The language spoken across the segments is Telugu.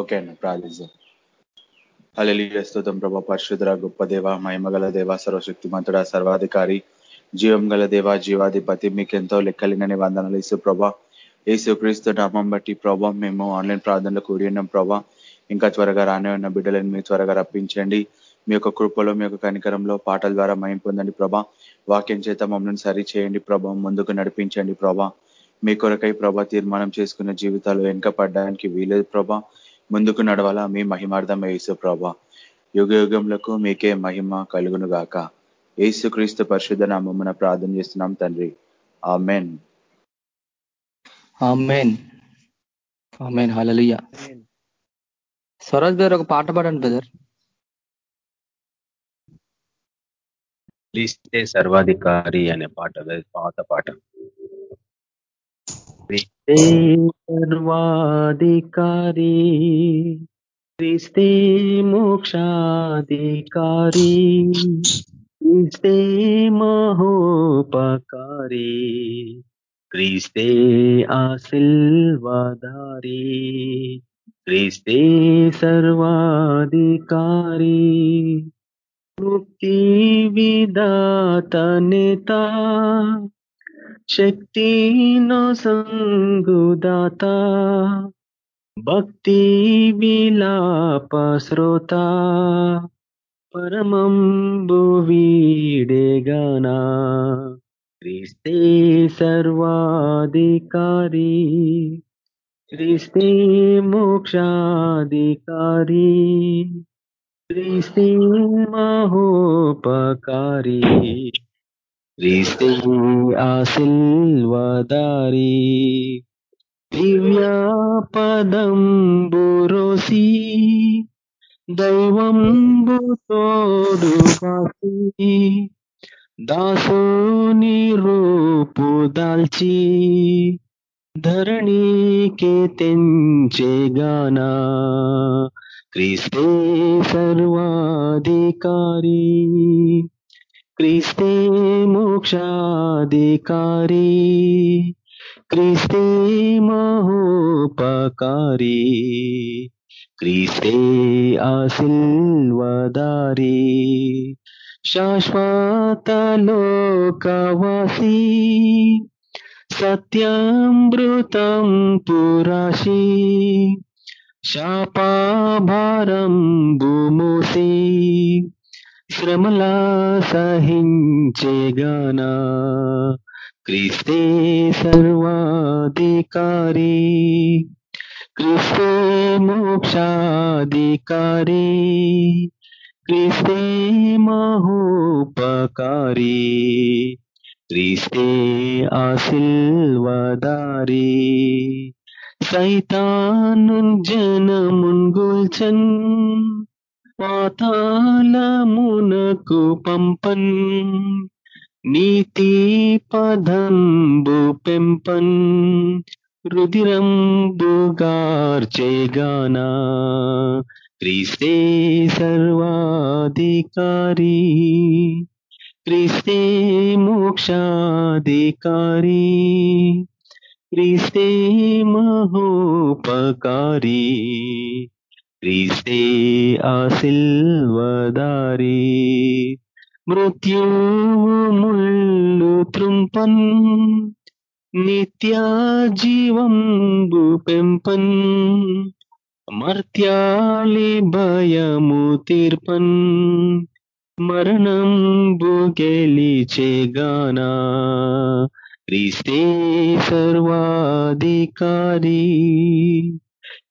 ఓకే అండి ప్రార్థిస్తాం అలెలియ స్తోతం ప్రభా. పరిశుద్ర గొప్ప దేవ మహిమగల దేవ సర్వశక్తిమంతుడ సర్వాధికారి జీవం గల దేవ జీవాధిపతి మీకెంతో లెక్కలినని వందనలు ఇసు ప్రభా. ఏసు క్రీస్తు నామం బట్టి ప్రభా మేము ఆన్లైన్ ప్రార్థనలో కూడి ఉన్నాం ప్రభా. ఇంకా త్వరగా రానే ఉన్న బిడ్డలను మీరు త్వరగా రప్పించండి. మీ యొక్క కృపలో మీ యొక్క కనికరంలో పాటల ద్వారా మయం పొందండి ప్రభా. వాక్యం చేత మమ్మల్ని సరి చేయండి ప్రభా. ముందుకు నడిపించండి ప్రభా. మీ కొరకై ప్రభా తీర్మానం చేసుకున్న జీవితాలు వెనుక పడడానికి వీలేదు ప్రభా. ముందుకు నడవాలా? మీ మహిమార్థం యేసు ప్రభా యుగ యుగములకు మీకే మహిమ కలుగును గాక. యేసు క్రీస్తు పరిశుద్ధ నామమున ప్రార్థన చేస్తున్నాం తండ్రి. ఆమెన్. ఆమెన్. ఆమెన్. హలలియ స్వరాజ్ బ్రదర్ ఒక పాట పాడండి బ్రదర్. సర్వాధికారి అనే పాట పాత పాట. సర్వాధికారి క్రిస్తే మోక్షాధికారి క్రిస్తే మహోపకారి క్రిస్తే ఆశిల్వాదారి క్రిస్తే సర్వాధికారి ముక్తి విదాత నేత శక్తి సంగుదాత భక్తి విలాప శ్రోత. పరమంబు వీడేగానా క్రీస్తే సర్వాధికారి. క్రీస్తే మోక్షాధికారి. క్రీస్తే మహోపకారి. క్రీస్తే ఆశిల్వదారి దివ్య పదంబురోసి దైవం తోడు కాసి దాసుని రూపు దాల్చి ధరణికి తెంచెగానా క్రీస్తే సర్వాధికారి. క్రీస్తే మోక్షాధికారి క్రీస్తే మహోపకారి క్రీస్తే ఆశిల్వదారి శాశ్వత లోకవాసి సత్యామృతం పురాశి శాపాభారం భూమోసి శ్రమలా సహించేగానా క్రిస్తే సర్వాధికారి. క్రిస్తే మోక్షాధికారి. క్రిస్తే మహోపకారి. క్రిస్తే ఆశిల్వదారి సైతాను జనమున్గుల్చన్ పాతాళమునకు పంపన్ నీతి పదంబు పెంపన్ రుదిరంబుగార్చేగానా క్రిస్తే సర్వాధికారి క్రిస్తే మోక్షాధికారి క్రిస్తే మహోపకారి. క్రీస్తే ఆశిల్వదారి మృత్యువు ముళ్ళు త్రుంపన్ నిత్య జీవంబు పెంపన్ మర్త్యాలి భయము తీర్పన్ మరణంబు గెలిచేగానా క్రీస్తే సర్వాధికారి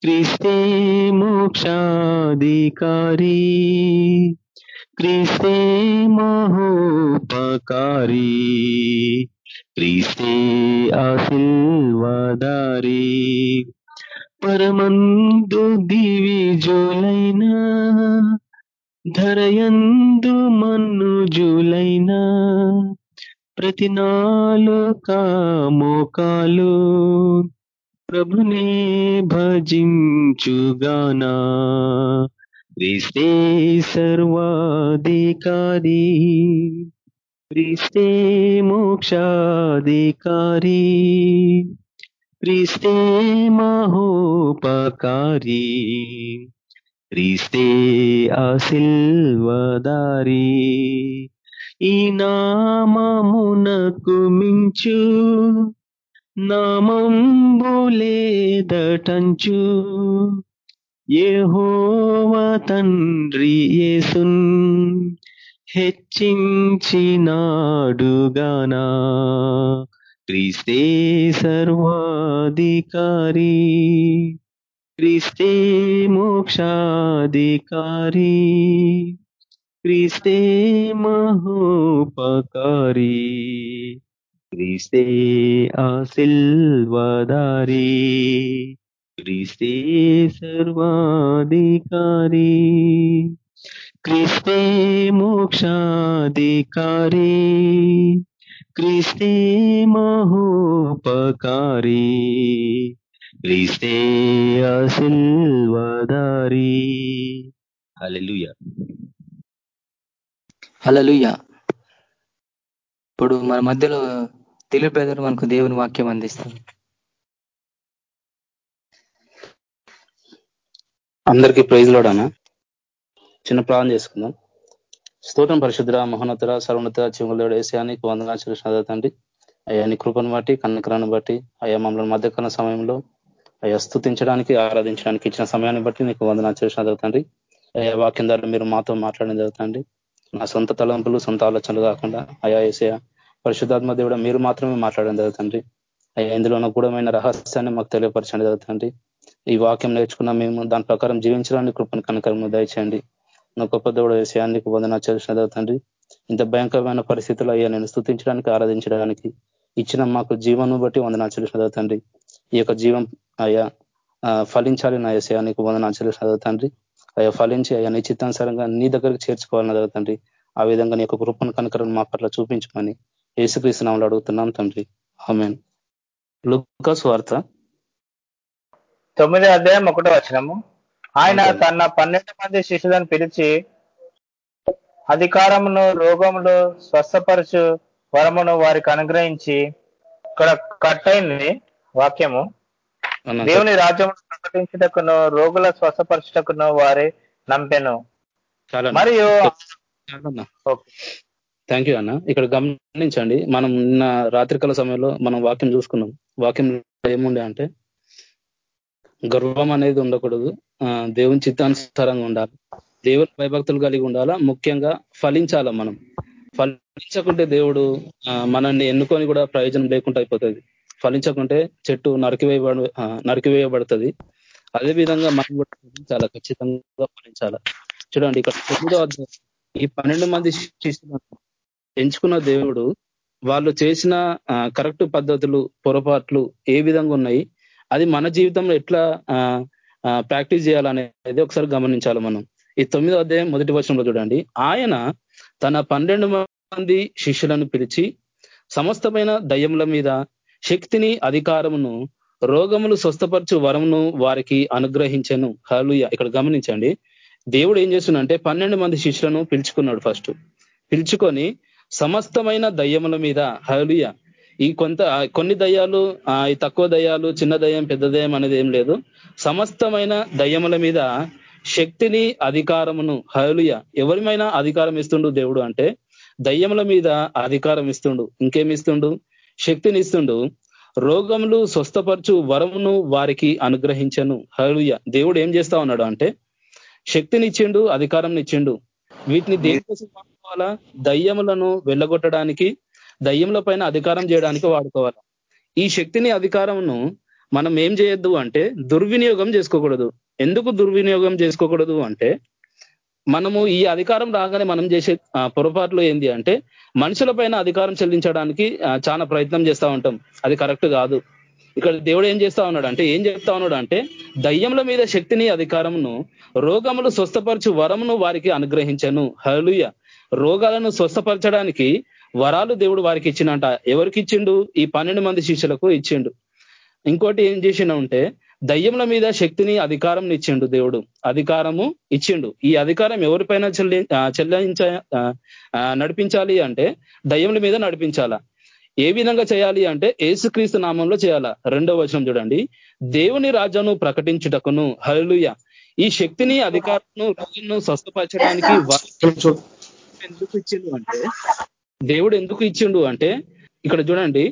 క్రిస్తే మోక్షాధికారి క్రిస్తే మహోపకారి క్రిస్తే ఆశిల్వాదారి పరమందు దివిజులైన ధరయందు మన్ను మన్నుజులైన ప్రతి నాలుక మోకాలు ప్రభునే భజించుగానా. క్రిస్తే సర్వాధికారి. క్రిస్తే మోక్షాధికారి. క్రిస్తే మహోపకారి. క్రిస్తే ఆశిల్వదారి ఈ నామమునకు మించు నామంబులేదటంచు. యెహోవ తండ్రి యేసున్ హెచ్చించినాడుగానా. క్రీస్తే సర్వాధికారి. క్రీస్తే మోక్షాధికారి. క్రీస్తే మహోపకారి. క్రీస్తే ఆశిల్వదారి క్రీస్తే సర్వాధికారి క్రీస్తే మోక్షాధికారి క్రీస్తే మహోపకారి క్రీస్తే ఆశిల్వదారి హల్లెలూయా. హల్లెలూయా. ఇప్పుడు మన మధ్యలో తెలుగు బ్రదర్ మనకు దేవుని వాక్యం అందిస్తారు. అందరికీ ప్రైజ్ లోడానా చిన్న ప్రాణం చేసుకుందాం. స్తోత్రం పరిశుద్ర మహోన్నతర సర్వోన్నత చిములుడు ఏసానికి వందనాచలు తండ్రి. అయ్యా నీ కృపను బట్టి కన్నకరాన్ని బట్టి అయ్యా మమ్మల్ని మధ్యకాల సమయంలో అయ్యా స్థుతించడానికి ఆరాధించడానికి ఇచ్చిన సమయాన్ని బట్టి నీకు వందనాచలు తండ్రి. అయ్యా వాక్యం ద్వారా మీరు మాతో మాట్లాడిన జరుగుతుంది నా సొంత తలంపులు సొంత ఆలోచనలు కాకుండా అయా ఏసయా పరిశుద్ధాత్మ దేవుడు మీరు మాత్రమే మాట్లాడడం జరుగుతండి అయ్యా ఇందులో ఉన్న గూఢమైన రహస్యాన్ని మాకు తెలియపరచండి జరుగుతండి ఈ వాక్యం నేర్చుకున్న మేము దాని ప్రకారం జీవించడానికి కృపను కనకరము దయచేయండి. నా గొప్ప దేవుడు విషయానికి వందన చేసిన జరుగుతుంది. ఇంత భయంకరమైన పరిస్థితులు అయ్యా నేను స్థుతించడానికి ఆరాధించడానికి ఇచ్చిన మాకు జీవనం బట్టి వందన చేసిన తండ్రి ఈ యొక్క జీవం అయ్యా ఫలించాలి నా విషయానికి వందన చేసిన తండ్రి అయ్యా ఫలించి అయ్యా నీ చిత్తానుసారంగా నీ దగ్గరికి చేర్చుకోవాలని తండ్రి ఆ విధంగా నీ యొక్క కృపను కనకరం మా పట్ల చూపించమని ఏసుక్రీస్తునామలు అడుగుతున్నాం తండ్రి. ఆమెన్. లుకాస్ వార్త. తొమ్మిది అధ్యాయం ఒకటో వచనము. ఆయన తన పన్నెండు మంది శిష్యులను పిలిచి అధికారమును రోగములు స్వస్థపరచు వరమును వారికి అనుగ్రహించి ఇక్కడ కట్ అయింది వాక్యము. దేవుని రాజ్యమును ప్రకటించుటకును రోగుల స్వస్థపరచుటకును వారి నంపెను. మరియు థ్యాంక్ యూ అన్న. ఇక్కడ గమనించండి మనం నిన్న రాత్రికాల సమయంలో మనం వాక్యం చూసుకున్నాం. వాక్యం ఏముండే అంటే గర్వం అనేది ఉండకూడదు దేవుని చిత్తానుసారంగా ఉండాలి. దేవుని భయభక్తులు కలిగి ఉండాలా? ముఖ్యంగా ఫలించాలా మనం? ఫలించకుంటే దేవుడు మనల్ని ఎన్నుకొని కూడా ప్రయోజనం లేకుండా అయిపోతుంది. ఫలించకుంటే చెట్టు నరికివేయబడ నరికివేయబడుతుంది అదేవిధంగా మనం కూడా ఫలించాలా? ఖచ్చితంగా ఫలించాలా? చూడండి ఇక్కడ తొమ్మిదో ఈ పన్నెండు మంది శిష్యులు ఎంచుకున్న దేవుడు వాళ్ళు చేసిన కరెక్ట్ పద్ధతులు పొరపాట్లు ఏ విధంగా ఉన్నాయి అది మన జీవితంలో ఎట్లా ప్రాక్టీస్ చేయాలనేది ఒకసారి గమనించాలి మనం. ఈ తొమ్మిదో అధ్యాయం మొదటి వచనంలో చూడండి. ఆయన తన పన్నెండు మంది శిష్యులను పిలిచి సమస్తమైన దయ్యముల మీద శక్తిని అధికారమును రోగములు స్వస్థపరచు వరమును వారికి అనుగ్రహించను. హలుయ ఇక్కడ గమనించండి. దేవుడు ఏం చేస్తున్నంటే పన్నెండు మంది శిష్యులను పిలుచుకున్నాడు ఫస్ట్. పిలుచుకొని సమస్తమైన దయ్యముల మీద. హలుయ ఈ కొంత కొన్ని దయ్యాలు ఈ తక్కువ దయ్యాలు చిన్న దయ్యం పెద్ద దయ్యం అనేది ఏం లేదు. సమస్తమైన దయ్యముల మీద శక్తిని అధికారమును హలుయ ఎవరిమైనా అధికారం ఇస్తుండు దేవుడు అంటే దయ్యముల మీద అధికారం ఇస్తుండు. ఇంకేం ఇస్తుండు? శక్తిని ఇస్తుండు. రోగములు స్వస్థపరచు వరమును వారికి అనుగ్రహించను. హలుయ దేవుడు ఏం చేస్తా ఉన్నాడు అంటే శక్తిని ఇచ్చిండు అధికారం ఇచ్చిండు వీటిని దేనికోసం వాడుకోవాలా దయ్యములను వెళ్ళగొట్టడానికి దయ్యముల పైన అధికారం చేయడానికి వాడుకోవాలి? ఈ శక్తిని అధికారంను మనం ఏం చేయొద్దు అంటే దుర్వినియోగం చేసుకోకూడదు. ఎందుకు దుర్వినియోగం చేసుకోకూడదు అంటే మనము ఈ అధికారం రాగానే మనం చేసే పొరపాట్లు ఏంది అంటే మనుషుల పైన అధికారం చెల్లించడానికి చాలా ప్రయత్నం చేస్తూ ఉంటాం. అది కరెక్ట్ కాదు. ఇక్కడ దేవుడు ఏం చేస్తా ఉన్నాడు అంటే ఏం చెప్తా ఉన్నాడు అంటే దయ్యముల మీద శక్తిని అధికారమును రోగములు స్వస్థపరచు వరమును వారికి అనుగ్రహించను. హలుయ రోగాలను స్వస్థపరచడానికి వరాలు దేవుడు వారికి ఇచ్చినంట. ఎవరికి ఇచ్చిండు ఈ పన్నెండు మంది శిష్యులకు ఇచ్చిండు. ఇంకోటి ఏం చేసిన ఉంటే దయ్యముల మీద శక్తిని అధికారం ఇచ్చిండు దేవుడు. అధికారము ఇచ్చిండు. ఈ అధికారం ఎవరిపైన చెల్లి చెల్లించ నడిపించాలి అంటే దయ్యముల మీద నడిపించాల. ఏ విధంగా చేయాలి అంటే ఏసుక్రీస్తు నామంలో చేయాల. రెండో వచనం చూడండి. దేవుని రాజ్యాన్ని ప్రకటించుటకును. హలుయ ఈ శక్తిని అధికారులను రోజులను స్వస్థపరచడానికి ఎందుకు ఇచ్చిండు అంటే? దేవుడు ఎందుకు ఇచ్చిండు అంటే ఇక్కడ చూడండి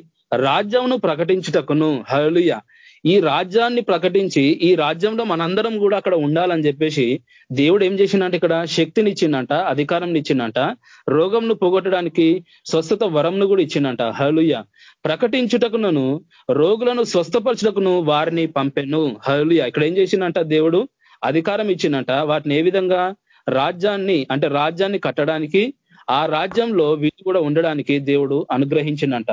రాజ్యంను ప్రకటించుటకును హలుయ ఈ రాజ్యాన్ని ప్రకటించి ఈ రాజ్యంలో మనందరం కూడా అక్కడ ఉండాలని చెప్పేసి దేవుడు ఏం చేసిండంట ఇక్కడ శక్తిని ఇచ్చిండంట అధికారం ఇచ్చిండంట రోగంను పోగొట్టడానికి స్వస్థత వరంను కూడా ఇచ్చిండంట హలుయ ప్రకటించుటకును రోగులను స్వస్థపరచుటకును వారిని పంపెను హలుయ ఇక్కడ ఏం చేసిండంట దేవుడు? అధికారం ఇచ్చిండంట వాటిని ఏ విధంగా రాజ్యాన్ని అంటే రాజ్యాన్ని కట్టడానికి ఆ రాజ్యంలో వీళ్ళు కూడా ఉండడానికి దేవుడు అనుగ్రహించిందంట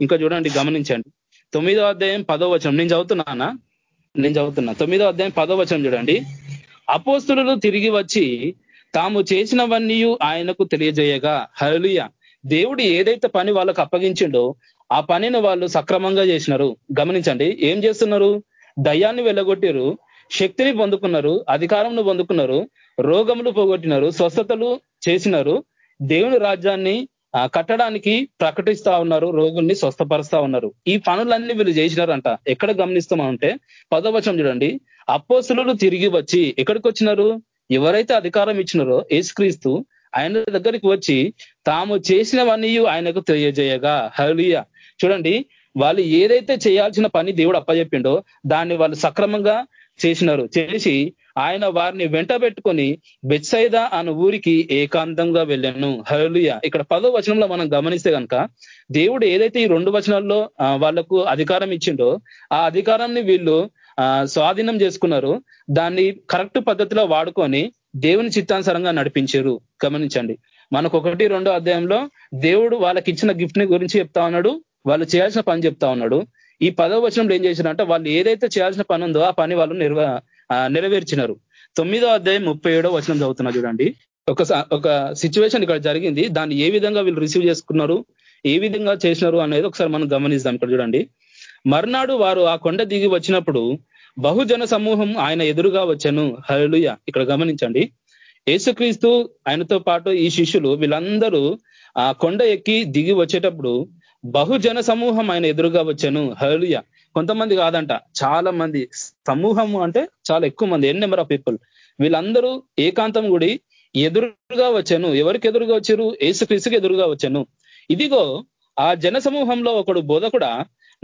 ఇంకా చూడండి గమనించండి. తొమ్మిదో అధ్యాయం పదో వచనం. నేను చదువుతున్నానా నేను చదువుతున్నా. తొమ్మిదో అధ్యాయం పదో వచనం చూడండి. అపోస్తులు తిరిగి వచ్చి తాము చేసినవన్నీ ఆయనకు తెలియజేయగా. హలుయ దేవుడు ఏదైతే పని వాళ్ళకు అప్పగించిండో ఆ పనిని వాళ్ళు సక్రమంగా చేసినారు. గమనించండి ఏం చేస్తున్నారు? దయ్యాన్ని వెళ్ళగొట్టారు శక్తిని పొందుకున్నారు అధికారంను పొందుకున్నారు రోగములు పోగొట్టినారు స్వస్థతలు చేసినారు. దేవుని రాజ్యాన్ని కట్టడానికి ప్రకటిస్తా ఉన్నారు రోగుల్ని స్వస్థపరుస్తా ఉన్నారు. ఈ పనులన్నీ వీళ్ళు చేసినారంట. ఎక్కడ గమనిస్తామంటే పదవచనం చూడండి. అపోసులు తిరిగి వచ్చి ఎక్కడికి వచ్చినారు? ఎవరైతే అధికారం ఇచ్చినారో ఏసుక్రీస్తు ఆయన దగ్గరికి వచ్చి తాము చేసినవన్నీ ఆయనకు తెలియజేయగా. హలియ చూడండి వాళ్ళు ఏదైతే చేయాల్సిన పని దేవుడు అప్పచెప్పిండో దాన్ని వాళ్ళు సక్రమంగా చేసినారు. చేసి ఆయన వారిని వెంట పెట్టుకొని బెత్సైదా అన్న ఊరికి ఏకాంతంగా వెళ్ళాను. హరలుయ ఇక్కడ పదో వచనంలో మనం గమనిస్తే కనుక దేవుడు ఏదైతే ఈ రెండు వచనాల్లో వాళ్ళకు అధికారం ఇచ్చిండో ఆ అధికారాన్ని వీళ్ళు స్వాధీనం చేసుకున్నారు. దాన్ని కరెక్ట్ పద్ధతిలో వాడుకొని దేవుని చిత్తానుసారంగా నడిపించారు. గమనించండి. మనకు ఒకటి రెండో అధ్యాయంలో దేవుడు వాళ్ళకి ఇచ్చిన గిఫ్ట్ని గురించి చెప్తా ఉన్నాడు. వాళ్ళు చేయాల్సిన పని చెప్తా ఉన్నాడు. ఈ పదవ వచనంలో ఏం చేసినారంటే వాళ్ళు ఏదైతే చేయాల్సిన పని ఉందో ఆ పని వాళ్ళు నిర్వ నెరవేర్చినారు. తొమ్మిదో అధ్యాయం ముప్పై ఏడో వచనం చదువుతున్నా చూడండి. ఒక ఒక సిచ్యువేషన్ ఇక్కడ జరిగింది. దాన్ని ఏ విధంగా వీళ్ళు రిసీవ్ చేసుకున్నారు? ఏ విధంగా చేసినారు అనేది ఒకసారి మనం గమనిస్తాం ఇక్కడ చూడండి. మర్నాడు వారు ఆ కొండ దిగి వచ్చినప్పుడు బహుజన సమూహం ఆయన ఎదురుగా వచ్చాను. హలుయ ఇక్కడ గమనించండి. యేసుక్రీస్తు ఆయనతో పాటు ఈ శిష్యులు వీళ్ళందరూ ఆ కొండ ఎక్కి దిగి వచ్చేటప్పుడు బహుజన సమూహం ఆయన ఎదురుగా వచ్చాను. హలుయ కొంతమంది కాదంట. చాలా మంది. సమూహం అంటే చాలా ఎక్కువ మంది. ఎన్ నెంబర్ ఆఫ్ పీపుల్ వీళ్ళందరూ ఏకాంతం గుడి ఎదురుగా వచ్చాను. ఎవరికి ఎదురుగా వచ్చారు? ఏసుక్రీస్తుకి ఎదురుగా వచ్చాను. ఇదిగో ఆ జన సమూహంలో ఒకడు బోధకుడ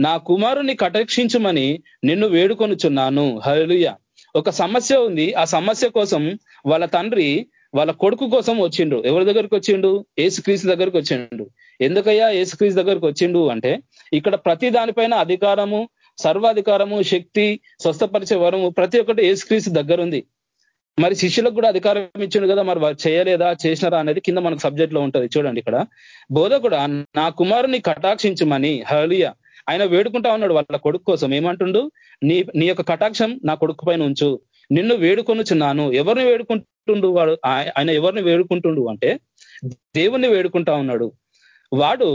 నా కుమారుని కటాక్షించమని నిన్ను వేడుకొనుచున్నాను. హలుయ ఒక సమస్య ఉంది. ఆ సమస్య కోసం వాళ్ళ తండ్రి వాళ్ళ కొడుకు కోసం వచ్చిండు. ఎవరి దగ్గరికి వచ్చిండు? ఏసుక్రీస్తు దగ్గరికి వచ్చిండు. ఎందుకయ్యా? ఏసుక్రీస్తు దగ్గరికి వచ్చిండు అంటే ఇక్కడ ప్రతి దానిపైన అధికారము సర్వాధికారము శక్తి స్వస్థపరిచే వరము ప్రతి ఒక్కటి ఏసుక్రీస్తు దగ్గర ఉంది మరి శిష్యులకు కూడా అధికారం ఇచ్చిండు కదా మరి చేయలేదా చేసినారా అనేది కింద మనకు సబ్జెక్ట్లో ఉంటుంది. చూడండి ఇక్కడ. బోధ కూడా నా కుమారుని కటాక్షించమని హలియ ఆయన వేడుకుంటా ఉన్నాడు వాళ్ళ కొడుకు కోసం. ఏమంటుండు? నీ నీ యొక్క కటాక్షం నా కొడుకు పైన ఉంచు. నిన్ను వేడుకొనుచున్నాను. ఎవరిని వేడుకుంటుండు వాడు? ఆయన ఎవరిని వేడుకుంటుండు అంటే దేవుణ్ణి వేడుకుంటా ఉన్నాడు. వాడు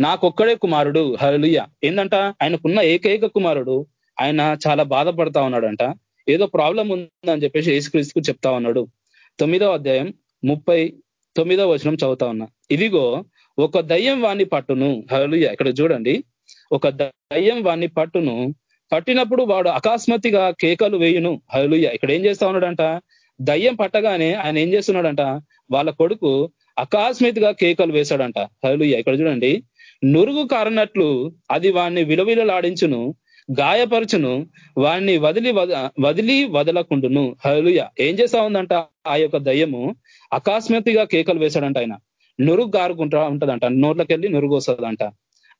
నాకొక్కడే కుమారుడు. హలుయ ఏందంట? ఆయనకున్న ఏకైక కుమారుడు. ఆయన చాలా బాధపడతా ఉన్నాడంట. ఏదో ప్రాబ్లం ఉందని చెప్పేసి యేసుక్రీస్తుకు చెప్తా ఉన్నాడు. తొమ్మిదో అధ్యాయం ముప్పై తొమ్మిదో వచనం చదువుతా ఉన్నా. ఇదిగో ఒక దయ్యం వాణ్ణి పట్టును. హలుయ ఇక్కడ చూడండి. ఒక దయ్యం వాణ్ణి పట్టును. పట్టినప్పుడు వాడు అకస్మాత్తుగా కేకలు వేయును. హలుయ ఇక్కడ ఏం చేస్తా ఉన్నాడంట? దయ్యం పట్టగానే ఆయన ఏం చేస్తున్నాడంట? వాళ్ళ కొడుకు అకస్మాత్తుగా కేకలు వేశాడంట. హలుయ ఇక్కడ చూడండి. నురుగు కారనట్లు అది వాడిని విలువిలలాడించును గాయపరచును వాడిని వదిలి వదిలి వదలకుండును. హలుయ ఏం చేస్తా ఉందంట ఆ యొక్క దయ్యము అకస్మాత్తుగా కేకలు వేశాడంట ఆయన. నురుగు గారుకుంటా ఉంటదంట. నోట్లకెళ్ళి నురుగు వస్తుందంట.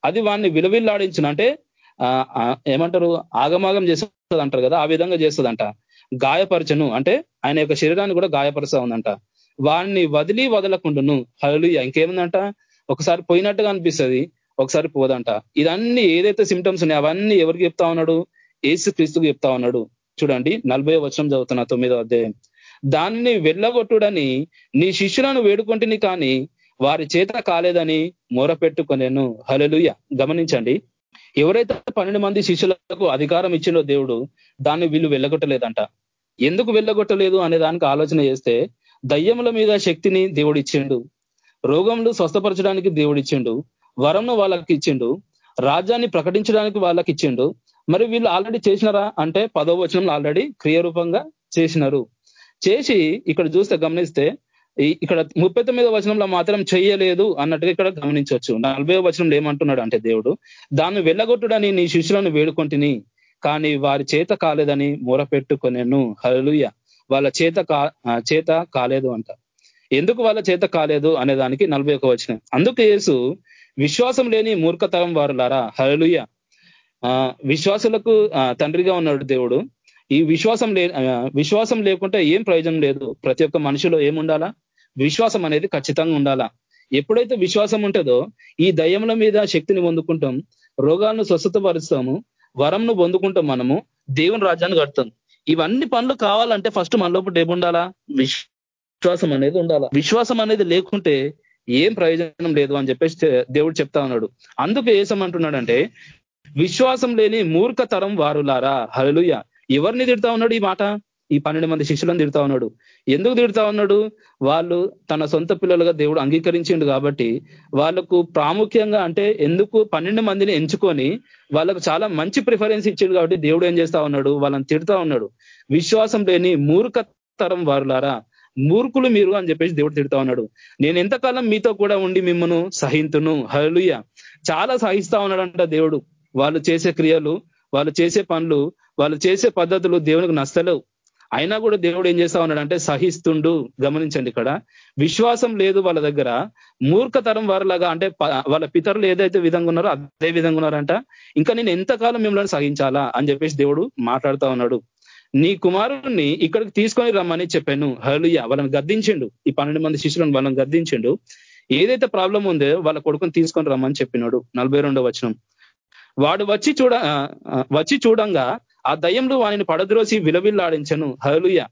అది వాడిని విలువిల్లాడించును. అంటే ఏమంటారు? ఆగమాగం చేస్తుంది అంటారు కదా ఆ విధంగా చేస్తుందంట. గాయపరచను. అంటే ఆయన యొక్క శరీరాన్ని కూడా గాయపరుస్తా ఉందంట. వాడిని వదిలి వదలకుండును. హలుయ ఇంకేముందంట? ఒకసారి పోయినట్టుగా అనిపిస్తుంది. ఒకసారి పోదంట. ఇదన్నీ ఏదైతే సిమ్టమ్స్ ఉన్నాయో అవన్నీ ఎవరికి చెప్తా ఉన్నాడు? ఏసు క్రీస్తుకు చెప్తా ఉన్నాడు. చూడండి నలభై వచనం చదువుతున్నా తొమ్మిదో అధ్యాయం. దానిని వెళ్ళగొట్టుడని నీ శిష్యులను వేడుకుంటుని కానీ వారి చేత కాలేదని మొరపెట్టుకునేను. హలలుయ గమనించండి. ఎవరైతే పన్నెండు మంది శిష్యులకు అధికారం ఇచ్చిండో దేవుడు దాన్ని వీళ్ళు వెళ్ళగొట్టలేదంట. ఎందుకు వెళ్ళగొట్టలేదు అనే దానికి ఆలోచన చేస్తే దయ్యముల మీద శక్తిని దేవుడు ఇచ్చిండు. రోగంను స్వస్థపరచడానికి దేవుడు ఇచ్చిండు వరంను వాళ్ళకి ఇచ్చిండు రాజ్యాన్ని ప్రకటించడానికి వాళ్ళకి ఇచ్చిండు మరి వీళ్ళు ఆల్రెడీ చేసినారా? అంటే పదో వచనంలో ఆల్రెడీ క్రియారూపంగా చేసినారు. చేసి ఇక్కడ చూస్తే గమనిస్తే ఇక్కడ ముప్పై తొమ్మిదో వచనంలో మాత్రం చేయలేదు అన్నట్టుగా ఇక్కడ గమనించవచ్చు. నలభై వచనంలో ఏమంటున్నాడు అంటే దేవుడు దాన్ని వెళ్ళగొట్టుడని నీ శిష్యులను వేడుకొంటిని కానీ వారి చేత కాలేదని మొరపెట్టుకొనేను. హలుయ వాళ్ళ చేత చేత కాలేదు అంట. ఎందుకు వాళ్ళ చేత కాలేదు అనే దానికి నలభై ఒక వచ్చిన అందుకు యేసు విశ్వాసం లేని మూర్ఖతరం వారులారా. హలుయ విశ్వాసులకు తండ్రిగా ఉన్నాడు దేవుడు. ఈ విశ్వాసం లే విశ్వాసం లేకుంటే ఏం ప్రయోజనం లేదు. ప్రతి ఒక్క మనిషిలో ఏముండాలా? విశ్వాసం అనేది ఖచ్చితంగా ఉండాలా? ఎప్పుడైతే విశ్వాసం ఉంటుందో ఈ దయ్యముల మీద శక్తిని పొందుకుంటాం రోగాలను స్వస్థతపరుస్తాము వరంను పొందుకుంటాం మనము దేవుని రాజ్యాన్ని కడతాం. ఇవన్నీ పనులు కావాలంటే ఫస్ట్ మన లోపల ఏముండాలా? విశ్వాసం అనేది ఉండాలా. విశ్వాసం అనేది లేకుంటే ఏం ప్రయోజనం లేదు అని చెప్పేసి దేవుడు చెప్తా ఉన్నాడు. అందుకు ఏసమంటున్నాడంటే విశ్వాసం లేని మూర్ఖతరం వారులారా. హలుయ ఎవరిని తిడతా ఉన్నాడు ఈ మాట? ఈ పన్నెండు మంది శిష్యులను తిడతా ఉన్నాడు. ఎందుకు తిడతా ఉన్నాడు? వాళ్ళు తన సొంత పిల్లలుగా దేవుడు అంగీకరించిండు కాబట్టి వాళ్ళకు ప్రాముఖ్యంగా అంటే ఎందుకు పన్నెండు మందిని ఎంచుకొని వాళ్ళకు చాలా మంచి ప్రిఫరెన్స్ ఇచ్చిండు కాబట్టి దేవుడు ఏం చేస్తా ఉన్నాడు? వాళ్ళని తిడతా ఉన్నాడు. విశ్వాసం లేని మూర్ఖతరం వారులారా. మూర్ఖులు మీరు అని చెప్పేసి దేవుడు తిడతా ఉన్నాడు. నేను ఎంతకాలం మీతో కూడా ఉండి మిమ్మను సహింతును? హలుయ చాలా సహిస్తా ఉన్నాడంట దేవుడు. వాళ్ళు చేసే క్రియలు వాళ్ళు చేసే పనులు వాళ్ళు చేసే పద్ధతులు దేవునికి నష్టలేవు అయినా కూడా దేవుడు ఏం చేస్తా ఉన్నాడంటే సహిస్తుండు. గమనించండి ఇక్కడ. విశ్వాసం లేదు వాళ్ళ దగ్గర. మూర్ఖతరం వారిలాగా అంటే వాళ్ళ పితరులు ఏదైతే విధంగా ఉన్నారో అదే విధంగా ఉన్నారంట. ఇంకా నేను ఎంతకాలం మిమ్మల్ని సహించాలా అని చెప్పేసి దేవుడు మాట్లాడుతా ఉన్నాడు. నీ కుమారుణ్ణి ఇక్కడికి తీసుకొని రమ్మని చెప్పాను. హలుయ వాళ్ళని గద్దించిండు. ఈ పన్నెండు మంది శిష్యులను వాళ్ళని గద్దించిండు. ఏదైతే ప్రాబ్లం ఉందో వాళ్ళ కొడుకుని తీసుకొని రమ్మని చెప్పినాడు. నలభై వచనం. వాడు వచ్చి చూడ వచ్చి చూడంగా ఆ దయ్యంలో వాడిని పడద్రోసి విలవిల్లాడించను. హలుయ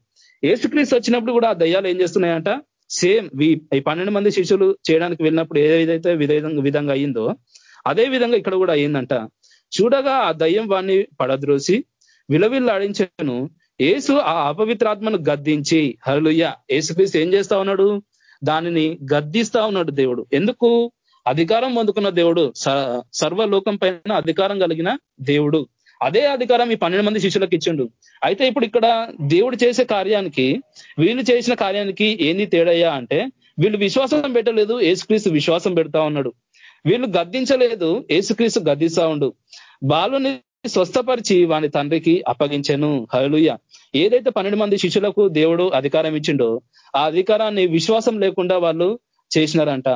ఏసుక్రీస్తు వచ్చినప్పుడు కూడా ఆ దయ్యాలు ఏం చేస్తున్నాయంట? సేమ్ ఈ పన్నెండు మంది శిష్యులు చేయడానికి వెళ్ళినప్పుడు ఏదైతే విధంగా అయ్యిందో అదే విధంగా ఇక్కడ కూడా అయ్యిందంట చూడగా ఆ దయ్యం వాడిని పడద్రోసి విలవిల్లాడించను. ఏసు ఆ అపవిత్రాత్మను గద్దించి హరులుయ్య ఏసుక్రీస్తు ఏం చేస్తా ఉన్నాడు? దానిని గద్దిస్తా ఉన్నాడు దేవుడు. ఎందుకు? అధికారం పొందుకున్న దేవుడు సర్వలోకం పైన అధికారం కలిగిన దేవుడు. అదే అధికారం ఈ పన్నెండు మంది శిష్యులకు ఇచ్చిండు. అయితే ఇప్పుడు ఇక్కడ దేవుడు చేసే కార్యానికి వీళ్ళు చేసిన కార్యానికి ఏంది తేడయ్యా అంటే వీళ్ళు విశ్వాసం పెట్టలేదు ఏసుక్రీస్తు విశ్వాసం పెడతా ఉన్నాడు. వీళ్ళు గద్దించలేదు ఏసుక్రీస్తు గద్దిస్తా ఉండు. బాలుని స్వస్థపరిచి వాని తండ్రికి అప్పగించను. హలుయ ఏదైతే పన్నెండు మంది శిష్యులకు దేవుడు అధికారం ఇచ్చిండో ఆ అధికారాన్ని విశ్వాసం లేకుండా వాళ్ళు చేసినారంట.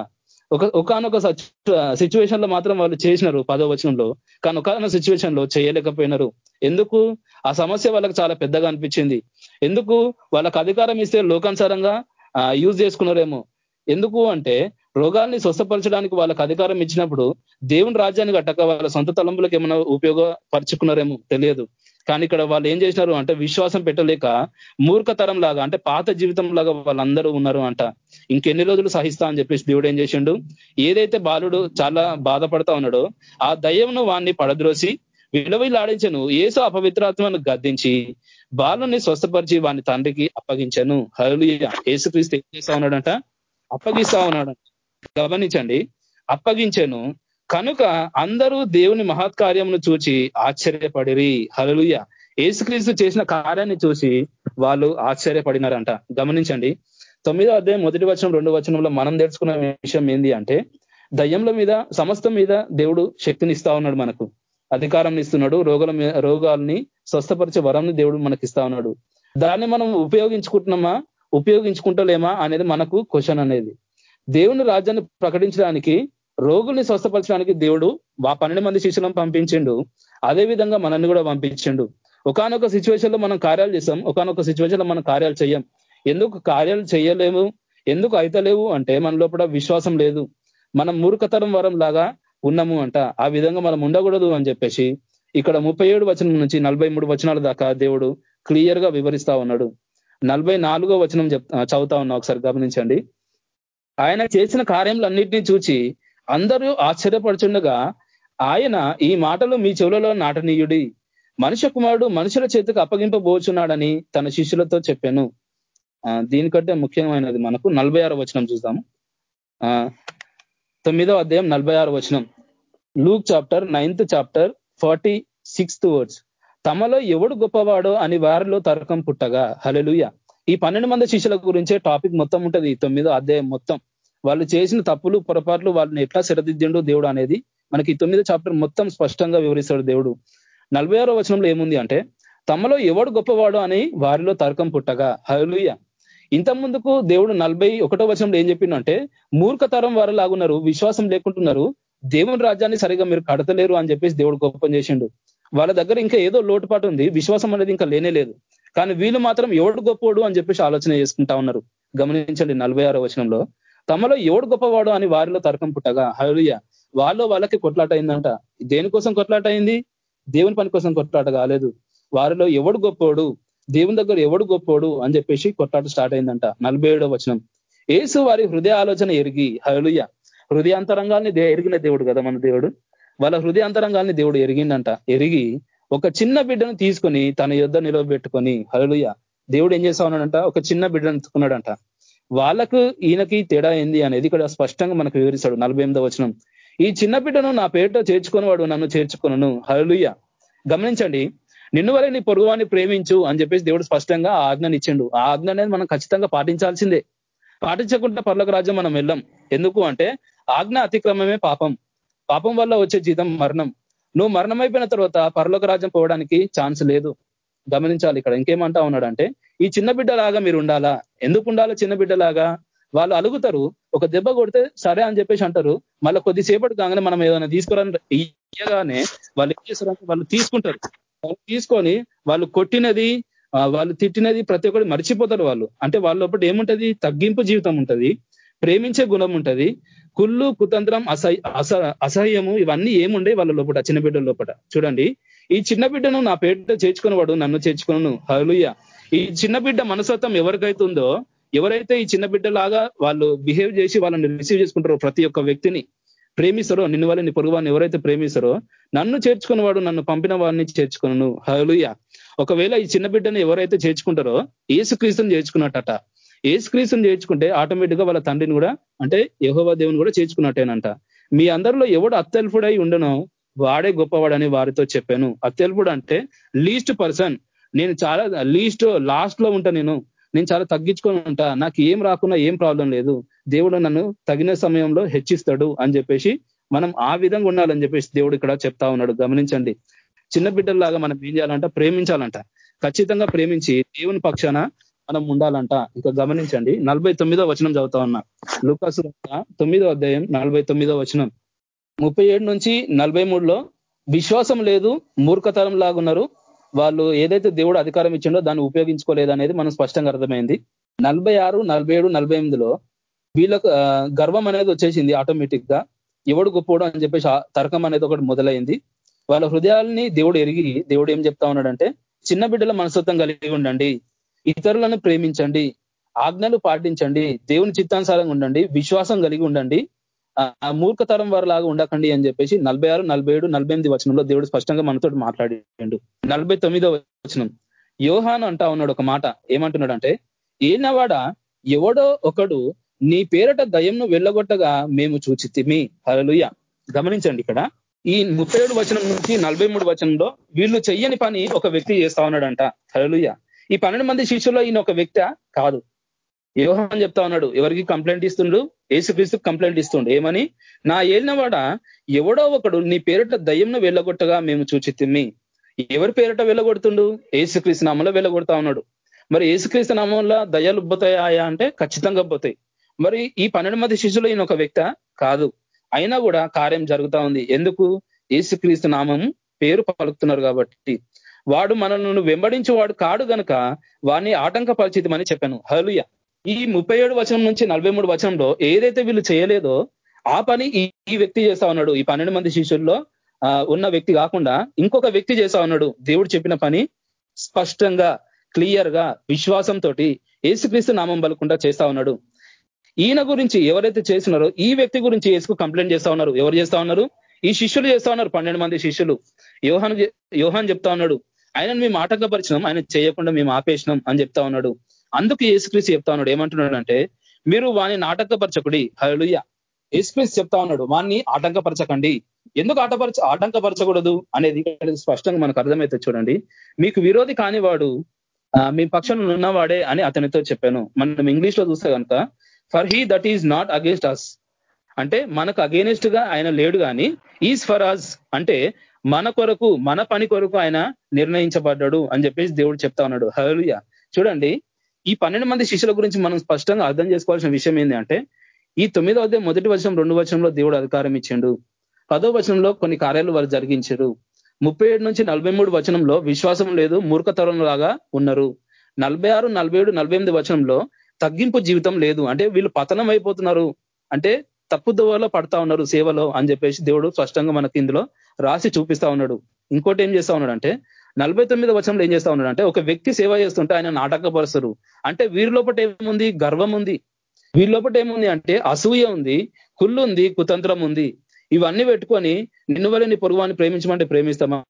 ఒక ఒకనొక సిచ్యువేషన్లో మాత్రం వాళ్ళు చేసినారు పదో వచనంలో. కానీ ఒకనొక సిచ్యువేషన్లో చేయలేకపోయినారు. ఎందుకు? ఆ సమస్య వాళ్ళకి చాలా పెద్దగా అనిపించింది. ఎందుకు? వాళ్ళకి అధికారం ఇస్తే లోకానుసారంగా యూజ్ చేసుకున్నారేమో. ఎందుకు అంటే రోగాల్ని స్వస్థపరచడానికి వాళ్ళకి అధికారం ఇచ్చినప్పుడు దేవుని రాజ్యాన్ని కట్టక వాళ్ళ సొంత తలంపులకు ఏమైనా ఉపయోగపరుచుకున్నారేమో తెలియదు. కానీ ఇక్కడ వాళ్ళు ఏం చేసినారు అంటే విశ్వాసం పెట్టలేక మూర్ఖతరం లాగా అంటే పాత జీవితం లాగా వాళ్ళందరూ ఉన్నారు అంట. ఇంకెన్ని రోజులు సహిస్తా అని చెప్పేసి దేవుడు ఏం చేసిండు? ఏదైతే బాలుడు చాలా బాధపడతా ఉన్నాడో ఆ దయ్యంను వాణ్ణి పడద్రోసి విలువలాడించను. ఏసు అపవిత్రాత్మను గద్దించి బాలుని స్వస్థపరిచి వాని తండ్రికి అప్పగించను. హలు ఏసుక్రీస్తు ఏం చేస్తా ఉన్నాడంట? అప్పగిస్తా ఉన్నాడు గమనించండి. అప్పగించను. కనుక అందరూ దేవుని మహత్కార్యమును చూచి ఆశ్చర్యపడిరి. హలలుయ ఏసుక్రీస్తు చేసిన కార్యాన్ని చూసి వాళ్ళు ఆశ్చర్యపడినారంట. గమనించండి. తొమ్మిదో అధ్యాయం మొదటి వచనం రెండు వచనంలో మనం తెలుసుకున్న విషయం ఏంది అంటే దయ్యంల మీద సమస్తం మీద దేవుడు శక్తిని ఇస్తా ఉన్నాడు మనకు. అధికారం ఇస్తున్నాడు. రోగుల రోగాల్ని స్వస్థపరిచే వరంని దేవుడు మనకి ఇస్తా ఉన్నాడు. దాన్ని మనం ఉపయోగించుకుంటున్నామా? ఉపయోగించుకుంటలేమా? అనేది మనకు క్వశ్చన్ అనేది. దేవుని రాజ్యాన్ని ప్రకటించడానికి రోగుల్ని స్వస్థపరచడానికి దేవుడు ఆ పన్నెండు మంది శిష్యులను పంపించిండు. అదే విధంగా మనల్ని కూడా పంపించిండు. ఒకనొక సిచ్యువేషన్లో మనం కార్యాలు చేస్తాం ఒకనొక సిచ్యువేషన్లో మనం కార్యాలు చేయం. ఎందుకు కార్యాలు చేయలేము? ఎందుకు అయితలేవు అంటే మన లోపల విశ్వాసం లేదు. మనం మూర్ఖతరం వరం లాగా ఉన్నాము అంట. ఆ విధంగా మనం ఉండకూడదు అని చెప్పేసి ఇక్కడ ముప్పై ఏడు వచనం నుంచి నలభై మూడు వచనాల దాకా దేవుడు క్లియర్గా వివరిస్తా ఉన్నాడు. నలభై నాలుగో వచనం చెప్ చదువుతా ఉన్నా ఒకసారి గమనించండి. ఆయన చేసిన కార్యములన్నింటినీ చూచి అందరూ ఆశ్చర్యపడుచుండగా ఆయన ఈ మాటలు మీ చెవులలో నాటనీయుడి. మనుష్య కుమారుడు మనుషుల చేతికి అప్పగింపబోచున్నాడని తన శిష్యులతో చెప్పాను. దీనికంటే ముఖ్యమైనది మనకు నలభై ఆరు వచనం చూద్దాము. తొమ్మిదో అధ్యాయం నలభై ఆరు వచనం. Luke chapter ninth chapter forty sixth words. తమలో ఎవడు గొప్పవాడో అని వారిలో తర్కం పుట్టగా. హలెలుయ ఈ పన్నెండు మంది శిష్యుల గురించే టాపిక్ మొత్తం ఉంటది ఈ తొమ్మిదో అధ్యాయం మొత్తం. వాళ్ళు చేసిన తప్పులు పొరపాట్లు వాళ్ళని ఎట్లా సరిదిద్దిండు దేవుడు అనేది మనకి ఈ తొమ్మిదో చాప్టర్ మొత్తం స్పష్టంగా వివరిస్తాడు దేవుడు. నలభై ఆరో వచనంలో ఏముంది అంటే తమలో ఎవడు గొప్పవాడు అని వారిలో తర్కం పుట్టగా. హలుయ ఇంత ముందుకు దేవుడు నలభై ఒకటో వచనంలో ఏం చెప్పిండంటే మూర్ఖతరం వారు లాగున్నారు విశ్వాసం లేకుంటున్నారు దేవుని రాజ్యాన్ని సరిగా మీరు కడతలేరు అని చెప్పేసి దేవుడు గొప్పం చేసిండు. వాళ్ళ దగ్గర ఇంకా ఏదో లోటుపాటు ఉంది విశ్వాసం అనేది ఇంకా లేనే లేదు. కానీ వీళ్ళు మాత్రం ఎవడు గొప్పోడు అని చెప్పేసి ఆలోచన చేసుకుంటా ఉన్నారు. గమనించండి నలభై ఆరో వచనంలో. తమలో ఎవడు గొప్పవాడు అని వారిలో తర్కం పుట్టగా? హలుయ వాళ్ళు వాళ్ళకి కొట్లాట అయిందంట. దేనికోసం కొట్లాట అయింది? దేవుని పని కోసం కొట్లాట కాలేదు. వారిలో ఎవడు గొప్పోడు? దేవుని దగ్గర ఎవడు గొప్పోడు అని చెప్పేసి కొట్లాట స్టార్ట్ అయిందంట. నలభై వచనం. ఏసు వారి హృదయ ఆలోచన ఎరిగి హలుయ హృదయాంతరంగాల్ని ఎరిగిన దేవుడు కదా మన దేవుడు? వాళ్ళ హృదయాంతరంగాల్ని దేవుడు ఎరిగిందంట ఎరిగి ఒక చిన్న బిడ్డను తీసుకొని తన యుద్ధ నిలవబెట్టుకొని హలుయ దేవుడు ఏం చేస్తా ఉన్నాడంట? ఒక చిన్న బిడ్డను ఎత్తుకున్నాడంట వాళ్ళకు ఈయనకి తేడా ఏంది అనేది ఇక్కడ స్పష్టంగా మనకు వివరిస్తాడు. నలభై ఎనిమిదో వచనం. ఈ చిన్న బిడ్డను నా పేరుతో చేర్చుకునేవాడు నన్ను చేర్చుకున్నాను హలుయ గమనించండి. నిన్ను వరే నీ పొరుగువాన్ని ప్రేమించు అని చెప్పేసి దేవుడు స్పష్టంగా ఆజ్ఞని ఇచ్చిండు. ఆ ఆజ్ఞ అనేది మనం ఖచ్చితంగా పాటించాల్సిందే. పాటించకుండా పర్లకు రాజ్యం మనం వెళ్ళం. ఎందుకు అంటే ఆజ్ఞ అతిక్రమమే పాపం. పాపం వల్ల వచ్చే జీతం మరణం. నువ్వు మరణం అయిపోయిన తర్వాత పరలోక రాజ్యం పోవడానికి ఛాన్స్ లేదు. గమనించాలి ఇక్కడ. ఇంకేమంటా ఉన్నాడంటే ఈ చిన్న బిడ్డలాగా మీరు ఉండాలా? ఎందుకు ఉండాలా చిన్న బిడ్డలాగా? వాళ్ళు అలుగుతారు ఒక దెబ్బ కొడితే సరే అని చెప్పేసి అంటారు. మళ్ళీ కొద్దిసేపటి కాగానే మనం ఏదైనా తీసుకురాని ఇయ్యగానే వాళ్ళు ఏం చేస్తారంటే వాళ్ళు తీసుకుంటారు. వాళ్ళు తీసుకొని వాళ్ళు కొట్టినది వాళ్ళు తిట్టినది ప్రతి ఒక్కటి మర్చిపోతారు వాళ్ళు. అంటే వాళ్ళ లోపల ఏముంటది? తగ్గింపు జీవితం ఉంటది. ప్రేమించే గుణం ఉంటది. కుళ్ళు కుతంత్రం అసహ్య అసహ్యము ఇవన్నీ ఏముండే వాళ్ళ లోపల చిన్న బిడ్డ లోపల చూడండి ఈ చిన్న బిడ్డను నా పేట చేర్చుకునేవాడు నన్ను చేర్చుకున్నాను హలుయ ఈ చిన్న బిడ్డ మనసత్వం ఎవరికైతుందో ఎవరైతే ఈ చిన్న బిడ్డలాగా వాళ్ళు బిహేవ్ చేసి వాళ్ళని రిసీవ్ చేసుకుంటారో ప్రతి ఒక్క వ్యక్తిని ప్రేమిస్తారో నిన్ను వాళ్ళని పొరుగువాన్ని ఎవరైతే ప్రేమిస్తారో నన్ను చేర్చుకున్నవాడు నన్ను పంపిన వాడిని చేర్చుకున్నాను హలుయ ఒకవేళ ఈ చిన్న బిడ్డను ఎవరైతే చేర్చుకుంటారో ఏసుక్రీస్తుని చేర్చుకున్నట్టట. ఏసుక్రీస్తుని చేర్చుకుంటే ఆటోమేటిక్గా వాళ్ళ తండ్రిని కూడా అంటే యహోవా దేవుని కూడా చేర్చుకున్నట్టేనంట మీ అందరిలో ఎవడు అత్యల్పుడై ఉండనో వాడే గొప్పవాడని వారితో చెప్పాను. అత్యల్పుడు అంటే లీస్ట్ పర్సన్ నేను చాలా లీస్ట్ లాస్ట్లో ఉంటా నేను. నేను చాలా తగ్గించుకొని ఉంటా. నాకు ఏం రాకున్నా ఏం ప్రాబ్లం లేదు. దేవుడు నన్ను తగిన సమయంలో హెచ్చిస్తాడు అని చెప్పేసి మనం ఆ విధంగా ఉండాలని చెప్పేసి దేవుడు ఇక్కడ చెప్తా ఉన్నాడు. గమనించండి. చిన్న బిడ్డల్లాగా మనం ఏం చేయాలంట? ప్రేమించాలంట. ఖచ్చితంగా ప్రేమించి దేవుని పక్షాన మనం ఉండాలంట. ఇంకా గమనించండి నలభై తొమ్మిదో వచనం చదువుతా ఉన్నా. లుకాసు తొమ్మిదో అధ్యాయం నలభై తొమ్మిదో వచనం. ముప్పై ఏడు నుంచి నలభై మూడులో విశ్వాసం లేదు మూర్ఖతరం లాగున్నారు. వాళ్ళు ఏదైతే దేవుడు అధికారం ఇచ్చిండో దాన్ని ఉపయోగించుకోలేదు అనేది మనం స్పష్టంగా అర్థమైంది. నలభై ఆరు నలభై ఏడు నలభై ఎనిమిదిలో వీళ్ళకు గర్వం అనేది వచ్చేసింది ఆటోమేటిక్గా ఎవడు గొప్పవడం అని చెప్పేసి తర్కం అనేది ఒకటి మొదలైంది. వాళ్ళ హృదయాల్ని దేవుడు ఎరిగి దేవుడు ఏం చెప్తా ఉన్నాడంటే చిన్న బిడ్డల మనస్తత్వం కలిగి ఉండండి. ఇతరులను ప్రేమించండి ఆజ్ఞలు పాటించండి దేవుని చిత్తానుసారంగా ఉండండి విశ్వాసం కలిగి ఉండండి ఆ మూర్ఖతరం వారు లాగా ఉండకండి అని చెప్పేసి నలభై ఆరు నలభై ఏడు నలభై ఎనిమిది వచనంలో దేవుడు స్పష్టంగా మనతో మాట్లాడిండు. నలభై తొమ్మిదో వచనం. యోహాన్ అంటా ఉన్నాడు ఒక మాట. ఏమంటున్నాడంటే ఏనవాడ ఎవడో ఒకడు నీ పేరట దయంను వెళ్ళగొట్టగా మేము చూచితిమి. హలలుయ గమనించండి ఇక్కడ. ఈ ముప్పై ఏడు వచనం నుంచి నలభై మూడు వచనంలో వీళ్ళు చెయ్యని పని ఒక వ్యక్తి చేస్తా ఉన్నాడంట. హలలుయ ఈ పన్నెండు మంది శిష్యుల్లో ఈయన ఒక వ్యక్తి కాదు. యోహాన్ చెప్తా ఉన్నాడు ఎవరికి కంప్లైంట్ ఇస్తుండ్రు ఏసుక్రీస్తు కంప్లైంట్ ఇస్తుండు. ఏమని? నా ఏలినవాడ ఎవడో ఒకడు నీ పేరిట దయ్యంను వెళ్ళగొట్టగా మేము చూచితిమ్మి ఎవరి పేరిట వెళ్ళగొడుతుండు? ఏసుక్రీస్తు నామంలో వెళ్ళగొడతా ఉన్నాడు. మరి ఏసుక్రీస్తు నామంలో దయ్యాలు ఉబ్బతాయా అంటే ఖచ్చితంగా పోతాయి మరి ఈ పన్నెండు మంది శిష్యులు ఈయన ఒక వ్యక్త కాదు. అయినా కూడా కార్యం జరుగుతా ఉంది. ఎందుకు? ఏసుక్రీస్తు నామం పేరు పలుకుతున్నారు కాబట్టి. వాడు మనల్ని వెంబడించేవాడు కాడు గనక వాడిని ఆటంకపరిచితమని చెప్పాను. హలుయ ఈ ముప్పై ఏడు వచనం నుంచి నలభై మూడు వచనంలో ఏదైతే వీళ్ళు చేయలేదో ఆ పని ఈ వ్యక్తి చేస్తా ఉన్నాడు. ఈ పన్నెండు మంది శిష్యుల్లో ఉన్న వ్యక్తి కాకుండా ఇంకొక వ్యక్తి చేస్తా ఉన్నాడు. దేవుడు చెప్పిన పని స్పష్టంగా క్లియర్గా విశ్వాసంతో ఏసుక్రీస్తు నామం బలకుండా చేస్తా ఉన్నాడు. ఈయన గురించి ఎవరైతే చేస్తున్నారో ఈ వ్యక్తి గురించి ఏసుకు కంప్లైంట్ చేస్తా ఉన్నారు. ఎవరు చేస్తా ఉన్నారు? ఈ శిష్యులు చేస్తా ఉన్నారు. పన్నెండు మంది శిష్యులు. యోహాన్ యోహాన్ చెప్తా ఉన్నాడు. ఆయనను మేము ఆటంకపరిచినాం ఆయన చేయకుండా మేము ఆపేసినాం అని చెప్తా ఉన్నాడు. అందుకు ఏసుక్రీస్ చెప్తా ఉన్నాడు. ఏమంటున్నాడు అంటే మీరు వాణ్ణి నాటకపరచకుడి. హలుయ ఏసుక్రీస్తు చెప్తా ఉన్నాడు వాణ్ణి ఆటంకపరచకండి. ఎందుకు ఆటపరచ ఆటంకపరచకూడదు అనేది స్పష్టంగా మనకు అర్థమైతే చూడండి. మీకు విరోధి కానివాడు మీ పక్షంలో ఉన్నవాడే అని అతనితో చెప్పాను. మనం ఇంగ్లీష్లో చూస్తే కనుక for he that is not against us అంటే మనకు అగేనిస్ట్గా ఆయన లేడు కానీ ఈజ్ ఫర్ అస్ అంటే మన కొరకు మన పని కొరకు ఆయన నిర్ణయించబడ్డాడు అని చెప్పేసి దేవుడు చెప్తా ఉన్నాడు. హలుయ చూడండి ఈ పన్నెండు మంది శిష్యుల గురించి మనం స్పష్టంగా అర్థం చేసుకోవాల్సిన విషయం ఏంటంటే ఈ తొమ్మిదో అదే మొదటి వచనం రెండు వచనంలో దేవుడు అధికారం ఇచ్చిండు. పదో వచనంలో కొన్ని కార్యాలు వారు జరిగించారు. ముప్పై నుంచి నలభై వచనంలో విశ్వాసం లేదు మూర్ఖతరం లాగా ఉన్నారు. నలభై ఆరు నలభై ఏడు నలభై ఎనిమిది వచనంలో తగ్గింపు జీవితం లేదు. అంటే వీళ్ళు పతనం అయిపోతున్నారు. అంటే తప్పుదోవలో పడతా ఉన్నారు సేవలో అని చెప్పేసి దేవుడు స్పష్టంగా మనకి ఇందులో రాసి చూపిస్తా ఉన్నాడు. ఇంకోటి ఏం చేస్తా ఉన్నాడు అంటే నలభై తొమ్మిది వచనంలో ఏం చేస్తా ఉన్నాడు అంటే ఒక వ్యక్తి సేవ చేస్తుంటే ఆయన నాటకపరుస్తారు. అంటే వీరి లోపల ఏముంది? గర్వం ఉంది. వీరి లోపల ఏముంది అంటే అసూయ ఉంది కుళ్ళు ఉంది కుతంత్రం ఉంది. ఇవన్నీ పెట్టుకొని నిన్ను వల్ల నీ పొరుగువాన్ని ప్రేమించమంటే ప్రేమిస్తామా?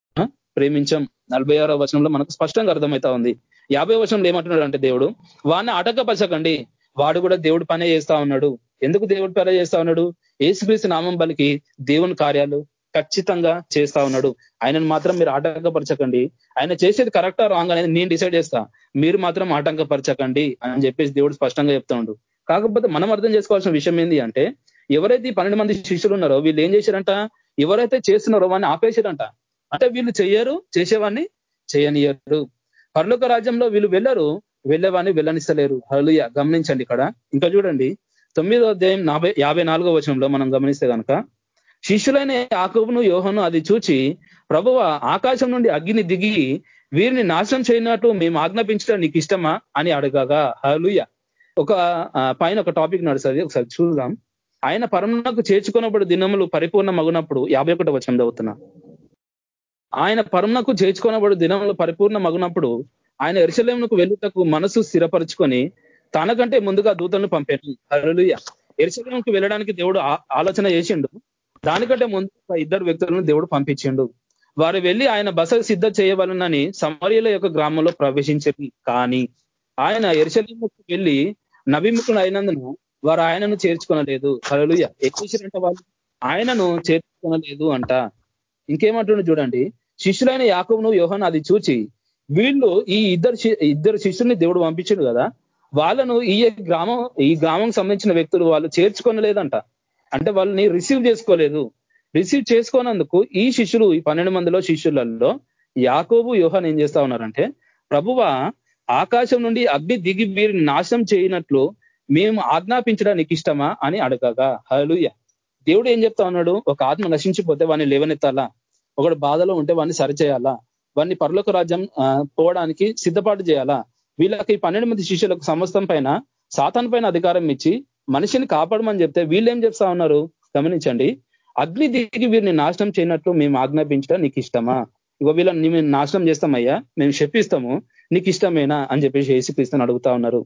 ప్రేమించం. నలభై ఆరో వచనంలో మనకు స్పష్టంగా అర్థమవుతా ఉంది. యాభై వచనంలో ఏమంటున్నాడు అంటే దేవుడు వాడిని ఆటకపరచకండి. వాడు కూడా దేవుడు పనే చేస్తా ఉన్నాడు. ఎందుకు దేవుడు పేర చేస్తా ఉన్నాడు? ఏసుక్రీస్తు నామం బలికి దేవుని కార్యాలు ఖచ్చితంగా చేస్తా ఉన్నాడు. ఆయనను మాత్రం మీరు ఆటంకపరచకండి. ఆయన చేసేది కరెక్టా రాంగ్ అనేది నేను డిసైడ్ చేస్తా. మీరు మాత్రం ఆటంకపరచకండి అని చెప్పేసి దేవుడు స్పష్టంగా చెప్తా ఉండు. కాకపోతే మనం అర్థం చేసుకోవాల్సిన విషయం ఏంది అంటే ఎవరైతే పన్నెండు మంది శిష్యులు ఉన్నారో వీళ్ళు ఏం చేశారంట? ఎవరైతే చేస్తున్నారో వాడిని ఆపేశారంట. అంటే వీళ్ళు చెయ్యరు చేసేవాడిని చేయనియరు. పర్లోక రాజ్యంలో వీళ్ళు వెళ్ళరు వెళ్ళేవాడిని వెళ్ళనిస్తలేరు. హలుయ గమనించండి ఇక్కడ. ఇంకా చూడండి. తొమ్మిదో అధ్యాయం నాభై యాభై నాలుగో వచనంలో మనం గమనిస్తే కనుక శిష్యులైన యాకబును యోహను అది చూచి ప్రభువ ఆకాశం నుండి అగ్గిని దిగి వీరిని నాశనం చేయనట్టు మేము ఆజ్ఞాపించడం నీకు ఇష్టమా అని అడగగా. హలుయ ఒక పైన ఒక టాపిక్ నడుస్తుంది ఒకసారి చూద్దాం. ఆయన పరమునకు చేర్చుకున్నప్పుడు దినములు పరిపూర్ణ మగునప్పుడు యాభై ఒకటి వచనం చదువుతున్నా. ఆయన పరమునకు చేర్చుకున్నప్పుడు దినములు పరిపూర్ణ మగునప్పుడు ఆయన ఎరుసలేమునకు వెళ్ళుటకు మనసు స్థిరపరుచుకొని తనకంటే ముందుగా దూతలను పంపాను. హరులుయ ఎరుసలంకి వెళ్ళడానికి దేవుడు ఆలోచన చేసిండు. దానికంటే ముందు ఇద్దరు వ్యక్తులను దేవుడు పంపించిండు. వారు వెళ్ళి ఆయన బస సిద్ధ చేయవలనని సమర్యల యొక్క గ్రామంలో ప్రవేశించింది. కానీ ఆయన ఎరుసలేముకు వెళ్ళి నభిముఖులు అయినందున వారు ఆయనను చేర్చుకొనలేదు. హలలుయ ఎక్కేసిరంట వాళ్ళు ఆయనను చేర్చుకొనలేదు అంట. ఇంకేమంటుండో చూడండి. శిష్యులైన యాకమును యోహన్ అది చూచి వీళ్ళు ఈ ఇద్దరు ఇద్దరు శిష్యుల్ని దేవుడు పంపించాడు కదా? వాళ్ళను ఈ గ్రామం ఈ గ్రామం సంబంధించిన వ్యక్తులు వాళ్ళు చేర్చుకొనలేదంట. అంటే వాళ్ళని రిసీవ్ చేసుకోలేదు. రిసీవ్ చేసుకోనందుకు ఈ శిష్యులు ఈ పన్నెండు మందిలో శిష్యులలో యాకోబు యోహన్ ఏం చేస్తా ఉన్నారంటే ప్రభువ ఆకాశం నుండి అగ్ని దిగి వీరిని నాశనం చేయనట్లు మేము ఆజ్ఞాపించడానికి ఇష్టమా అని అడగగా. హలుయ దేవుడు ఏం చెప్తా ఉన్నాడు? ఒక ఆత్మ నశించిపోతే వాడిని లేవనెత్తాలా? ఒకడు బాధలో ఉంటే వాడిని సరిచేయాలా? వాడిని పర్లోక రాజ్యం పోవడానికి సిద్ధపాటు చేయాలా? వీళ్ళకి పన్నెండు మంది శిష్యులకు సమస్తం పైన సాతాన్ పైన అధికారం ఇచ్చి మనిషిని కాపాడమని చెప్తే వీళ్ళు ఏం చెప్తా ఉన్నారు? గమనించండి. అగ్ని దిగి వీరిని నాశనం చేయనట్లు మేము ఆజ్ఞాపించడం నీకు ఇష్టమా? ఇక వీళ్ళని మేము నాశనం చేస్తామయ్యా మేము చెప్పిస్తాము నీకు ఇష్టమేనా? అని చెప్పేసి ఏసుక్రీస్తుని అడుగుతా ఉన్నారు.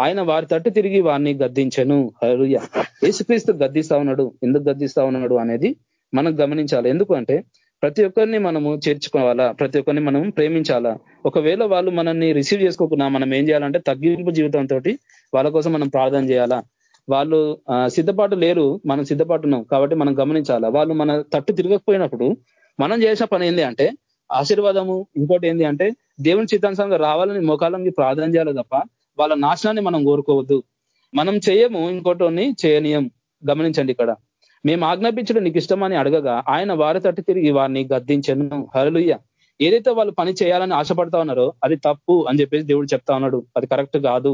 ఆయన వారి తట్టు తిరిగి వారిని గద్దించను. హరుయ యేసుక్రీస్తు గద్దిస్తా ఉన్నాడు. ఎందుకు గద్దిస్తా ఉన్నాడు అనేది మనం గమనించాలి. ఎందుకు అంటే ప్రతి ఒక్కరిని మనము చేర్చుకోవాలా? ప్రతి ఒక్కరిని మనం ప్రేమించాలా? ఒకవేళ వాళ్ళు మనల్ని రిసీవ్ చేసుకోకుండా మనం ఏం చేయాలంటే తగ్గింపు జీవితంతో వాళ్ళ కోసం మనం ప్రార్థన చేయాలా? వాళ్ళు సిద్ధపాటు లేరు మనం సిద్ధపాటున్నాం కాబట్టి మనం గమనించాలా? వాళ్ళు మన తట్టు తిరగకపోయినప్పుడు మనం చేసిన పని ఏంది అంటే ఆశీర్వాదము. ఇంకోటి ఏంది అంటే దేవుని చిత్తాంశంగా రావాలని మోకాలంకి ప్రార్థన చేయాలి తప్ప వాళ్ళ నాశనాన్ని మనం కోరుకోవద్దు. మనం చేయము ఇంకోటి చేయనీయం. గమనించండి ఇక్కడ. మేము ఆజ్ఞాపించడం నీకు ఇష్టమని అడగగా ఆయన వారి తట్టు తిరిగి వారిని గద్దించను. హరలుయ్య ఏదైతే వాళ్ళు పని చేయాలని ఆశపడతా ఉన్నారో అది తప్పు అని చెప్పేసి దేవుడు చెప్తా ఉన్నాడు. అది కరెక్ట్ కాదు.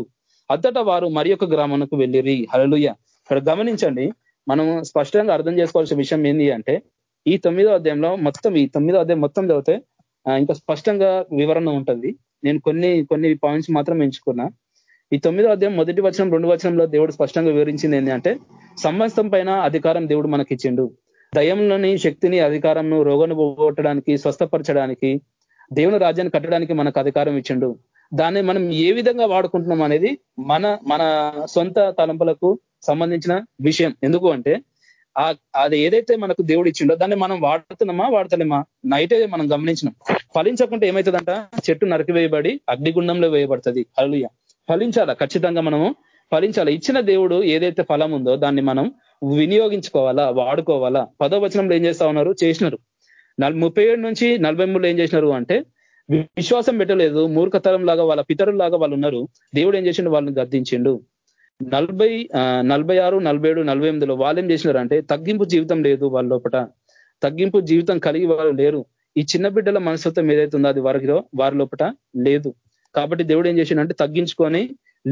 అద్దట వారు మరి యొక్క గ్రామానికి వెళ్ళిరి. హరలుయ్య ఇక్కడ గమనించండి మనం స్పష్టంగా అర్థం చేసుకోవాల్సిన విషయం ఏంటి అంటే ఈ తొమ్మిదో అధ్యాయంలో మొత్తం ఈ తొమ్మిదో అధ్యాయం మొత్తం చదివితే ఇంకా స్పష్టంగా వివరణ ఉంటుంది. నేను కొన్ని కొన్ని పాయింట్స్ మాత్రం ఎంచుకున్నా. ఈ తొమ్మిదో అధ్యాయం మొదటి వచనం రెండు వచనంలో దేవుడు స్పష్టంగా వివరించింది ఏంటంటే సమస్తం పైన అధికారం దేవుడు మనకిచ్చిండు. దయంలోని శక్తిని అధికారంను రోగను పోగొట్టడానికి స్వస్థపరచడానికి దేవుని రాజ్యాన్ని కట్టడానికి మనకు అధికారం ఇచ్చిండు. దాన్ని మనం ఏ విధంగా వాడుకుంటున్నాం అనేది మన మన సొంత తలంపులకు సంబంధించిన విషయం. ఎందుకు అంటే అది ఏదైతే మనకు దేవుడు ఇచ్చిండో దాన్ని మనం వాడుతున్నామా వాడతలేమా? నైటే మనం గమనించినాం. ఫలించకుండా ఏమవుతుందంట చెట్టు నరికివేయబడి అగ్నిగుండంలో వేయబడుతుంది. అలుయ ఫలించాలా? ఖచ్చితంగా మనము ఫలించాలి? ఇచ్చిన దేవుడు ఏదైతే ఫలం ఉందో దాన్ని మనం వినియోగించుకోవాలా? వాడుకోవాలా? పదో వచనంలో ఏం చేస్తా ఉన్నారు? చేసినారు. ముప్పై నుంచి నలభై ఏం చేసినారు అంటే విశ్వాసం పెట్టలేదు మూర్ఖతరం లాగా వాళ్ళ పితరులాగా వాళ్ళు ఉన్నారు. దేవుడు ఏం చేసిండు? వాళ్ళని గద్దించిండు. నలభై నలభై ఆరు నలభై ఏడు నలభై ఎనిమిదిలో వాళ్ళు ఏం చేసినారు అంటే తగ్గింపు జీవితం లేదు వాళ్ళ లోపల తగ్గింపు జీవితం కలిగి వాళ్ళు లేరు. ఈ చిన్న బిడ్డల మనస్తత్వం ఏదైతుందో అది వారిలో వారి లోపల లేదు. కాబట్టి దేవుడు ఏం చేసిండంటే తగ్గించుకొని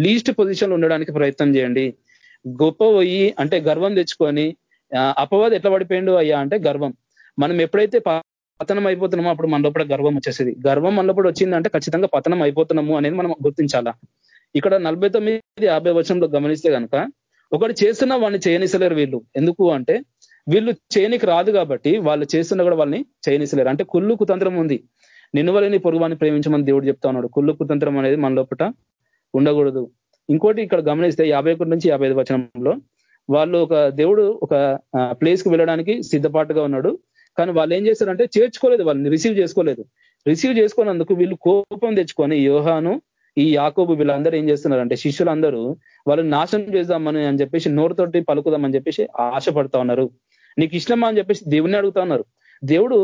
లీస్ట్ పొజిషన్ ఉండడానికి ప్రయత్నం చేయండి. గొప్ప పోయి అంటే గర్వం తెచ్చుకొని అపవాది ఎట్లా పడిపోయిండు అయ్యా అంటే గర్వం. మనం ఎప్పుడైతే పతనం అయిపోతున్నామో అప్పుడు మన లోపల గర్వం వచ్చేసేది. గర్వం మన లోపల వచ్చిందంటే ఖచ్చితంగా పతనం అయిపోతున్నాము అనేది మనం గుర్తించాలా? ఇక్కడ నలభై తొమ్మిది యాభై వర్షంలో గమనిస్తే కనుక ఒకటి చేస్తున్న వాడిని చేయనిసలేరు వీళ్ళు. ఎందుకు అంటే వీళ్ళు చేయనికి రాదు కాబట్టి వాళ్ళు చేస్తున్న కూడా వాళ్ళని చేయనిసలేరు అంటే కుళ్ళు కుతంత్రం ఉంది. నిన్నువలని పొరుగువాన్ని ప్రేమించమని దేవుడు చెప్తా ఉన్నాడు. కుళ్ళు కుతంత్రం అనేది మన లోపల ఉండకూడదు. ఇంకోటి ఇక్కడ గమనిస్తే యాభై ఒకటి నుంచి యాభై ఐదు వచనంలో వాళ్ళు ఒక దేవుడు ఒక ప్లేస్కి వెళ్ళడానికి సిద్ధపాటుగా ఉన్నాడు. కానీ వాళ్ళు ఏం చేశారంటే చేర్చుకోలేదు వాళ్ళని రిసీవ్ చేసుకోలేదు. రిసీవ్ చేసుకున్నందుకు వీళ్ళు కోపం తెచ్చుకొని యోహాను ఈ యాకోబు వీళ్ళందరూ ఏం చేస్తున్నారంటే శిష్యులందరూ వాళ్ళు నాశనం చేద్దామని అని చెప్పేసి నోరుతోటి పలుకుదామని చెప్పేసి ఆశపడతా ఉన్నారు. నీకు ఇష్టమా అని చెప్పేసి దేవుణ్ణి అడుగుతా ఉన్నారు. దేవుడు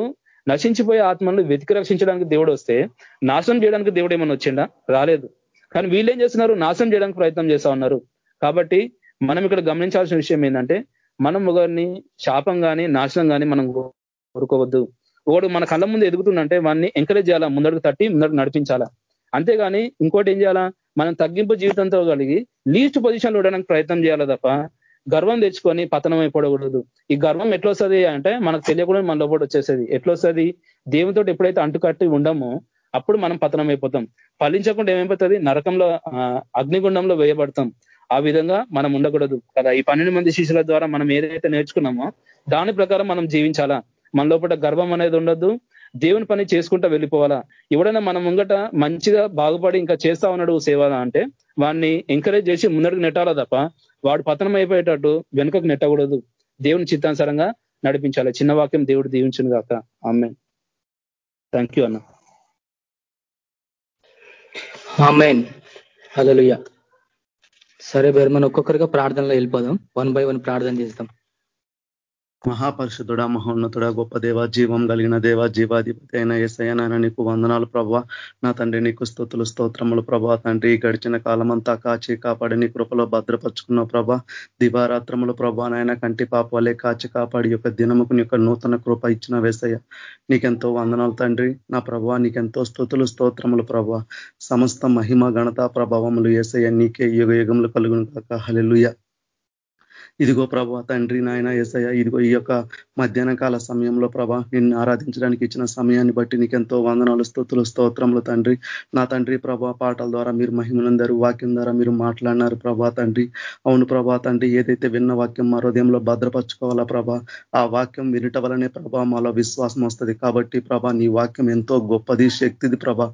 నశించిపోయే ఆత్మలను వెతికి రక్షించడానికి దేవుడు వస్తే నాశనం చేయడానికి దేవుడు ఏమన్నా వచ్చిండా? రాలేదు. కానీ వీళ్ళు ఏం చేస్తున్నారు? నాశనం చేయడానికి ప్రయత్నం చేస్తా ఉన్నారు. కాబట్టి మనం ఇక్కడ గమనించాల్సిన విషయం ఏంటంటే మనం ఒకరిని శాపం కానీ నాశనం కానీ మనం కోరుకోవద్దు. ఒకడు మన కళ్ళ ముందు ఎదుగుతుందంటే వాడిని ఎంకరేజ్ చేయాలా? ముందడుగు తట్టి ముందడుగు నడిపించాలా? అంతేగాని ఇంకోటి ఏం చేయాలా? మనం తగ్గింపు జీవితంతో కలిగి లీస్ట్ పొజిషన్లో ఉండడానికి ప్రయత్నం చేయాలా తప్ప గర్వం తెచ్చుకొని పతనం అయిపోకూడదు ఈ గర్వం ఎట్లొస్తుంది అంటే మనకు తెలియకుండా మన లోపల వచ్చేసేది. ఎట్లొస్తుంది? దేవునితో ఎప్పుడైతే అంటుకట్టి ఉండమో అప్పుడు మనం పతనం అయిపోతాం. ఫలించకుండా ఏమైపోతుంది? నరకంలో అగ్నిగుండంలో వేయబడతాం. ఆ విధంగా మనం ఉండకూడదు కదా. ఈ పన్నెండు మంది శిష్యుల ద్వారా మనం ఏదైతే నేర్చుకున్నామో దాని ప్రకారం మనం జీవించాలా? మన లోపల గర్వం అనేది ఉండొద్దు. దేవుని పని చేసుకుంటా వెళ్ళిపోవాలా? ఎవడైనా మన ముంగట మంచిగా బాగుపడి ఇంకా చేస్తా ఉన్నాడు సేవ అంటే వాడిని ఎంకరేజ్ చేసి ముందడుగు నెట్టాలా తప్ప వాడు పతనం అయిపోయేటట్టు వెనుకకు నెట్టకూడదు. దేవుని చిత్తానుసారంగా నడిపించాలి. చిన్న వాక్యం దేవుడు దీవించును కాక అమ్మే థ్యాంక్ యూ అన్న. ఆమెన్. సరే బేర్ మనం ఒక్కొక్కరిగా ప్రార్థనలో వెళ్ళిపోదాం. వన్ బై వన్ ప్రార్థన చేస్తాం. మహాపరిషుతుడ మహోన్నతుడ గొప్ప దేవ జీవం కలిగిన దేవ జీవాధిపతి అయిన ఎస్ఐ నాయన నీకు వందనాలు ప్రభావ. నా తండ్రి నీకు స్థుతులు స్తోత్రములు ప్రభా తండ్రి గడిచిన కాలమంతా కాచి కాపాడి నీ కృపలో భద్రపరుచుకున్న ప్రభా దివారాత్రములు ప్రభా నాయన కంటి పాపాలే కాచి కాపాడి యొక్క దినముకు నీ యొక్క నూతన కృప ఇచ్చిన వేసయ్య. నీకెంతో వందనాలు తండ్రి. నా ప్రభా నీకెంతో స్థుతులు స్తోత్రములు ప్రభా సమస్త మహిమ ఘనతా ప్రభావములు ఏసయ్య నీకే యుగ యుగములు కలుగును కాక హలెలుయ ఇదిగో ప్రభా తండ్రి నాయన ఏసయ్య ఇదిగో ఈ యొక్క మధ్యాహ్న కాల సమయంలో ప్రభా నిన్ను ఆరాధించడానికి ఇచ్చిన సమయాన్ని బట్టి నీకెంతో వందనాలు స్థుతులు స్తోత్రములు తండ్రి. నా తండ్రి ప్రభా పాటల ద్వారా మీరు మహిమనందరూ వాక్యం ద్వారా మీరు మాట్లాడినారు ప్రభా తండ్రి. అవును ప్రభా తండ్రి ఏదైతే విన్న వాక్యం మా హృదయంలో భద్రపరచుకోవాలా ప్రభా ఆ వాక్యం వినట వలనే ప్రభా మాలో విశ్వాసం వస్తుంది. కాబట్టి ప్రభా నీ వాక్యం ఎంతో గొప్పది శక్తిది ప్రభా.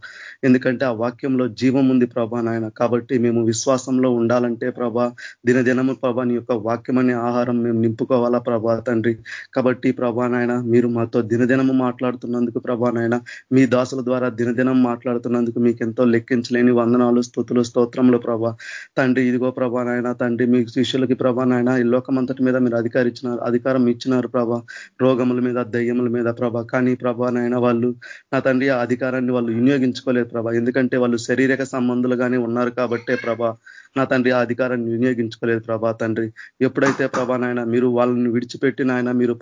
ఎందుకంటే ఆ వాక్యంలో జీవం ఉంది ప్రభా నాయన. కాబట్టి మేము విశ్వాసంలో ఉండాలంటే ప్రభా దినదినము ప్రభా నీ యొక్క వాక్యం అనే ఆహారం మేము నింపుకోవాలా ప్రభా తండ్రి? కాబట్టి ప్రభా నాయన మీరు మాతో దినదినము మాట్లాడుతున్నందుకు ప్రభా నాయన మీ దాసుల ద్వారా దినదినం మాట్లాడుతున్నందుకు మీకు ఎంతో లెక్కించలేని వందనాలు స్థుతులు స్తోత్రములు ప్రభా. తండ్రి ఇదిగో ప్రభా నాయన తండ్రి మీ శిష్యులకి ప్రభా నాయన ఈ లోకమంతటి మీద మీరు అధికారి ఇచ్చినారు అధికారం ఇచ్చినారు ప్రభా. రోగముల మీద దయ్యముల మీద ప్రభా. కానీ ప్రభా నాయన వాళ్ళు నా తండ్రి ఆ అధికారాన్ని వాళ్ళు వినియోగించుకోలేదు ప్రభా. ఎందుకంటే వాళ్ళు శారీరక సంబంధులుగానే ఉన్నారు కాబట్టే ప్రభా. నా తండ్రి ఆ అధికారాన్ని వినియోగించుకోలేదు ప్రభా తండ్రి. ఎప్పుడైతే ప్రభా నాయన మీరు వాళ్ళని విడిచిపెట్టి నాయన మీరు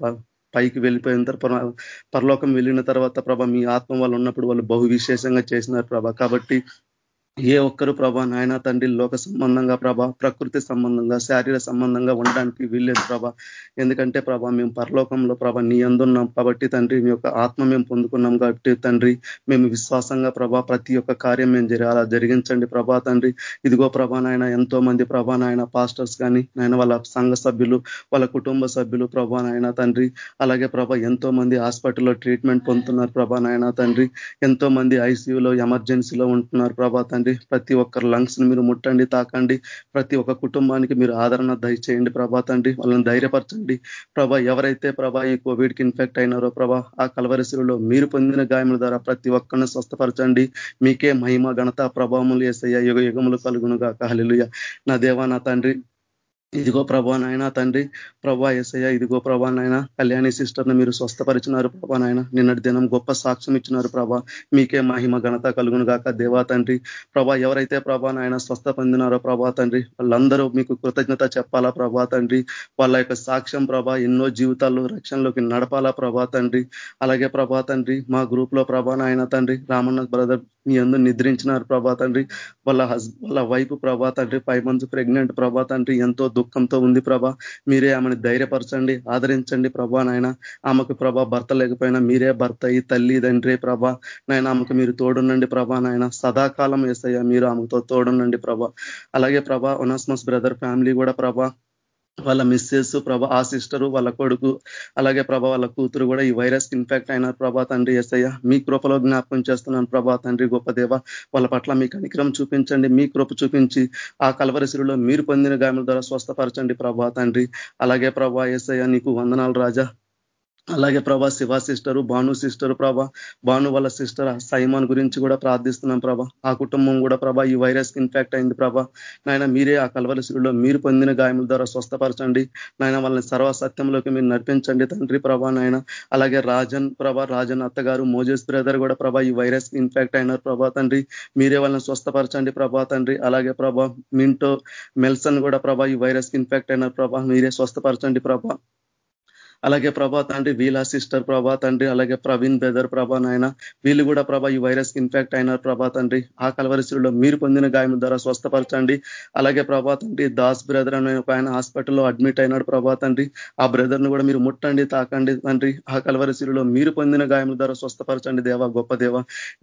పైకి వెళ్ళిపోయిన తర్వాత పరలోకం వెళ్ళిన తర్వాత ప్రభ మీ ఆత్మ వాళ్ళు ఉన్నప్పుడు వాళ్ళు బహు విశేషంగా చేసినారు ప్రభ. కాబట్టి ఏ ఒక్కరు ప్రభా నాయన తండ్రి లోక సంబంధంగా ప్రభా ప్రకృతి సంబంధంగా శారీర సంబంధంగా ఉండడానికి వీల్లేదు ప్రభా. ఎందుకంటే ప్రభా మేము పరలోకంలో ప్రభా నీ అందున్నాం కాబట్టి తండ్రి మీ యొక్క ఆత్మ మేము పొందుకున్నాం కాబట్టి తండ్రి మేము విశ్వాసంగా ప్రభా ప్రతి ఒక్క కార్యం మేము అలా జరిగించండి ప్రభా తండ్రి. ఇదిగో ప్రభా నాయన ఎంతో మంది ప్రభా నాయన పాస్టర్స్ కానీ నాయన వాళ్ళ సంఘ సభ్యులు వాళ్ళ కుటుంబ సభ్యులు ప్రభా నాయన తండ్రి. అలాగే ప్రభా ఎంతో మంది హాస్పిటల్లో ట్రీట్మెంట్ పొందుతున్నారు ప్రభా నాయన తండ్రి. ఎంతో మంది ఐసీయూలో ఎమర్జెన్సీలో ఉంటున్నారు ప్రభా తండ్రి. ప్రతి ఒక్కరి లంగ్స్ మీరు ముట్టండి తాకండి. ప్రతి ఒక్క కుటుంబానికి మీరు ఆదరణ దయచేయండి ప్రభా తండ్రి. వాళ్ళని ధైర్యపరచండి. ప్రభా ఎవరైతే ప్రభా ఈ కోవిడ్కి ఇన్ఫెక్ట్ అయినారో ప్రభా ఆ కలవరిశిలో మీరు పొందిన గాయముల ద్వారా ప్రతి ఒక్కరిని స్వస్థపరచండి. మీకే మహిమ ఘనత ప్రభావములు వేసయ్యా యుగ యుగములు కలుగునుగా హలిలుయ నా దేవా నా తండ్రి ఇదిగో ప్రభా నాయన తండ్రి ప్రభా ఎసయ్య ఇదిగో ప్రభా నాయన కళ్యాణి సిస్టర్ను మీరు స్వస్థపరిచినారు ప్రభా నాయన. నిన్నటి దినం గొప్ప సాక్ష్యం ఇచ్చినారు ప్రభా. మీకే మహిమ ఘనత కలుగును గాక దేవా తండ్రి. ప్రభా ఎవరైతే ప్రభా నాయన స్వస్థ పొందినారో ప్రభా తండ్రి వాళ్ళందరూ మీకు కృతజ్ఞత చెప్పాలా ప్రభా తండ్రి. వాళ్ళ యొక్క సాక్ష్యం ప్రభా ఎన్నో జీవితాల్లో రక్షణలోకి నడపాలా ప్రభా తండ్రి. అలాగే ప్రభా తండ్రి మా గ్రూప్లో ప్రభా నాయన తండ్రి రామన్న బ్రదర్ మీ అందరూ నిద్రించినారు ప్రభా తండ్రి. వాళ్ళ హస్ వాళ్ళ వైపు ప్రభా తండ్రి. ఫైవ్ మంత్స్ ప్రెగ్నెంట్ ప్రభా తండ్రి. ఎంతో దుఃఖంతో ఉంది ప్రభా. మీరే ఆమెను ధైర్యపరచండి ఆదరించండి ప్రభా నాయన. ఆమెకు ప్రభా భర్త లేకపోయినా మీరే భర్త ఈ తల్లి తండ్రి ప్రభా. నాయన ఆమెకు మీరు తోడుండండి ప్రభా నాయన. సదాకాలం వేసయ్యా మీరు ఆమెతో తోడుండండి ప్రభా. అలాగే ప్రభా ఒనాస్మస్ బ్రదర్ ఫ్యామిలీ కూడా ప్రభా వాళ్ళ మిస్సెస్ ప్రభా ఆ సిస్టరు వాళ్ళ కొడుకు అలాగే ప్రభా వాళ్ళ కూతురు కూడా ఈ వైరస్ ఇన్ఫెక్ట్ అయిన ప్రభా తండ్రి ఎస్ఐ మీ కృపలో జ్ఞాపకం చేస్తున్నాను ప్రభా తండ్రి గొప్ప దేవ. వాళ్ళ పట్ల మీ కనికరం చూపించండి మీ కృప చూపించి ఆ కలవరిశిలో మీరు పొందిన గాయముల ద్వారా స్వస్థపరచండి ప్రభా తండ్రి. అలాగే ప్రభా ఎస్ఐ నీకు వందనాలు రాజా. అలాగే ప్రభా శివ సిస్టరు భాను సిస్టరు ప్రభా. భాను వాళ్ళ సిస్టర్ సైమాన్ గురించి కూడా ప్రార్థిస్తున్నాం ప్రభా. ఆ కుటుంబం కూడా ప్రభా ఈ వైరస్ ఇన్ఫెక్ట్ అయింది ప్రభా. నాయన మీరే ఆ కలవలసిలో మీరు పొందిన గాయముల ద్వారా స్వస్థపరచండి. నాయన వాళ్ళని సర్వసత్యంలోకి మీరు నడిపించండి తండ్రి ప్రభా నాయన. అలాగే రాజన్ ప్రభా రాజన్ అత్తగారు మోజెస్ బ్రదర్ కూడా ప్రభా ఈ వైరస్ ఇన్ఫెక్ట్ అయినారు ప్రభా తండ్రి. మీరే వాళ్ళని స్వస్థపరచండి ప్రభా తండ్రి. అలాగే ప్రభా మింటో మెల్సన్ కూడా ప్రభా ఈ వైరస్ ఇన్ఫెక్ట్ అయినారు ప్రభా. మీరే స్వస్థపరచండి ప్రభా. అలాగే ప్రభా తండ్రి వీళ్ళ సిస్టర్ ప్రభా తండ్రి అలాగే ప్రవీణ్ బ్రదర్ ప్రభా నాయన వీళ్ళు కూడా ప్రభా ఈ వైరస్ ఇన్ఫెక్ట్ అయినారు ప్రభా తండ్రి. ఆ కలవరిశిలో మీరు పొందిన గాయం ద్వారా స్వస్థపరచండి. అలాగే ప్రభా తండ్రి దాస్ బ్రదర్ అనే ఒక ఆయన హాస్పిటల్లో అడ్మిట్ అయినాడు ప్రభా తండ్రి. ఆ బ్రదర్ను కూడా మీరు ముట్టండి తాకండి తండ్రి. ఆ కలవరిశిలో మీరు పొందిన గాయముల ద్వారా స్వస్థపరచండి దేవా గొప్ప దేవ.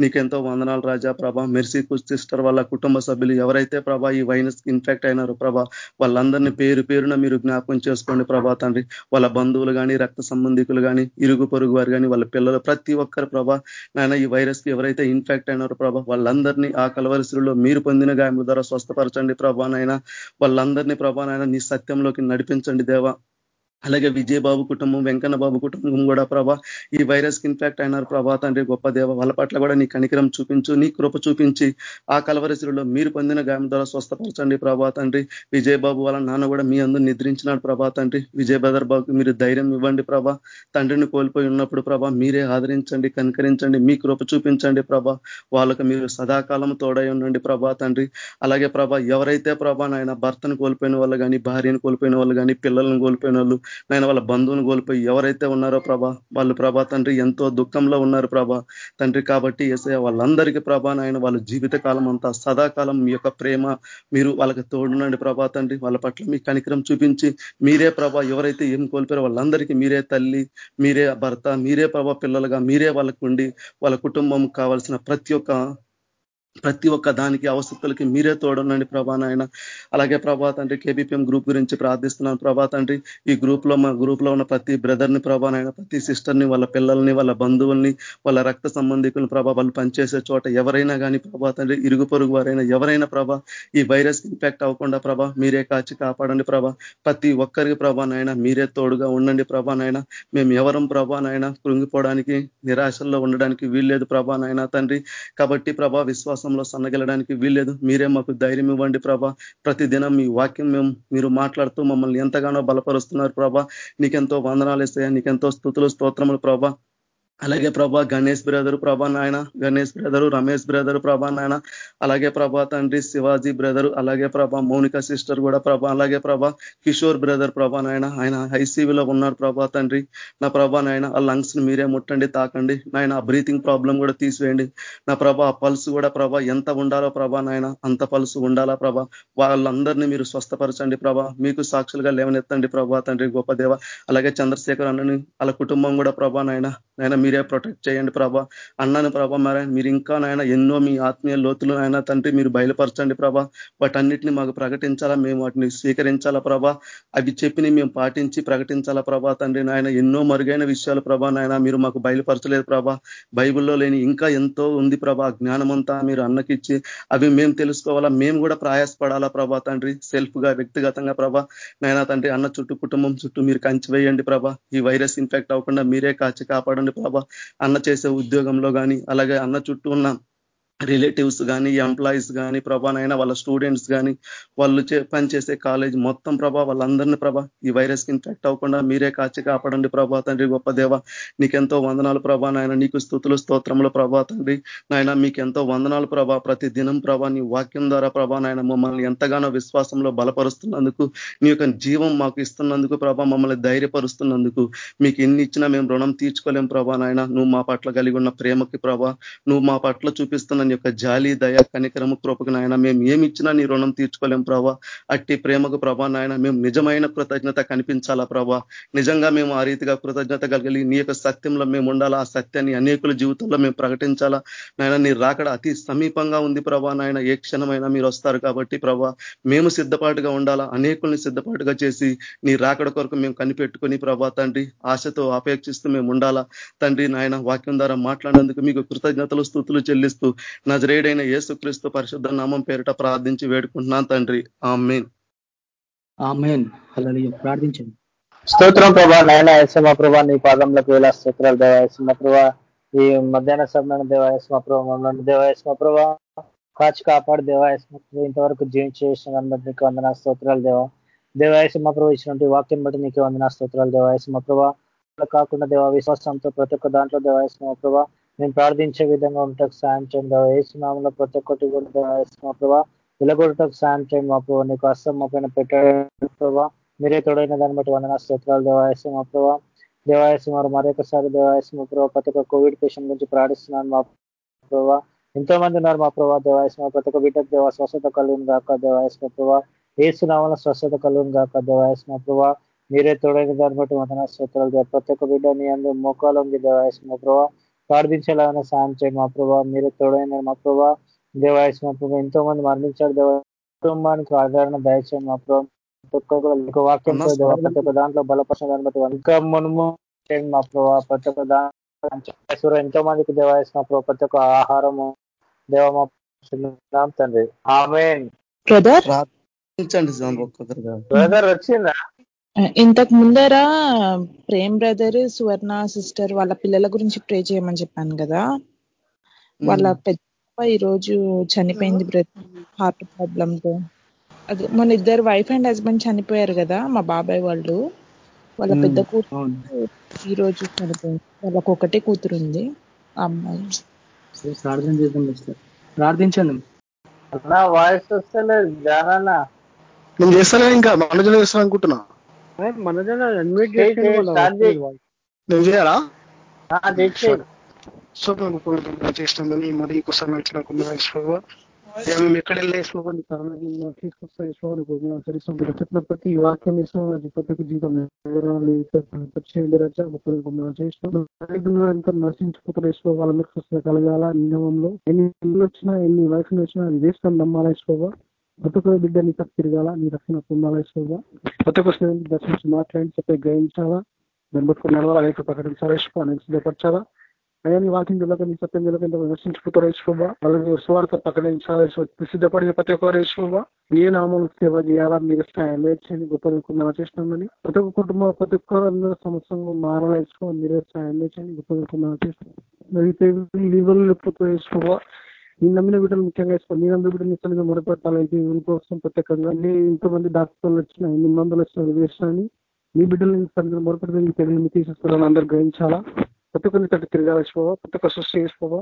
నీకెంతో వందనాలు రాజా ప్రభా. మెర్సీ సిస్టర్ వాళ్ళ కుటుంబ సభ్యులు ఎవరైతే ప్రభా ఈ వైరస్ ఇన్ఫెక్ట్ అయినారో ప్రభా వాళ్ళందరినీ పేరు పేరున మీరు జ్ఞాపకం చేసుకోండి ప్రభా తండ్రి. వాళ్ళ బంధువులు కానీ రక్త సంబంధికులు కానీ ఇరుగు పొరుగు వారు కానీ వాళ్ళ పిల్లలు ప్రతి ఒక్కరు ప్రభా నాయన ఈ వైరస్కి ఎవరైతే ఇన్ఫెక్ట్ అయినారో ప్రభా వాళ్ళందరినీ ఆ కలవరిశులలో మీరు పొందిన గాయముల ద్వారా స్వస్థపరచండి ప్రభా నాయన. వాళ్ళందరినీ ప్రభా నాయన నీ సత్యంలోకి నడిపించండి దేవా. అలాగే విజయబాబు కుటుంబం వెంకన్న బాబు కుటుంబం కూడా ప్రభా ఈ వైరస్కి ఇన్ఫాక్ట్ అయినారు ప్రభా తండ్రి గొప్ప దేవ వాళ్ళ పట్ల కూడా నీ కనికరం చూపించు నీ కృప చూపించి ఆ కలవరిశిలో మీరు పొందిన గాయం ద్వారా స్వస్థపరచండి ప్రభా తండ్రి. విజయబాబు వాళ్ళ నాన్న కూడా మీ అందరూ నిద్రించినాడు ప్రభా తండ్రి. విజయ బదర్ బాబుకి మీరు ధైర్యం ఇవ్వండి ప్రభా. తండ్రిని కోల్పోయి ఉన్నప్పుడు ప్రభా మీరే ఆదరించండి కనికరించండి మీ కృప చూపించండి ప్రభా. వాళ్ళకు మీరు సదాకాలం తోడై ఉండండి ప్రభా తండ్రి. అలాగే ప్రభా ఎవరైతే ప్రభా నాయన భర్తను కోల్పోయిన వాళ్ళు కానీ భార్యను కోల్పోయిన వాళ్ళు కానీ పిల్లలను కోల్పోయిన వాళ్ళు నాయన వాళ్ళ బంధువుని కోల్పోయి ఎవరైతే ఉన్నారో ప్రభా వాళ్ళు ప్రభా తండ్రి ఎంతో దుఃఖంలో ఉన్నారు ప్రభా. తండ్రి కాబట్టి ఏసయ వాళ్ళందరికీ ప్రభా నాయన వాళ్ళ జీవిత కాలం అంతా సదాకాలం మీ యొక్క ప్రేమ మీరు వాళ్ళకి తోడునండి ప్రభా తండ్రి. వాళ్ళ పట్ల మీ కనికరం చూపించి మీరే ప్రభా ఎవరైతే ఏం కోల్పోయారో వాళ్ళందరికీ మీరే తల్లి మీరే భర్త మీరే ప్రభా పిల్లలుగా మీరే వాళ్ళకు ఉండి వాళ్ళ కుటుంబం కావాల్సిన ప్రతి ఒక్క ప్రతి ఒక్క దానికి అవసరాలకి మీరే తోడునండి ప్రభా నాయన. అలాగే ప్రభా తండ్రి కేబీపీఎం గ్రూప్ గురించి ప్రార్థిస్తున్నాను ప్రభా తండ్రి ఈ గ్రూప్లో మా గ్రూప్లో ఉన్న ప్రతి బ్రదర్ని ప్రభా నాయన ప్రతి సిస్టర్ని వాళ్ళ పిల్లల్ని వాళ్ళ బంధువుల్ని వాళ్ళ రక్త సంబంధికులను ప్రభా వాళ్ళు పనిచేసే చోట ఎవరైనా కానీ ప్రభా తండ్రి ఇరుగు పొరుగు వారైనా ఎవరైనా ప్రభా ఈ వైరస్ ఇంపాక్ట్ అవ్వకుండా ప్రభా మీరే కాచి కాపాడండి ప్రభా. ప్రతి ఒక్కరికి ప్రభా నాయన మీరే తోడుగా ఉండండి ప్రభా నాయన. మేము ఎవరం ప్రభా నాయన కృంగిపోవడానికి నిరాశల్లో ఉండడానికి వీల్లేదు ప్రభా నాయన తండ్రి. కాబట్టి ప్రభా విశ్వాస విశ్వాసంలో సన్నగలడానికి వీల్లేదు. మీరే మాకు ధైర్యం ఇవ్వండి ప్రభా. ప్రతిదినం మీ వాక్యం మేము మీరు మాట్లాడుతూ మమ్మల్ని ఎంతగానో బలపరుస్తున్నారు ప్రభా. నీకెంతో వందనాలు ఇస్తాయా నీకెంతో స్థుతులు స్తోత్రములు ప్రభా. అలాగే ప్రభా గణేష్ బ్రదరు ప్రభా నాయన గణేష్ బ్రదరు రమేష్ బ్రదరు ప్రభా నాయన అలాగే ప్రభా తండ్రి శివాజీ బ్రదరు అలాగే ప్రభా మౌనిక సిస్టర్ కూడా ప్రభా అలాగే ప్రభా కిషోర్ బ్రదర్ ప్రభా నాయన ఆయన ఐసీవీలో ఉన్నారు ప్రభా తండ్రి. నా ప్రభా నాయన ఆ లంగ్స్ని మీరే ముట్టండి తాకండి. నాయన ఆ బ్రీతింగ్ ప్రాబ్లం కూడా తీసివేయండి. నా ప్రభా ఆ పల్స్ కూడా ప్రభా ఎంత ఉండాలో ప్రభా నాయన అంత పల్స్ ఉండాలా ప్రభా. వాళ్ళందరినీ మీరు స్వస్థపరచండి ప్రభా. మీకు సాక్షులుగా లేవనెత్తండి ప్రభా తండ్రి గొప్ప దేవ. అలాగే చంద్రశేఖర్ అన్నని వాళ్ళ కుటుంబం కూడా ప్రభా నాయన నాయన మీరే ప్రొటెక్ట్ చేయండి ప్రభా. అన్నాను ప్రభా మరి మీరు ఇంకా నాయన ఎన్నో మీ ఆత్మీయ లోతులు నాయన తండ్రి మీరు బయలుపరచండి ప్రభా. వాటన్నిటిని మాకు ప్రకటించాలా మేము వాటిని స్వీకరించాలా ప్రభా. అవి చెప్పిని మేము పాటించి ప్రకటించాలా ప్రభా తండ్రి నాయన. ఎన్నో మరుగైన విషయాలు ప్రభా నాయన మీరు మాకు బయలుపరచలేదు ప్రభా. బైబిల్లో లేని ఇంకా ఎంతో ఉంది ప్రభా జ్ఞానమంతా మీరు అన్నకిచ్చి. అవి మేము తెలుసుకోవాలా మేము కూడా ప్రయాసపడాలా ప్రభా తండ్రి. సెల్ఫ్గా వ్యక్తిగతంగా ప్రభా నైనా తండ్రి అన్న చుట్టూ కుటుంబం చుట్టూ మీరు కంచి వేయండి ప్రభా. ఈ వైరస్ ఇన్ఫెక్ట్ అవ్వకుండా మీరే కాచి కాపాడండి ప్రభా. అన్న చేసే ఉద్యోగంలో కానీ అలాగే అన్న చుట్టూ ఉన్న రిలేటివ్స్ కానీ ఎంప్లాయీస్ కానీ ప్రభానైనా వాళ్ళ స్టూడెంట్స్ కానీ వాళ్ళు పనిచేసే కాలేజ్ మొత్తం ప్రభా వాళ్ళందరినీ ప్రభా ఈ వైరస్కి ఇన్ఫెక్ట్ అవ్వకుండా మీరే కాచి కాపాడండి ప్రభా తండ్రి గొప్ప దేవ. నీకెంతో వందనాలు ప్రభా నాయన నీకు స్థుతులు స్తోత్రములు ప్రభా తండ్రి. నాయన మీకెంతో వందనాలు ప్రభా ప్రతి దినం ప్రభా నీ వాక్యం ద్వారా ప్రభా నాయన మమ్మల్ని ఎంతగానో విశ్వాసంలో బలపరుస్తున్నందుకు నీ యొక్క జీవం మాకు ఇస్తున్నందుకు ప్రభా మమ్మల్ని ధైర్యపరుస్తున్నందుకు మీకు ఎన్ని ఇచ్చినా మేము రుణం తీర్చుకోలేం ప్రభా నాయన. నువ్వు మా పట్ల కలిగి ఉన్న ప్రేమకి ప్రభా నువ్వు మా పట్ల చూపిస్తున్న నీ యొక్క జాలి దయ కనికరము కృపకు నాయన మేము ఏమి ఇచ్చినా నీ రుణం తీర్చుకోలేం ప్రభా. అట్టి ప్రేమకు ప్రభా నాయన మేము నిజమైన కృతజ్ఞత కనిపించాలా ప్రభా. నిజంగా మేము ఆ రీతిగా కృతజ్ఞత కలిగి నీ యొక్క సత్యంలో మేము ఉండాలా? ఆ సత్యాన్ని అనేకుల జీవితంలో మేము ప్రకటించాలా? నాయన నీ రాకడ అతి సమీపంగా ఉంది ప్రభా నాయన. ఏ క్షణమైనా మీరు వస్తారు కాబట్టి ప్రభా మేము సిద్ధపాటుగా ఉండాలా? అనేకుల్ని సిద్ధపాటుగా చేసి నీ రాకడ కొరకు మేము కనిపెట్టుకొని ప్రభా తండ్రి ఆశతో అపేక్షిస్తూ మేము ఉండాలా? తండ్రి నాయన వాక్యం ద్వారా మాట్లాడేందుకు మీకు కృతజ్ఞతలు స్థుతులు చెల్లిస్తూ నజరేడైన యేసుక్రీస్తు పరిశుద్ధ నామం పేరిట ప్రార్థించి వేడుకుంటున్నాను తండ్రి. ఆమెన్. ఆమెన్. ప్రార్థించండి. స్తోత్రం ప్రభా నాయన యశమ ప్రభా నీ పాదంలోకి వేల స్తోత్రాలు దేవాయస్మ ప్రభా. ఈ మధ్యాహ్న సమయం దేవాయస్మ ప్రభా మమ్మల్ని దేవాయస్మ ప్రభా. కాచి కాపాడు దేవాయస్మ ఇంతవరకు జీవించేసిన నీకు వందన స్తోత్రాలు దేవా. దేవాయస్మ ప్రభు ఇచ్చినటువంటి వాక్యం బట్టి నీకు వందన స్తోత్రాలు దేవాయస్మ ప్రభా. కాకుండా దేవ విశ్వాసంతో ప్రతి ఒక్క దాంట్లో దేవాయస్మ ప్రభా. మేము ప్రార్థించే విధంగా ఉంటకు సాయం చేయండి ఏసునామంలో ప్రతి ఒక్కటి కూడా దేవాయస్మ ప్రభా. వెలగొట్టకు సాయం చేయండి మా ప్రభావ నీకు అస్తం మా పైన పెట్టాడు ప్రభా. మీరే తోడైన దాన్ని బట్టి వందన స్తోత్రాలు దేవాయసం మా దేవాయసం వారు మరొకసారి దేవాయస్మ ప్రభావ ప్రతి ఒక్క కోవిడ్ పేషెంట్ గురించి ప్రార్థిస్తున్నాను మా ప్రభావ ఎంతో మంది ఉన్నారు మా ప్రభావ దేవాయసం ప్రతి ఒక్క బిడ్డకు దేవ స్వస్థత కలుగును కాక దేవాయసం ప్రభావ ఏసునామల స్వస్థత కలుగును కాక దేవాయసం ప్రభావ మీరే తోడైన దాన్ని బట్టి వందన స్తోత్రాలు ప్రతి ఒక్క బిడ్డ నీ అందరూ మోకాలు ఉంది దేవాయస్మ ప్రభావ ప్రార్థించేలాగానే సాయం చేయండి. మా ప్రభావ మీరే తోడైన మా ప్రభావ దేవాయస్మ ప్రభావ ఎంతో మంది మరణించారు. దేవ కుటుంబానికి ఆదరణ దయచేయండి. మా ప్రభావ వాక్యంతో దేవ ప్రతి ఒక్క దాంట్లో బలపరిచిన దాన్ని బట్టి ఇంకా మనము చేయండి. మా ప్రభావ ప్రతి ఒక్క దాంట్లో ఎంతో మందికి దేవాయస్మ ప్రభావ ప్రతి ఒక్క ఆహారము దేవ మా తండ్రి ఆమె బ్రదర్ వచ్చిందా? ఇంతకు ముందర ప్రేమ్ బ్రదర్ సువర్ణ సిస్టర్ వాళ్ళ పిల్లల గురించి ప్రే చేయమని చెప్పాను కదా. వాళ్ళ పెద్ద ఈ రోజు చనిపోయింది బ్రదర్ హార్ట్ ప్రాబ్లమ్తో అదే మన ఇద్దరు వైఫ్ అండ్ హస్బెండ్ చనిపోయారు కదా మా బాబాయ్ వాళ్ళు. వాళ్ళ పెద్ద కూతురు ఈ రోజు చనిపోయింది. వాళ్ళకు ఒకటే కూతురు ఉంది అమ్మాయి ప్రార్థన చేద్దాం ప్రార్థించండి. నా వాయిస్ వస్తలేదు నేను చేస్తానే ఇంకా మనోజన చేస్తాను అనుకుంటున్నా. నేను చేయాలా సో చేస్తామని మరి కోసం మేము ఎక్కడ వెళ్ళేసుకోండి తీసుకొస్తా వేసుకోవాలి చెప్పిన ప్రతి వాక్యం ప్రతి ఒక్క జీవితం చేయండి ఎంత వాళ్ళ మీద కలగాల? నియమంలో ఎన్ని ఇల్లు వచ్చినా ఎన్ని వయసులు వచ్చినా అది వేసుకొని నమ్మాలా ప్రతి ఒక్క బిడ్డ నీ తప్ప తిరగాల నీ రక్షణ పొందాలా స్నేహితులు దర్శించి మాట్లాడి చెప్పే గ్రహించాలా? దాన్ని బట్టుకుని నడవాలా? అనేక ప్రకటించాలా వేసుకో అనేక సిద్ధపరచాలా అయ్యా నీ వాకింగ్ తెలియక నీ సత్యం తెలియక ఎంత విమర్శించుకుంటారు వేసుకోవా వాళ్ళని స్వార్థ ప్రకటించాలా సిద్ధపడిన ప్రతి ఒక్కరు వేసుకోవా ఏ నామం సేవ చేయాలా? మీరు సాయం చేయండి గొప్ప చేసినామని ప్రతి ఒక్క కుటుంబం ప్రతి ఒక్క సంవత్సరం మారాలా వేసుకోవాలి మీరే సాయం చేయండి గొప్ప చేసినాం లీవర్ లేకపోతే వేసుకోవా నేను నమ్మిన బిడ్డలు ముఖ్యంగా వేసుకోండి నేను నమ్మిన బిడ్డలు నిశ్చయంగా మొరపెట్టాలి దీని కోసం ప్రత్యేకంగా. నీ ఇంతమంది డాక్టర్లు వచ్చినా ఎన్ని మందులు వచ్చినా వేసినాని మీ బిడ్డలు సరిగ్గా మొరపెడితే నీ తెగులు తీసేసుకోవాలని అందరు గ్రహించాలా? ప్రతి ఒక్కరిని తట్టు తిరగాల్సిపోవా ప్రతి ఒక్క సృష్టి చేసుకోవా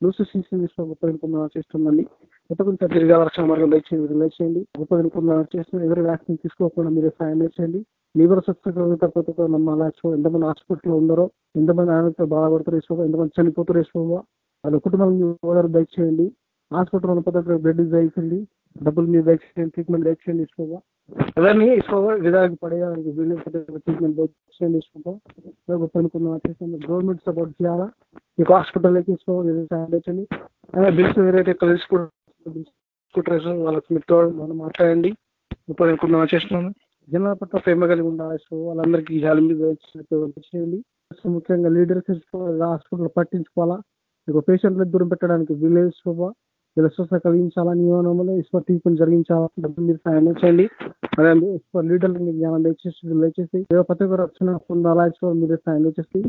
నువ్వు సృష్టించి తీసుకో గొప్ప వినుకున్నా చేస్తుందని ప్రతి ఒక్కరిని తట్టు తిరగాల రక్షణ మార్గం దయచేయండి విడుదల చేయండి గొప్ప వినుకున్నా చేస్తున్న ఎవరి వ్యాక్సిన్ తీసుకోకుండా మీరే సాయం చేయండి లీవర్ స్వస్థత ప్రతి ఒక్కరు నమ్మాలా ఎంతమంది హాస్పిటల్లో ఉందరో ఎంతమంది ఆయనతో బాధపడతారు వేసుకోవా ఎంతమంది చనిపోతారు వేసుకోవా వాళ్ళ కుటుంబాలను ఓదారు దయచేయండి హాస్పిటల్ ఉన్న పద్ధతి బెడ్ దయచండి డబ్బులు మీరు దయచేయండి ట్రీట్మెంట్ దయచేయండి తీసుకోవా ఎవరిని తీసుకోవా విధానికి పడేయాలని ట్రీట్మెంట్ దయచేయండి తీసుకోవా గొప్ప గవర్నమెంట్ సపోర్ట్ చేయాలా? మీకు హాస్పిటల్ తీసుకోవాలి దయచేయండి అదే బిల్స్ ఎవరైతే తీసుకుంటారో వాళ్ళకి మీతో మనం మాట్లాడండి. గొప్ప అనుకున్నా చేస్తున్నాను. జనాల పట్ల ప్రేమ కలిగి ఉండాలి. సో వాళ్ళందరికీ జాలి చేయండి. ముఖ్యంగా లీడర్స్ హాస్పిటల్ పట్టించుకోవాలా? మీకు పేషెంట్ల దూరం పెట్టడానికి విలేజ్ శోభ విలస్వస్థ కలిగించాలా నియమనంలో ఈశ్వర్ ట్రీట్మెంట్ జరిగించాలా డబ్బులు మీరు సాయం చేయండి అదే ఈశ్వర్ లీడర్లు మీకు జ్ఞానం దయచేసి దయచేసి ప్రతి ఒక్కరు రక్షణ పొందాలా ఈశ్వర్ మీరు సాయం దయచేసి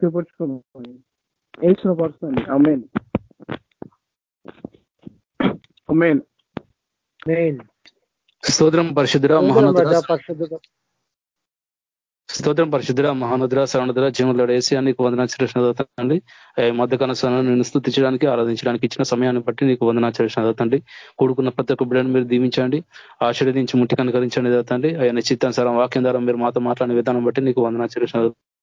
చూపించుకోండి పడుతుంది అమేన్ మెయిన్ మెయిన్ స్తోత్రం పరిశుద్ధుడ మహానదుర పరిశుద్ధుడు స్తోత్రం పరిశుద్ధుడ మహానుద్ర సరణుధర జీవుల వేసి నీకు వందనాచరణ తండ్రి మధ్య కనసాలను నేను స్థుతించడానికి ఆరాధించడానికి ఇచ్చిన సమయాన్ని బట్టి నీకు వందనాచరణ తండ్రి కూడుకున్న ప్రతి ఒక్క బిడ్డను మీరు దీవించండి ఆశీర్వదించి ముట్టి కనుకరించండి. తండ్రి ఆయన చిత్తానుసారం వాక్యం ద్వారా మీరు మాతో మాట్లాడిన విధానం బట్టి నీకు వందనాచరణ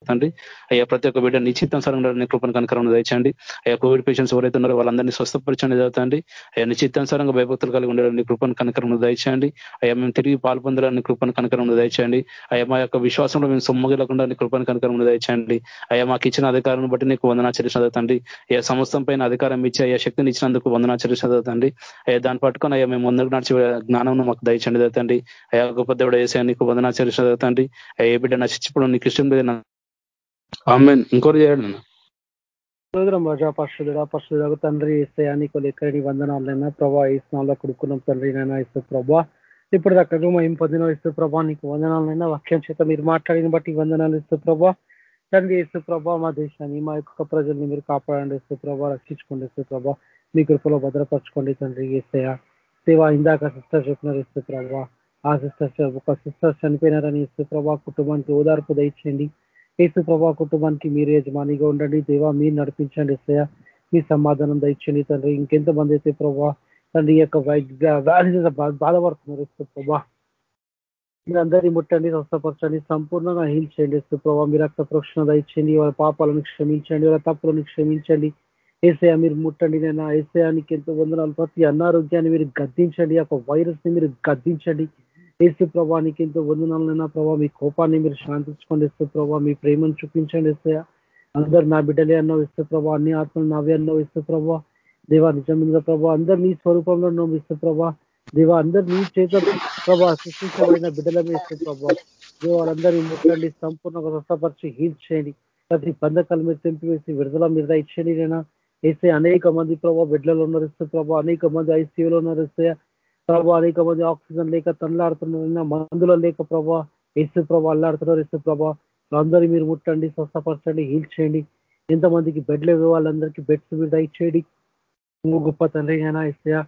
తండ్రి. అయ్యా ప్రతి ఒక్క బిడ్డ నిశ్చితానుసారంగా నీ కృపను కనకరం దయచండి అయ్యా కోవిడ్ పేషెంట్స్ ఎవరైతే ఉన్నారో వాళ్ళందరినీ స్వస్థపరచండి చదువుతండి అయ్యా నిశ్చితానుసారంగా భయభక్తులు కలిగి ఉండాలని కృపను కనకరం దయచేయండి. అయ్యా మేము తిరిగి పాల్పొందాలని కృపను కనకరం దయచేయండి. అయ్యా మా యొక్క విశ్వాసంలో మేము సొమ్మగిలకుండా నీ కృపను కనకరం దయచేయండి. అయ్యా మాకు ఇచ్చిన అధికారాన్ని బట్టి నీకు వందనాచరి చదువుతండి అయ్యా సంస్థం పైన అధికారం ఇచ్చి అయ్యా శక్తిని ఇచ్చినందుకు వందనాచరి చదువుతండి అయ్యా దాన్ని పట్టుకొని అయ్యా మేము ముందుకు నడిచి జ్ఞానం మాకు దయచండి చదువుతండి అయ్యా గొప్ప దేవుడు వేసే నీకు వందనాచరి చదువుతండి ఏ బిడ్డ నశించిపోవడం నీకు ఇష్టం లేదు ఆమెన్ ఇంకోటి చేయండి సోదరం రజా పరిశుద్ధుడ తండ్రి ఇస్తే నీకు వందనాలైనా ప్రభా ఈ స్నాల్లో కొడుకున్నాం తండ్రి నైనా ఇస్తూ ప్రభా. ఇప్పుడు అక్కడ మేము పొందిన ఇస్తూ ప్రభా నీకు వందనాలైనా వాక్యం చేత మీరు మాట్లాడిన బట్టి వందనాలు ఇస్తూ ప్రభా. తండ్రి ఇస్తూ ప్రభా మా దేశాన్ని మా యొక్క ప్రజల్ని మీరు కాపాడండి ఇస్తూ ప్రభా రక్షించుకోండి ఇస్తూ ప్రభా. మీ కృపలో భద్రపరచుకోండి తండ్రి ఇస్తాయా సేవా ఇందాక సిస్టర్ చెప్పినారు ఇస్తూ ప్రభా. ఆ సిస్టర్ ఒక సిస్టర్ చనిపోయినారని ఇస్తూ ప్రభా కుటుంబానికి ఓదార్పు దయచేయండి. ఏసు ప్రభా కుటుంబానికి మీరు యజమానిగా ఉండండి. దేవా మీరు నడిపించండి ఇస్తాయా మీ సమాధానం దయచండి తండ్రి. ఇంకెంతమంది అయితే ప్రభా తండ్రి యొక్క వ్యాధి బాధపడుతున్నారు ఇస్తూ ప్రభా. మీరు అందరినీ ముట్టండి స్వస్థపరచండి సంపూర్ణంగా హీల్ చేయండి ఇస్తూ ప్రభా. మీ రక్త ప్రోక్షణ దయచేయండి. వాళ్ళ పాపాలను క్షమించండి వాళ్ళ తప్పులను క్షమించండి. ఏసయా మీరు ముట్టండి నేను ఏసయానికి ఎంతో వందనాలు. ప్రతి అనారోగ్యాన్ని మీరు గద్దించండి. ఒక వైరస్ని మీరు గద్దించండి. ఏసు ప్రభానికి ఎంతో వందనాలైనా ప్రభావ మీ కోపాన్ని మీరు శాంతించుకోండి ఇస్తే ప్రభావ మీ ప్రేమను చూపించండి ఇస్తే అందరు నా బిడ్డలే అన్నో ఇస్తే ప్రభా. అన్ని ఆత్మలు నావే అన్నో ఇస్తే ప్రభా. దేవా నిజమైన ప్రభా అందరు నీ స్వరూపంలో నువ్వు ఇస్తే ప్రభా. దేవా అందరు నీ చేత ప్రభా సృష్టించబడిన బిడ్డలమే ఇస్తే ప్రభా. దేవాలందరూ ముట్టండి సంపూర్ణంగా స్వస్థపరిచి హీల్ చేయండి. ప్రతి బంధకాలు మీరు తెంపివేసి విడుదల మీద ఇచ్చేయండి నేను వేసే అనేక మంది ప్రభావ బిడ్డలు ఉన్నారు ఇస్తే ప్రభా. అనేక మంది ఐసీయూలో ఉన్నారు ఇస్తే ప్రభా అనేక మంది ఆక్సిజన్ లేక తనలాడుతున్నారు మందులో లేక ప్రభా ఎస్సు ప్రభా అల్లాడుతున్నారు ఎస్సు ప్రభా. అందరూ మీరు ముట్టండి స్వస్థపరచండి హీల్ చేయండి. ఎంతమందికి బెడ్లు ఇవ్వ వాళ్ళందరికీ బెడ్స్ మీద దయచేయండి. గొప్ప తండ్రి అయినా ఇస్తాయా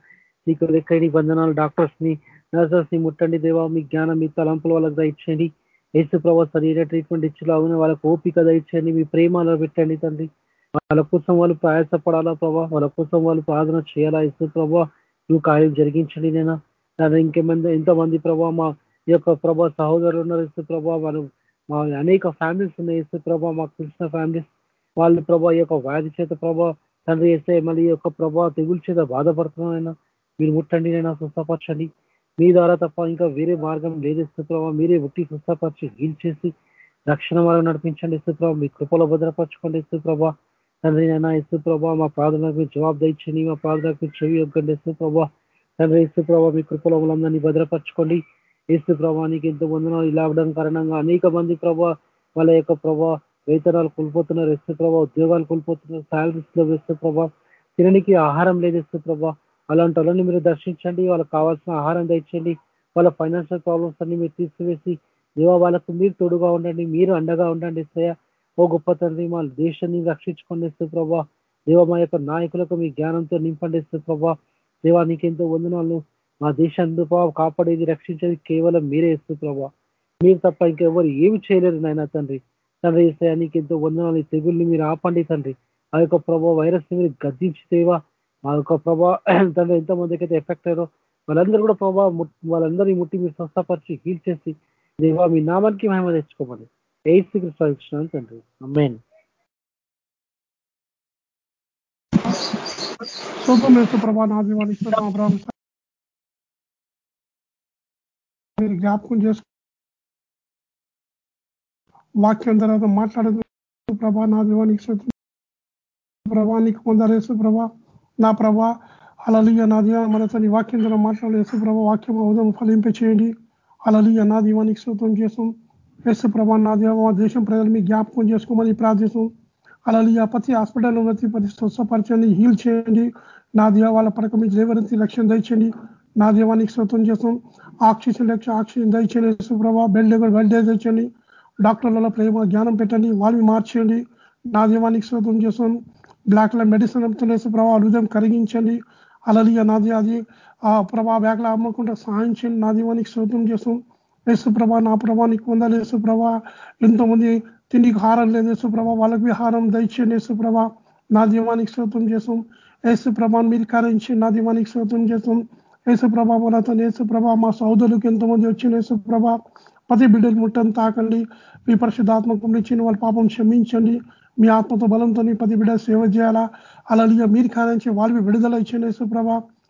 నీకు లెక్కని బంధనాలు డాక్టర్స్ని నర్సెస్ని ముట్టండి దేవా. మీ జ్ఞానం మీ తలంపుల వాళ్ళకి దయచేయండి. యేసు ప్రభా సరైన ట్రీట్మెంట్ ఇచ్చేలాగా వాళ్ళకు ఓపిక దయచేయండి. మీ ప్రేమలో పెట్టండి తండ్రి. వాళ్ళ కోసం వాళ్ళు ప్రయాసపడాలా ప్రభా? వాళ్ళ కోసం వాళ్ళు ప్రార్థన చేయాలా ఇసు ప్రభా? నువ్వు కార్యం జరిగించండి నేను? దాని ఇంకేమంది ఎంతమంది ప్రభా మా యొక్క ప్రభా సహోదరులు ఉన్నారు. ఇసు ప్రభా వాళ్ళు మా అనేక ఫ్యామిలీస్ ఉన్నాయి. ఇసు ప్రభా మాకు తెలిసిన ఫ్యామిలీస్. వాళ్ళు ప్రభా ఈ యొక్క వ్యాధి చేత ప్రభా తండ్రి వేస్తే మళ్ళీ యొక్క ప్రభా తెగుల చేత బాధపడుతున్నారైనా మీరు ముట్టండి నైనా స్వస్థపరచండి. మీ ద్వారా తప్ప ఇంకా వేరే మార్గం లేదు ప్రభావ మీరే ఉట్టి స్వస్థపరిచి హీల్ చేసి రక్షణ మార్గం నడిపించండి ఇస్తుప్రభా మీ కృపలో భద్రపరచుకోండి ఇస్తుప్రభా తండ్రి నాయన ఇసు ప్రభా మా ప్రార్థనకు జవాబు దండి మా ప్రార్థనకు చెవి యొక్కండి ఇసు ప్రభా తండ్రి ఇస్తుప్రభా మీ కృపలో వాళ్ళందరినీ భద్రపరచుకోండి. ఇస్తు ప్రభానికి ఎంతో వందనాలు ఇలా కారణంగా అనేక మంది ప్రభా వాళ్ళ యొక్క ప్రభా వేతనాలు కోల్పోతున్నారు. ఇసు ప్రభా ఉద్యోగాలు కోల్పోతున్నారు. శాలరీస్లో ఇసు ప్రభా. తినడానికి ఆహారం లేదు ఇసు ప్రభా. అలాంటి వాళ్ళని మీరు దర్శించండి. వాళ్ళకి కావాల్సిన ఆహారం తెచ్చండి వాళ్ళ ఫైనాన్షియల్ ప్రాబ్లమ్స్ అన్ని మీరు తీసివేసి దేవా వాళ్ళకు మీరు తోడుగా ఉండండి. మీరు అండగా ఉండండి ఇస్తాయా ఓ గొప్ప తండ్రి మా దేశాన్ని రక్షించుకోండి ప్రభా. దేవ మా యొక్క నాయకులకు మీ జ్ఞానంతో నింపండి ప్రభా. దేవా నీకెంతో వందనాలు. మా దేశాన్ని కాపాడేది రక్షించేది కేవలం మీరే ఇస్తూ ప్రభా. మీరు తప్ప ఇంకెవరు ఏమి చేయలేరు నాయన తండ్రి. తండ్రి ఇస్తాయా ఎంతో వందనాలు. తెగుల్ని మీరు ఆపండి తండ్రి. ఆ యొక్క ప్రభావ వైరస్ మీరు గద్దించితేవా మా యొక్క ప్రభా తండ్రి ఎంతమందికైతే అయితే ఎఫెక్ట్ అయ్యారో వాళ్ళందరూ కూడా ప్రభావ వాళ్ళందరినీ ముట్టి మీరు స్వస్థపరిచి హీల్ చేసి దేవా మీ నామానికి మహిమ తెచ్చుకోమని. ఎయిత్ కృష్ణ తండ్రి అమ్మేన్ మీరు జ్ఞాపకం చేసుకు వాక్యం తర్వాత మాట్లాడదు. ప్రభా నా దీవానికి నీకు పొందారు ప్రభా నా ప్రభా అలలియ నా దీవా మనతో నీ వాక్యం ద్వారా మాట్లాడే ప్రభా వాక్యం అవధం ఫలింప చేయండి అలలియ నా దీవానికి శోతం చేసాం యేసు ప్రభా నా దేవ దేశం ప్రజలు మీ జ్ఞాపకం చేసుకోమని ప్రార్థిస్తాం అలలియ ప్రతి హాస్పిటల్ ప్రతి ప్రతి స్వస్థపరచండి హీల్ చేయండి. నా దేవ వాళ్ళ పడక మీ లేవరంతి లక్ష్యం దయచండి నా దేవానికి స్వతం చేస్తాం ఆక్సిజన్ లక్ష్యం ఆక్సిజన్ దయచేయండి యేసు ప్రభా బెల్డ్ బెల్డ్ తెచ్చండి డాక్టర్లలో ప్రేమ జ్ఞానం పెట్టండి వాళ్ళని మార్చేయండి. నా దీవానికి స్వతం చేస్తాం బ్లాక్లో మెడిసిన్ అమ్ముతున్న ప్రభావ హృదయం కరిగించండి. అలలియ నాది అది ఆ ప్రభా బ్యాగ్లో అమ్మకుండా సహాయం చేయండి. నా దీవానికి శోతం చేస్తాం యేసుప్రభ నా ప్రభా నీకు పొందాలి యేసుప్రభ. ఎంతోమంది తిండికి హారం లేదు యేసుప్రభ వాళ్ళకి విహారం దయచేయండి యేసుప్రభ. నా దీవానికి శోతం చేసాం యేసుప్రభాన్ని మీరు కరించి నా దీవానికి శోతం చేసాం యేసుప్రభ ప్రభా యేసుప్రభ మా సోదరులకు ఎంతమంది వచ్చిన యేసుప్రభ. ప్రతి బిడ్డలు ముట్టని తాకండి. మీ పరిశుద్ధాత్మకం ఇచ్చిన వాళ్ళ పాపం క్షమించండి. మీ ఆత్మతో బలంతో పది బిడ్డ సేవ చేయాలా? అలాగే మీరు కారించి వాళ్ళవి విడుదల ఇచ్చిన యేసుప్రభ.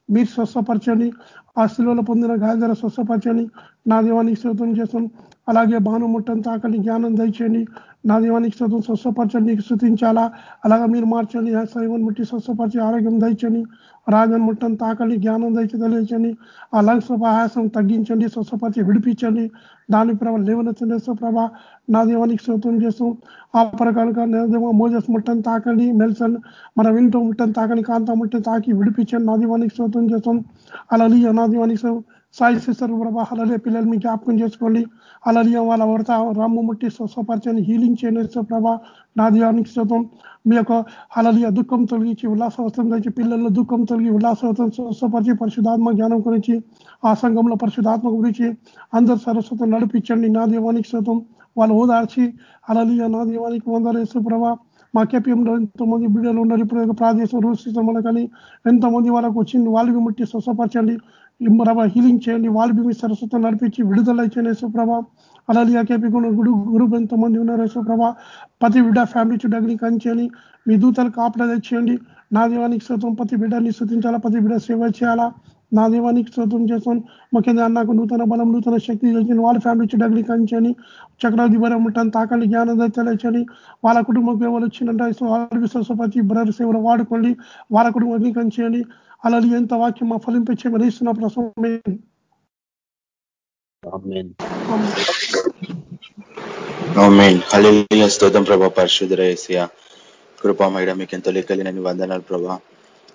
మీరు స్వస్థపరచండి. ఆ శిలువలో పొందిన గాయధర స్వస్థపరచండి. నా దేవానికి శ్రోతం చేస్తాం అలాగే భాను ముట్టని తాకండి జ్ఞానం దయచేయండి. నా దీవానికి శ్రోతం స్వస్థపరచండి నీకు శృతించాలా అలాగే మీరు మార్చండి సైవన్ ముట్టి స్వస్థపరిచి ఆరోగ్యం దయచండి రాజన్ ముట్టని తాకండి జ్ఞానం దయచి తెలియచండి ఆ లంగ్స్ ఆయాసం తగ్గించండి స్వస్థపరిచి విడిపించండి. దాని ప్రభావ లేవనెత్తండి ప్రభ. నా దీవానికి శ్రోతం చేస్తాం ఆ ప్రకారంగా మోజస్ ముట్టని తాకండి మెల్సన్ మన వింటూ ముట్టని తాకండి కాంత ముట్టని తాకి విడిపించండి. నా దీవానికి శ్రోతం చేస్తాం అలా నా దీవానికి సాయి సిస్టర్ ప్రభా అలాగే పిల్లలు మీ జ్ఞాపకం చేసుకోండి. అలాగే వాళ్ళ వరత రమ్ము ముట్టి స్వస్వపరిచని హీలింగ్ చేయని ప్రభా నా దీవానికి శ్రోతం మీ యొక్క అలలియ దుఃఖం తొలగించి ఉల్లాసవస్త్రం గురించి పిల్లల దుఃఖం తొలగి ఉల్లాసవస్త్రం స్వస్థపరిచి పరిశుధాత్మ జ్ఞానం గురించి ఆ సంఘంలో పరిశుధాత్మ గురించి అందరు సరస్వతం నడిపించండి. నా దీవానికి శుతం వాళ్ళు ఓదార్చి అలలియ నా దీవానికి వందరేసు ప్రభా మా కేపీఎంలో ఎంతోమంది బిడ్డలు ఉన్నారు. ఇప్పుడు ప్రాదేశం రూస్థితంలో కానీ ఎంతోమంది వాళ్ళకు వచ్చింది. వాళ్ళకి ముట్టి స్వస్థపరచండి ప్రభ హీలింగ్ చేయండి. వాళ్ళు మీ సరస్వతం నడిపించి విడుదల ఇచ్చిన యేసుప్రభ. అలాగే కేపీ గుడు గురు ఎంతమంది ఉన్నారు యేసుప్రభ. ప్రతి బిడ్డ ఫ్యామిలీ చుట్టూ కంచేయండి. మీ దూతలు కాపలా తెచ్చేయండి నా దీవానికి శ్రోతం ప్రతి బిడ్డని స్థుతించాలా ప్రతి బిడ్డ సేవ చేయాలా? నా దీవానికి శ్రోతం చేస్తాను. ముఖ్యంగా అన్నకు నూతన బలం నూతన శక్తి చేసిన వాళ్ళ ఫ్యామిలీ చుట్టూ కంచని చక్రాధిపరం ఉంటాను. తాకండి జ్ఞానం తెలియచని వాళ్ళ కుటుంబం ఎవరు వచ్చిందంటే ప్రతి బ్రదర్ సేవలు వాడుకోండి. వాళ్ళ కుటుంబం కంచేయండి. అలా ఎంత వాక్యం మా ఫలింపచ్చే మరిస్తున్న ప్రసవమే స్తోత్రం ప్రభా పరిశుద్ధ ఏసియా కృపామయడ మీకు ఎంతో లెక్కలేనని వందనాలు ప్రభా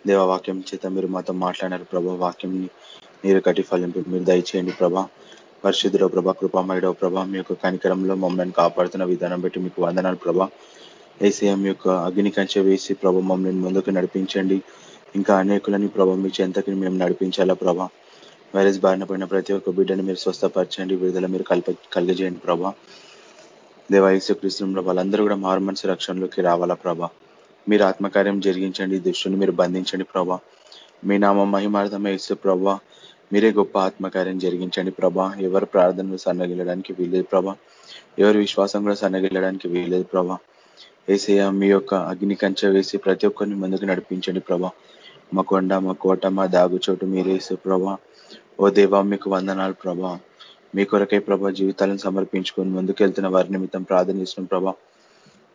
దేవవాక్యం చేత మీరు మాతో మాట్లాడినారు ప్రభా వాక్యం మీరు కట్టి ఫలింపు మీరు దయచేయండి ప్రభా పరిశుద్ధుల ప్రభా కృపామయుడో ప్రభా మీ యొక్క కనికరంలో మమ్మల్ని కాపాడుతున్న విధానం బట్టి మీకు వందనాలు ప్రభా ఏసీఎం యొక్క అగ్ని కంచె వేసి ప్రభా మమ్మల్ని ముందుకు నడిపించండి ఇంకా అనేకులని ప్రభా మీ చెంతకి మేము నడిపించాలా ప్రభా వైరస్ బారిన పడిన ప్రతి ఒక్క బిడ్డని మీరు స్వస్థపరచండి విడుదల మీరు కల్ప కలిగజేయండి ప్రభా. దేవాయసు కృష్ణంలో వాళ్ళందరూ కూడా మారు రక్షణలోకి రావాలా ప్రభా. మీరు ఆత్మకార్యం జరిగించండి దుష్టుని మీరు బంధించండి ప్రభా. మీ నామ మహిమార్థమే ఇస్తే ప్రభా. మీరే గొప్ప ఆత్మకార్యం జరిగించండి ప్రభా. ఎవరు ప్రార్థనలు సన్నగిల్లడానికి వీలేదు ప్రభా. ఎవరి విశ్వాసం కూడా సన్నగిల్లడానికి వీలేదు ప్రభా. ఏసయ్య మీ యొక్క అగ్ని కంచె వేసి ప్రతి ఒక్కరిని ముందుకు నడిపించండి ప్రభా. మా కొండ మా కోట మా దాగుచోటు మీరేసు ప్రభా. ఓ దేవా మీకు వందనాలు ప్రభా. మీ కొరకై ప్రభా జీవితాలను సమర్పించుకొని ముందుకెళ్తున్న వారి నిమిత్తం ప్రార్థన ప్రభా.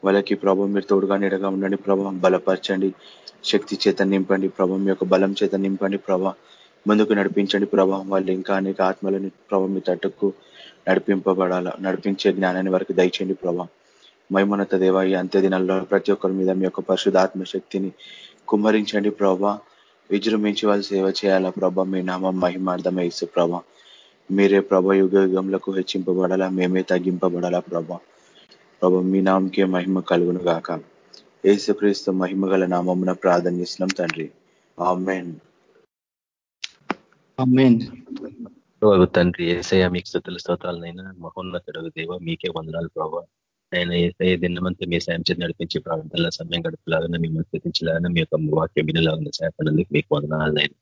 వాళ్ళకి ప్రభా మీరు తోడుగా నీడగా ఉండండి ప్రభా. బలపరచండి. శక్తి చేత నింపండి ప్రభా. మీ యొక్క బలం చేత నింపండి ప్రభా. ముందుకు నడిపించండి ప్రభా. వాళ్ళు ఇంకా అనేక ఆత్మలని ప్రభా మీ తట్టుకు నడిపింపబడాల నడిపించే జ్ఞానాన్ని వారికి దయచేయండి ప్రభా. మైమోన్నత దేవ ఈ అంత్య దినాల్లో ప్రతి ఒక్కరి మీద మీ యొక్క పరిశుద్ధ శక్తిని కుమ్మరించండి ప్రభా. విజృంభించి వాళ్ళు సేవ చేయాలా ప్రభా? మీ నామం మహిమార్థమే ఇసు ప్రభా. మీరే ప్రభ యుగ యుగంలకు హెచ్చింపబడాలా? మేమే తగ్గింపబడాలా ప్రభా? ప్రభ మీ నామంకే మహిమ కలుగును గాక. ఏసుక్రీస్తు మహిమ గల నామమున ప్రార్థనిస్తున్నాం తండ్రి. తండ్రి ఏసయ మీకు స్థుతుల స్తోత్రాలనైనా మహోన్నతుడు దేవ మీకే వందనాలు ప్రభావ ఆయన ఏ దినమంతా మీ సాయం చేసి నడిపించి ప్రాంతాల్లో సమయం గడుపులాగా మిమ్మల్ని స్థితించలాగా మీ యొక్క వాక్యం వినలాగా సహాయపడందుకు మీకు వందనాలైనా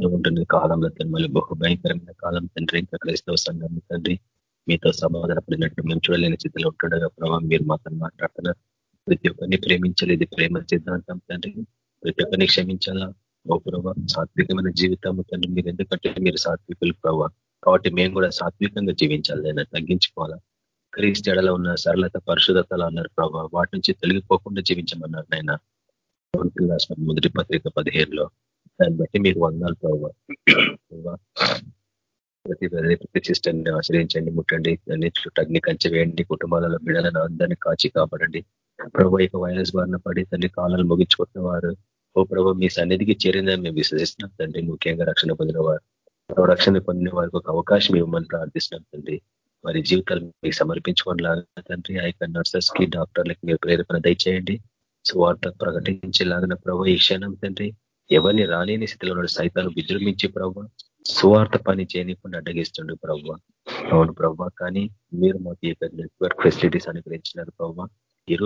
ఉంటుంది కాలంలో తిరుమల బహు భయంకరమైన కాలం తండ్రి ఇంకా క్రైస్తవ సంఘం తండ్రి మీతో సమాధాన పడినట్టు మేము చూడలేని స్థితిలో ఉంటుండగా ప్రభావం మీరు మాతో మాట్లాడుతున్నారు. ప్రతి ఒక్కరిని ప్రేమించలేదు ప్రేమ సిద్ధాంతం తండ్రి. ప్రతి ఒక్కరిని క్షమించాలా? ఓ ప్రభావ సాత్వికమైన జీవితం తండ్రి మీరు ఎందుకంటే మీరు సాత్వికులు ప్రభావ కాబట్టి మేము కూడా సాత్వికంగా జీవించాలి తగ్గించుకోవాలా? క్రీస్తు జడలో ఉన్న సరళత పరిశుధతలు అన్నారు ప్రభావ వాటి నుంచి తొలగిపోకుండా జీవించమన్నారు నాయన. రాష్ట్రం మొదటి పత్రిక పదిహేనులో. దాన్ని బట్టి మీకు వందాలు ప్రభావ ప్రతి ప్రతి సిస్టర్ని ఆశ్రయించండి ముట్టండి దాన్ని చుట్టూ అగ్ని కంచె వేయండి కుటుంబాలలో బిడలను అందరినీ కాచి కాపాడండి. ప్రభు యొక్క వైరస్ బారిన పడి తల్లి కాలాలు ముగించుకుంటున్న వారు. ఓ ప్రభు మీ సన్నిధికి చేరిందని మేము విశ్వసిస్తున్నాం తండ్రి. ముఖ్యంగా రక్షణ పొందిన వారు. రక్షణ పొందిన వారికి ఒక అవకాశం ఇవ్వమని ప్రార్థిస్తున్నాం తండ్రి. వారి జీవితాలు మీకు సమర్పించుకోనిలాగా తండ్రి ఆ యొక్క నర్సెస్కి డాక్టర్లకి మీరు ప్రేరేపణ దయచేయండి. స్వార్థ ప్రకటించేలాగిన ప్రభు ఈ క్షణం తండ్రి ఎవరిని రాలేని స్థితిలో ఉన్న సైతాలు విజృంభించి ప్రభావ సువార్త పని చేయనీయకుండా అడ్డగిస్తుండే ప్రవ్వ అవును ప్రవ్వ కానీ మీరు మాకు ఈ నెట్వర్క్ ఫెసిలిటీస్ అనుగ్రహించినారు ప్రభావ ఈ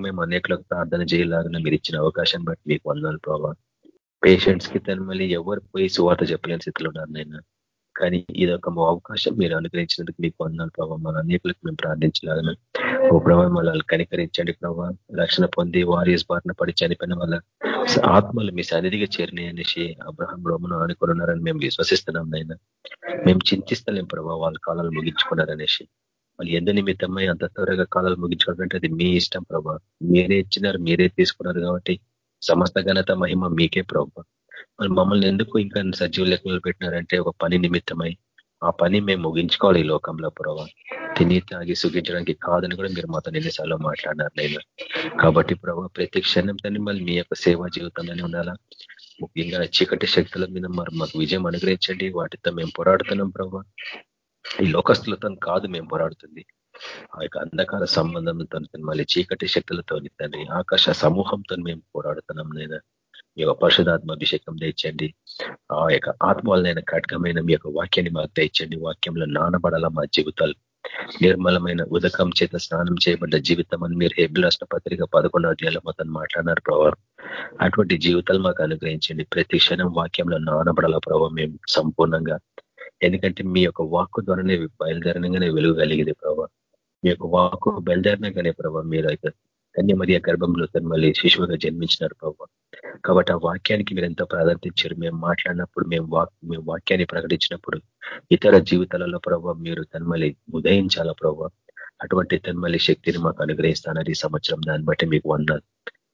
మేము అనేకలకు ప్రార్థన చేయలాగిన మీరు ఇచ్చిన అవకాశం బట్టి మీకు వందలు ప్రభావ పేషెంట్స్కి తను మళ్ళీ ఎవరు పోయి సువార్త చెప్పలేని స్థితిలో ఉన్నారు నేను కానీ ఇది ఒక అవకాశం మీరు అనుగ్రహించినందుకు మీకు వందాలు ప్రభావ మన అనేకులకు మేము ప్రార్థించలాగన ఓ ప్రభావ మనల్ని కనికరించండి ప్రభావ రక్షణ పొంది వారియస్ బారిన పడి చనిపోయిన వాళ్ళ ఆత్మలు మీ సన్నిధిగా చేరినాయి అనేసి అబ్రహం రోమను ఆనుకున్నారని మేము విశ్వసిస్తున్నాం నాయన. మేము చింతిస్తలేం ప్రభావ వాళ్ళ కాలాలు ముగించుకున్నారనేసి. వాళ్ళు ఎంత నిమిత్తమై అంత త్వరగా కాలాలు ముగించుకోవాలంటే అది మీ ఇష్టం ప్రభా. మీరే ఇచ్చినారు మీరే తీసుకున్నారు కాబట్టి సమస్త ఘనత మహిమ మీకే ప్రభావ మరి మమ్మల్ని ఎందుకు ఇంకా సజీవ లెక్కలు పెట్టినారంటే ఒక పని నిమిత్తమై ఆ పని మేము ముగించుకోవాలి ఈ లోకంలో ప్రభావ తిని తాగి సుఖించడానికి కాదని కూడా మీరు మాతో ఎన్నిసార్లు మాట్లాడినారు నేను. కాబట్టి ప్రభావ ప్రతి క్షణం తని మళ్ళీ మీ యొక్క సేవా జీవితంలోనే ఉండాలా? ముఖ్యంగా చీకటి శక్తుల మీద మరి మాకు విజయం అనుగ్రహించండి. వాటితో మేము పోరాడుతున్నాం ప్రభావ ఈ లోకస్తులతో కాదు మేము పోరాడుతుంది. ఆ యొక్క అంధకార సంబంధంతో మళ్ళీ చీకటి శక్తులతో తండ్రి ఆకాశ సమూహంతో మేము పోరాడుతున్నాం నేను. మీ యొక్క పరిశుధాత్మ అభిషేకం తెచ్చండి ఆ యొక్క ఆత్మవలనైన వలన కటకమైన మీ యొక్క వాక్యాన్ని మాకు తెచ్చండి వాక్యంలో నానబడాల మా జీవితాలు. నిర్మలమైన ఉదకం చేత స్నానం చేయబడ్డ జీవితం అని మీరు హెబిల్ రాష్ట్ర పత్రిక పదకొండవ అధ్యాయంలో మొత్తం మాట్లాడినారు ప్రభావం అటువంటి జీవితాలు మాకు అనుగ్రహించండి. ప్రతి క్షణం వాక్యంలో నానబడాల ప్రభావం మేము సంపూర్ణంగా. ఎందుకంటే మీ యొక్క వాక్కు ద్వారానే బయలుదేరణంగానే వెలుగు కలిగింది ప్రభావ మీ యొక్క వాక్కు బయలుదేరినగానే ప్రభావ మీరు అయితే కన్యమరియ గర్భంలో మళ్ళీ శిశువుగా జన్మించినారు ప్రభావ కాబట్టి ఆ వాక్యానికి మీరు ఎంతో ప్రాధాన్యత మేము మాట్లాడినప్పుడు మేము వాక్ మేము వాక్యాన్ని ప్రకటించినప్పుడు ఇతర జీవితాలలో ప్రభావ మీరు తన్మలి ఉదయించాల ప్రభావ అటువంటి తన్మలి శక్తిని మాకు అనుగ్రహిస్తానని ఈ సంవత్సరం దాన్ని బట్టి మీకు వందాలు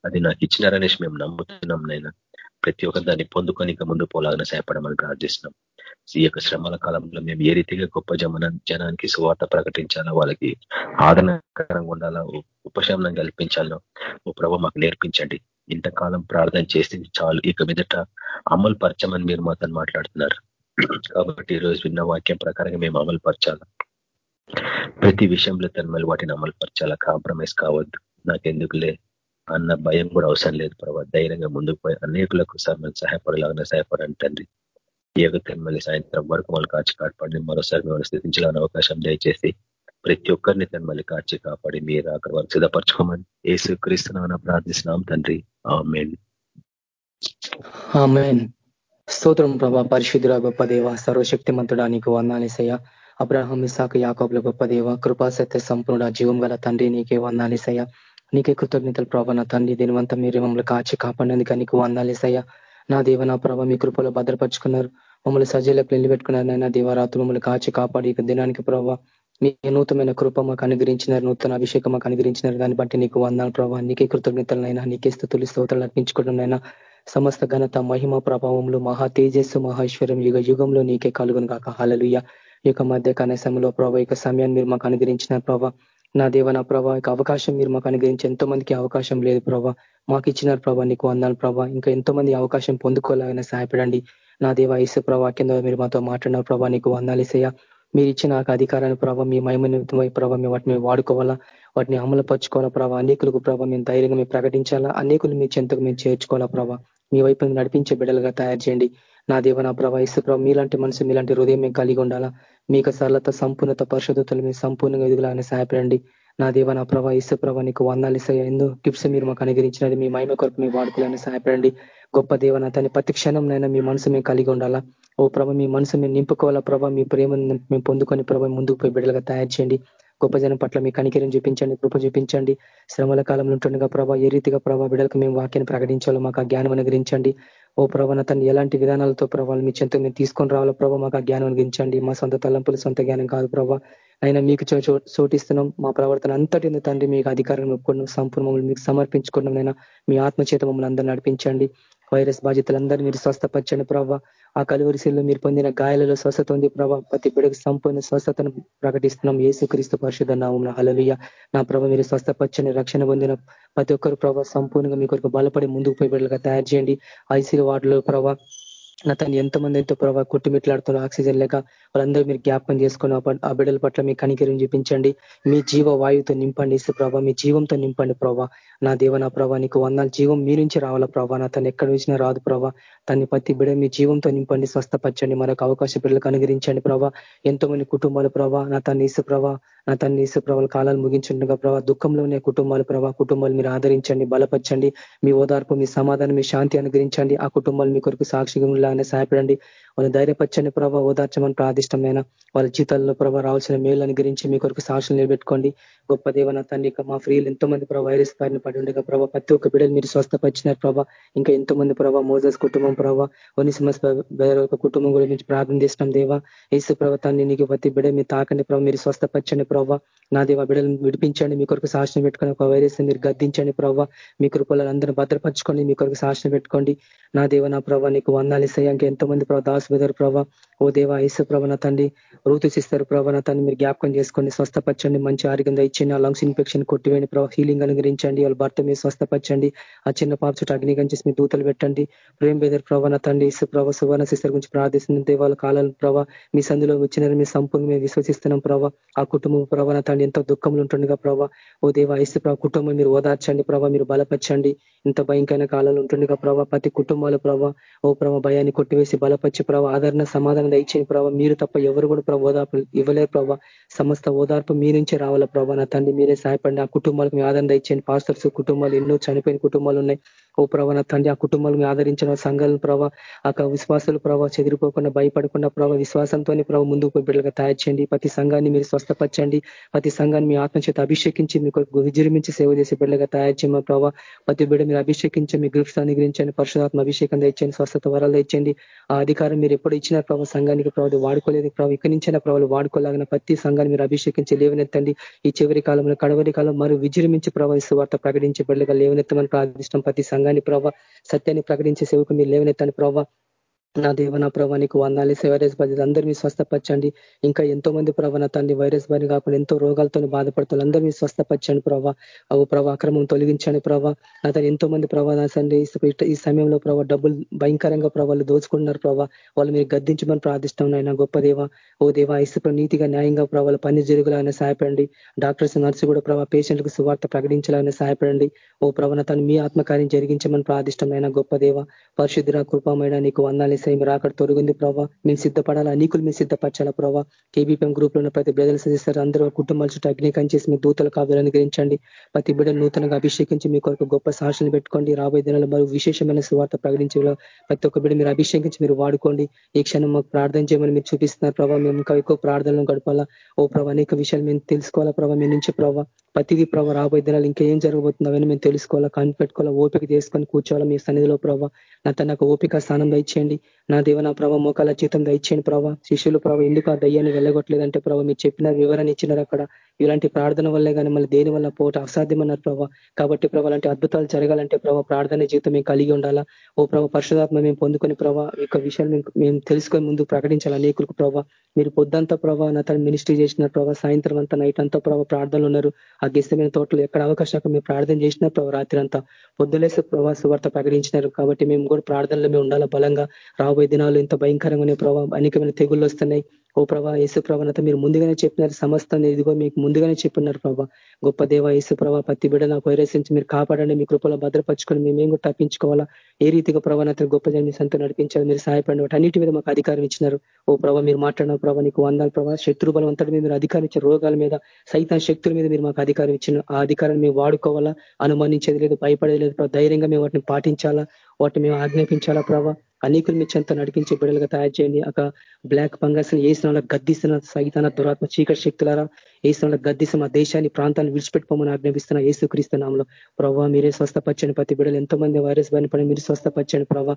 అది నాకు ఇచ్చినారనేసి మేము నమ్ముతున్నాం నైనా ప్రతి ఒక్క దాన్ని పొందుకొని ఇంకా ముందు పోలాగిన సహాయపడమని ప్రార్థిస్తున్నాం. ఈ యొక్క శ్రమల కాలంలో మేము ఏ రీతిగా గొప్ప జమన జనానికి సువార్త ప్రకటించాలో వాళ్ళకి ఆదరణకరంగా ఉండాలా? ఉపశమనం కల్పించాలో? ఓ ప్రభు మాకు నేర్పించండి. ఇంతకాలం ప్రార్థన చేసి చాలు. ఇక మీదట అమలు పరచమని మీరు మాతో మాట్లాడుతున్నారు. కాబట్టి ఈరోజు విన్న వాక్యం ప్రకారంగా మేము అమలు పరచాలా ప్రతి విషయంలో తన వాటిని అమలు పరచాలా కాంప్రమైజ్ కావద్దు. నాకెందుకులే? అన్న భయం కూడా అవసరం లేదు ప్రభావ ధైర్యంగా ముందుకు పోయి అనేకులకు సహాయపడలాగా సహాయపడండి తండ్రి మళ్ళీ సాయంత్రం వరకు మళ్ళీ కాచి కాపాడి మరోసారి మిమ్మల్ని స్థితించాలని అవకాశం దయచేసి ప్రతి ఒక్కరిని తను మళ్ళీ కాచి కాపాడి మీరు అక్కడ వరకు సిద్ధపరచుకోమని ఏసు క్రీస్తున్నా ప్రార్థిస్తున్నాం తండ్రి. ఆమెన్. స్తోత్రం ప్రభా పరిశుద్ధుల గొప్ప దేవ సర్వశక్తి మంతుడా నీకు వందాలేసయ్య అబ్రాహం ఇసాకు యాకోబుల గొప్ప దేవ కృపాసత్య సంపూర్ణ జీవం గల తండ్రి నీకే వందాలేసయ్య నీకే కృతజ్ఞతలు ప్రభా నా తండ్రి దీనివంతా మీరు మమ్మల్ని కాచి కాపాడినందుకు నీకు వందాలేసయ్య నా దేవ నా ప్రభ మీ కృపలో భద్రపరుచుకున్నారు. మమ్మల్ని సజీలకు నిలబెట్టుకున్నారు నాయన. దేవరాత్రు మమ్మల్ని కాచి కాపాడి దినానికి ప్రభావ మీ నూతనమైన కృప మాకు అనుగ్రహించినారు నూతన అభిషేకం మాకు అనుగ్రహించినారు. దాన్ని బట్టి నీకు వందాలు ప్రభావ నీకే కృతజ్ఞతలనైనా నీకే స్థుతులు స్తోత్రాలు అర్పించుకుంటున్నాయినా సమస్త ఘనత మహిమ ప్రభావంలో మహా తేజస్సు మహేశ్వరం యుగ యుగంలో నీకే కలుగును కాక హాలలుయ ఈ యొక్క మధ్య కనీసంలో ప్రభావ యొక్క సమయాన్ని మీరు మాకు అనుగ్రహించిన ప్రభావ నా దేవ నా ప్రభా ఇక అవకాశం మీరు మాకు అనుగ్రహించి ఎంతో మందికి అవకాశం లేదు ప్రభా. మాకు ఇచ్చినారు ప్రభా నీకు వందాలు ప్రభా. ఇంకా ఎంతో మంది అవకాశం పొందుకోవాలని సహాయపడండి. నా దేవ ఐసు ప్రభా కింద మీరు మాతో మాట్లాడిన ప్రభా నీకు వందాలు ఇసయ మీరు ఇచ్చిన అధికారాన్ని ప్రభావ మీ మహిమ నిమిత్తమై ప్రభావ మేము వాటిని వాడుకోవాలా? వాటిని అమలు పరచుకోవాలా ప్రభావ అనేకులకు ప్రభావ మేము ధైర్యంగా మేము ప్రకటించాలా? అనేకులు మీ చెంతకు మేము చేర్చుకోవాలా ప్రభావ మీ వైపు నడిపించే బిడ్డలుగా తయారు చేయండి. నా దేవ నా ప్రభా ఇసు ప్రభావ మీలాంటి మనసు మీలాంటి హృదయం మేము కలిగి ఉండాలా? మీకు సరళత సంపూర్ణత పరిశుద్ధతలు మేము సంపూర్ణంగా ఎదుగులాగానే సహాయపడండి. నా దేవ నా ప్రభా ఇసు ప్రభా నీకు వందాలు ఇస్తాయి. ఎన్నో గిఫ్ట్స్ మీరు మాకు అనుగ్రహించినది మీ మహిమ కొరకు మీ వాడుకోవాలని సహాయపడండి. గొప్ప దేవ నా తన ప్రతి క్షణంనైనా మీ మనసు మేము కలిగి ఉండాలా? ఓ ప్రభ మీ మనసు మేము నింపుకోవాలా? ప్రభా మీ ప్రేమను మేము పొందుకొని ప్రభ ముందుకు పోయి బిడ్డలుగా తయారు చేయండి. గొప్ప జనం పట్ల మీ కనికిరం చూపించండి కృప చూపించండి. శ్రమల కాలంలో ఉంటుండగా ప్రభా ఏ రీతిగా ప్రభావ బిడలకు మేము వాక్యాన్ని ప్రకటించాలో మాకు ఆ జ్ఞానం అనుగ్రహించండి. ఓ ప్రభా తను ఎలాంటి విధానాలతో ప్రభావాలు మీ చెంత మేము తీసుకొని రావాలో ప్రభావ మాకు ఆ జ్ఞానం అనుగ్రహించండి. మా సొంత తలంపులు సొంత జ్ఞానం కాదు ప్రభావ అయినా మీకు చోటిస్తున్నాం మా ప్రవర్తన అంతటి తండ్రి మీకు అధికారం ఒప్పుకున్నాం సంపూర్ణ మీకు సమర్పించుకున్నాం మీ ఆత్మచేత మమ్మల్ని అందరూ నడిపించండి. వైరస్ బాధితులందరూ మీరు స్వస్థపరచండి ప్రభావ ఆ కలువరిశీల్లో మీరు పొందిన గాయాలలో స్వస్థత ఉంది ప్రభావ ప్రతి బిడకు సంపూర్ణ స్వస్థతను ప్రకటిస్తున్నాం. ఏసు క్రీస్తు పరిషత్ నామంలో. హలలుయ నా ప్రభ మీరు స్వస్థపరచని రక్షణ పొందిన ప్రతి ఒక్కరు ప్రభావ సంపూర్ణంగా మీ కొరకు బలపడి ముందుకు పోయి బిడ్డలుగా తయారు చేయండి. ఐసీయూ వార్డులో ప్రభావ నా తను ఎంతమంది ఎంతో ప్రభావ కుట్టుమిట్లాడుతున్నారు ఆక్సిజన్ లేక వాళ్ళందరూ మీరు జ్ఞాపకం చేసుకుని ఆ బిడ్డల పట్ల మీ కనికరిని చూపించండి. మీ జీవ వాయువుతో నింపండి ఇసు ప్రభావ మీ జీవంతో నింపండి ప్రభావ నా దేవ నా ప్రభా నీకు వందాలు జీవం మీ నుంచి రావాలా ప్రభా? నా తను ఎక్కడ వచ్చినా రాదు ప్రభా? తన్ని పత్తి బిడ మీ జీవంతో నింపండి స్వస్థపరచండి మరొక అవకాశ బిడ్డలకు అనుగరించండి ప్రభా. ఎంతో మంది కుటుంబాలు ప్రభా నా తన్ని ఇసు ప్రభా నా తన్ని ఇసు ప్రభావ కాలాలు ముగించుండగా ప్రభావ దుఃఖంలోనే కుటుంబాలు ప్రభా కుటుంబాలు మీరు ఆదరించండి బలపరచండి. మీ ఓదార్పు మీ సమాధానం మీ శాంతి అనుగ్రహించండి. ఆ కుటుంబాలు మీ కొరకు సాక్షిగా లాగానే సహాయపడండి. వాళ్ళని ధైర్యపరచండి ప్రభావ ఓదార్చమని ప్రార్థిష్టమైన వాళ్ళ జీతాల్లో ప్రభావ రావాల్సిన మేళ్ళని గురించి మీ కొరకు సాక్షులు నిలబెట్టుకోండి. గొప్ప దేవన తండ్రి మా ఫ్రీలు ఎంతో మంది ప్రభావ వైరస్ బారిన పడి ఉండగా ప్రభావ ప్రతి ఒక్క బిడ్డలు మీరు స్వస్థపరిచినారు ప్రభావ ఇంకా ఎంతో మంది ప్రభావ మోజస్ కుటుంబం ప్రభావ కొన్ని కుటుంబం గురించి ప్రార్థన చేసినాం దేవా. ఏసు ప్రభావాన్ని నీకు ప్రతి బిడ్డ మీరు తాకండి ప్రభావ మీరు స్వస్థపరచండి ప్రభావ నా దేవ బిడ్డలను విడిపించండి మీ కొరకు సాక్షణ పెట్టుకొని ఒక వైరస్ మీరు గద్దించండి ప్రభావ మీ కృపలను అందరూ భద్రపరచుకోండి మీ కొరకు సాక్షణ పెట్టుకోండి. నా దేవ నా ప్రభావ నీకు వందాలు ఇస్తాయి. ఇంకా ఎంతో మంది ప్రభావ దాసు బెదరు ప్రభా. ఓ దేవ ఐసు ప్రభన తండ్రి రూతుసిస్తారు ప్రభావ తండ్రి మీరు జ్ఞాపకం చేసుకోండి స్వస్థపరచండి మంచి ఆరోగ్యం ఇచ్చిన లంగ్స్ ఇన్ఫెక్షన్ కొట్టివేయండి ప్రభావ హీలింగ్ అనుగ్రహించండి వాళ్ళ భర్త మీరు స్వస్థపరచండి. ఆ చిన్న పాప చుట్టూ అగ్నిగం చేసి మీ దూతలు పెట్టండి. ప్రేమ బెదర్ ప్రభావ తండ్రి ఇసు ప్రభావ సువర్ణ సిస్టర్ గురించి ప్రార్థిస్తుంది దేవాల కాలం ప్రభావ మీ సందులో వచ్చిన మీ సంపూర్ణ మేము విశ్వసిస్తున్నాం ప్రభావ ఆ కుటుంబం ప్రభావ తండ్రి ఎంతో దుఃఖంలో ఉంటుండగా ప్రభావ ఓ దేవ ఐసు ప్రభావ కుటుంబం మీరు ఓదార్చండి ప్రభావ మీరు బలపరచండి. ఇంత భయంకరమైన కాలంలో ఉంటుండగా ప్రభావ ప్రతి కుటుంబాల ప్రభావ ఓ ప్రభావ భయాన్ని కొట్టివేసి బలపరిచి ప్రభావ ఆదరణ సమాధానం దయచేయండి ప్రభావ మీరు తప్ప ఎవరు కూడా ప్రభు ఓదార్పు ఇవ్వలేరు ప్రభావ సమస్త ఓదార్పు మీ నుంచే రావాల ప్రభావ నా తండ్రి మీరే సహాయపడి ఆ కుటుంబాలకు మీ ఆదరణ దయచేయండి. పాస్టర్స్ కుటుంబాలు ఎన్నో చనిపోయిన కుటుంబాలు ఉన్నాయి. ఓ ప్రభావ నా తండ్రి ఆ కుటుంబాలను ఆదరించిన సంఘాలను ప్రభావ ఆ విశ్వాసాలు ప్రభావ చెదిరిపోకుండా భయపడకుండా ప్రభావ విశ్వాసంతోనే ప్రభావ ముందుకు బిడ్డలుగా తయారు చేయండి. ప్రతి సంఘాన్ని మీరు స్వస్థపరచండి. ప్రతి సంఘాన్ని మీ ఆత్మచేత అభిషేకించి మీకు విజృంభించి సేవ చేసే బిడ్డలుగా తయారు చేయమని ప్రభావ ప్రతి బిడ్డ మీరు అభిషేకించి మీ గ్రిఫ్ట్స్ గురించండి పరిశుధాత్మ అభిషేకం తెచ్చండి స్వస్థత వరాలు తెచ్చండి ఆ అధికారం మీరు ఎప్పుడు ఇచ్చిన ప్రభావ సంఘానికి ప్రభావ వాడుకోలేదు. ప్రభావ ఇక్కడి నుంచిన ప్రభావాలు వాడుకోలేగిన ప్రతి సంఘాన్ని మీరు అభిషేకించి లేవనెత్తండి. ఈ చివరి కాలంలో కడవరి కాలం మరి విజృంభించి ప్రభావిస్తూ వార్త ప్రకటించే బిడ్డగా లేవనెత్తమని ప్రార్థిష్టం ప్రతి సంఘాన్ని ప్రభావ సత్యాన్ని ప్రకటించే సేవకు మీరు లేవనెత్తని ప్రభావ నా దేవ నా ప్రభా నీకు వందాలి వైరస్ బాధ్యత. అందరూ మీ స్వస్థపరచండి. ఇంకా ఎంతో మంది ప్రభా తండ్రి వైరస్ బారి కాకుండా ఎంతో రోగాలతో బాధపడుతున్నారు. అందరూ మీ స్వస్థపరచండి ప్రభా. అవు ప్రభా అక్రమం తొలగించండి ప్రభా. నా తను ఎంతో మంది ప్రభా సండి ఈ సమయంలో ప్రభావ డబ్బులు భయంకరంగా ప్రభావాలు దోచుకుంటున్నారు ప్రభా. వాళ్ళు మీరు గద్దించమని ప్రార్థిస్తాం అయినా గొప్ప దేవ. ఓ దేవ ఇసు నీతిగా న్యాయంగా ప్రభావాలు పని జరుగులాగానే సహాయపడండి. డాక్టర్స్ నర్సు కూడా ప్రభా పేషెంట్లకు సువార్త ప్రకటించాలని సహాయపడండి. ఓ ప్రభావ తను మీ ఆత్మకార్యం జరిగించమని ప్రార్థిష్టం అయినా గొప్ప దేవ. పరిశుద్ధ కృపమైన నీకు వందాలి ఏసై మీరు అక్కడ తొలగింది ప్రభావ మేము సిద్ధపడాలా? అనేకులు మేము సిద్ధపరచాలా ప్రభావ కేబీపీఎం గ్రూప్లో ఉన్న ప్రతి బ్రదర్స్ చేస్తారు అందరూ కుటుంబాల చుట్టూ అగ్నికం చేసి మీ దూతలకు కావ్యాలు అనుగ్రహించండి ప్రతి బిడ్డలు నూతనంగా అభిషేకించి మీ కొరకు గొప్ప సాక్షులు పెట్టుకోండి. రాబోయే దినాలు మరియు విశేషమైన సువార్త ప్రకటించేలా ప్రతి ఒక్క బిడ్డ మీరు అభిషేకించి మీరు వాడుకోండి. ఈ క్షణం మాకు ప్రార్థన చేయమని మీరు చూపిస్తున్నారు ప్రభావ మేము ఇంకా ఎక్కువ ప్రార్థనలు గడపాలా? ఓ ప్రభావ అనేక విషయాలు మేము తెలుసుకోవాలా ప్రభావ మీ నుంచి ప్రభావ ప్రతిదీ ప్రభావ రాబోయే దినాలు ఇంకా ఏం జరగబోతుందో మేము తెలుసుకోవాలా కనిపెట్టుకోవాలా ఓపిక చేసుకొని కూర్చోవాలా మీ సన్నిధిలో ప్రభావ నా తనకు ఓపిక స్థానం దయచేయండి. నా దేవ నా ప్రభావ మోకాల జీతం దయచేయండి ప్రభావ శిష్యులు ప్రభావ ఎందుకు ఆ దయ్యాన్ని వెళ్ళగొట్టలేదంటే ప్రభావ మీరు చెప్పిన వివరణ ఇచ్చినారు అక్కడ. ఇలాంటి ప్రార్థన వల్లే కానీ మళ్ళీ దేని వల్ల పోట అసాధ్యమన్నారు ప్రభావ కాబట్టి ప్రభావ లాంటి అద్భుతాలు జరగాలంటే ప్రభావ ప్రార్థన జీవితం మేము కలిగి ఉండాలా? ఓ ప్రభావ పరిశుధాత్మ మేము పొందుకొని ప్రభావ యొక్క విషయాలు మేము తెలుసుకొని ముందు ప్రకటించాలి అనేకులకు ప్రభావ మీరు పొద్దంతా ప్రభావ నా తను మినిస్ట్రీ చేసిన ప్రభావ సాయంత్రం అంతా నైట్ అంతా ప్రభావ ప్రార్థనలు ఉన్నారు. ఆ గిస్తమైన తోటలు ఎక్కడ అవకాశం మేము ప్రార్థన చేసిన ప్రభావ రాత్రి అంతా. పొద్దులేసే ప్రభావ వార్త ప్రకటించినారు. కాబట్టి మేము కూడా ప్రార్థనలో మేము ఉండాలా బలంగా. రాబోయే దినాలు ఇంత భయంకరంగానే ప్రభావ అనేకమైన తెగుళ్ళు వస్తున్నాయి. ఓ ప్రభా యేసు మీరు ముందుగానే చెప్పినారు సమస్తం ఇదిగో మీకు ముందుగానే చెప్పినారు ప్రభా. గొప్ప దేవ యేసు ప్రభా పత్తి బిడ్డ నాకు వైరస్ నుంచి మీరు కాపాడండి మీ కృపలో భద్రపరచుకొని మేమేం కూడా తప్పించుకోవాలా? ఏ రీతిగా ప్రభానత గొప్ప జన్మి సంత నడిపించాలి మీరు సహాయపడండి వాటి అన్నిటి మీద మాకు అధికారం ఇచ్చినారు. ఓ ప్రభా మీరు మాట్లాడిన ప్రభా నీకు వందాలు ప్రభావ శత్రు బలం అంతటి మీద మీరు అధికారం ఇచ్చిన రోగాల మీద సైతం శక్తుల మీద మీరు మాకు అధికారం ఇచ్చిన ఆ అధికారాన్ని మేము వాడుకోవాలా? అనుమానించేది లేదు భయపడేది లేదు ధైర్యంగా మేము వాటిని పాటించాలా? వాటిని మేము ఆజ్ఞాపించాలా ప్రభావ అనేకులు మీ చెంత నడిపించే బిడ్డలుగా తయారు చేయండి. ఒక బ్లాక్ ఫంగస్ ఏ స్థానంలో గద్దిస్తున్న సైతాన దురాత్మ చీకటి శక్తులారా? ఏ స్థానంలో గద్దిస్తున్న దేశాన్ని ప్రాంతాన్ని విడిచిపెట్టుకోమని ఆజ్ఞాపిస్తున్న ఏసు క్రీస్తునాంలో ప్రభావ మీరే స్వస్థపచ్చని ప్రతి బిడ్డలు ఎంతో మంది వైరస్ బారిన పడి మీరు స్వస్థపచ్చని ప్రభావ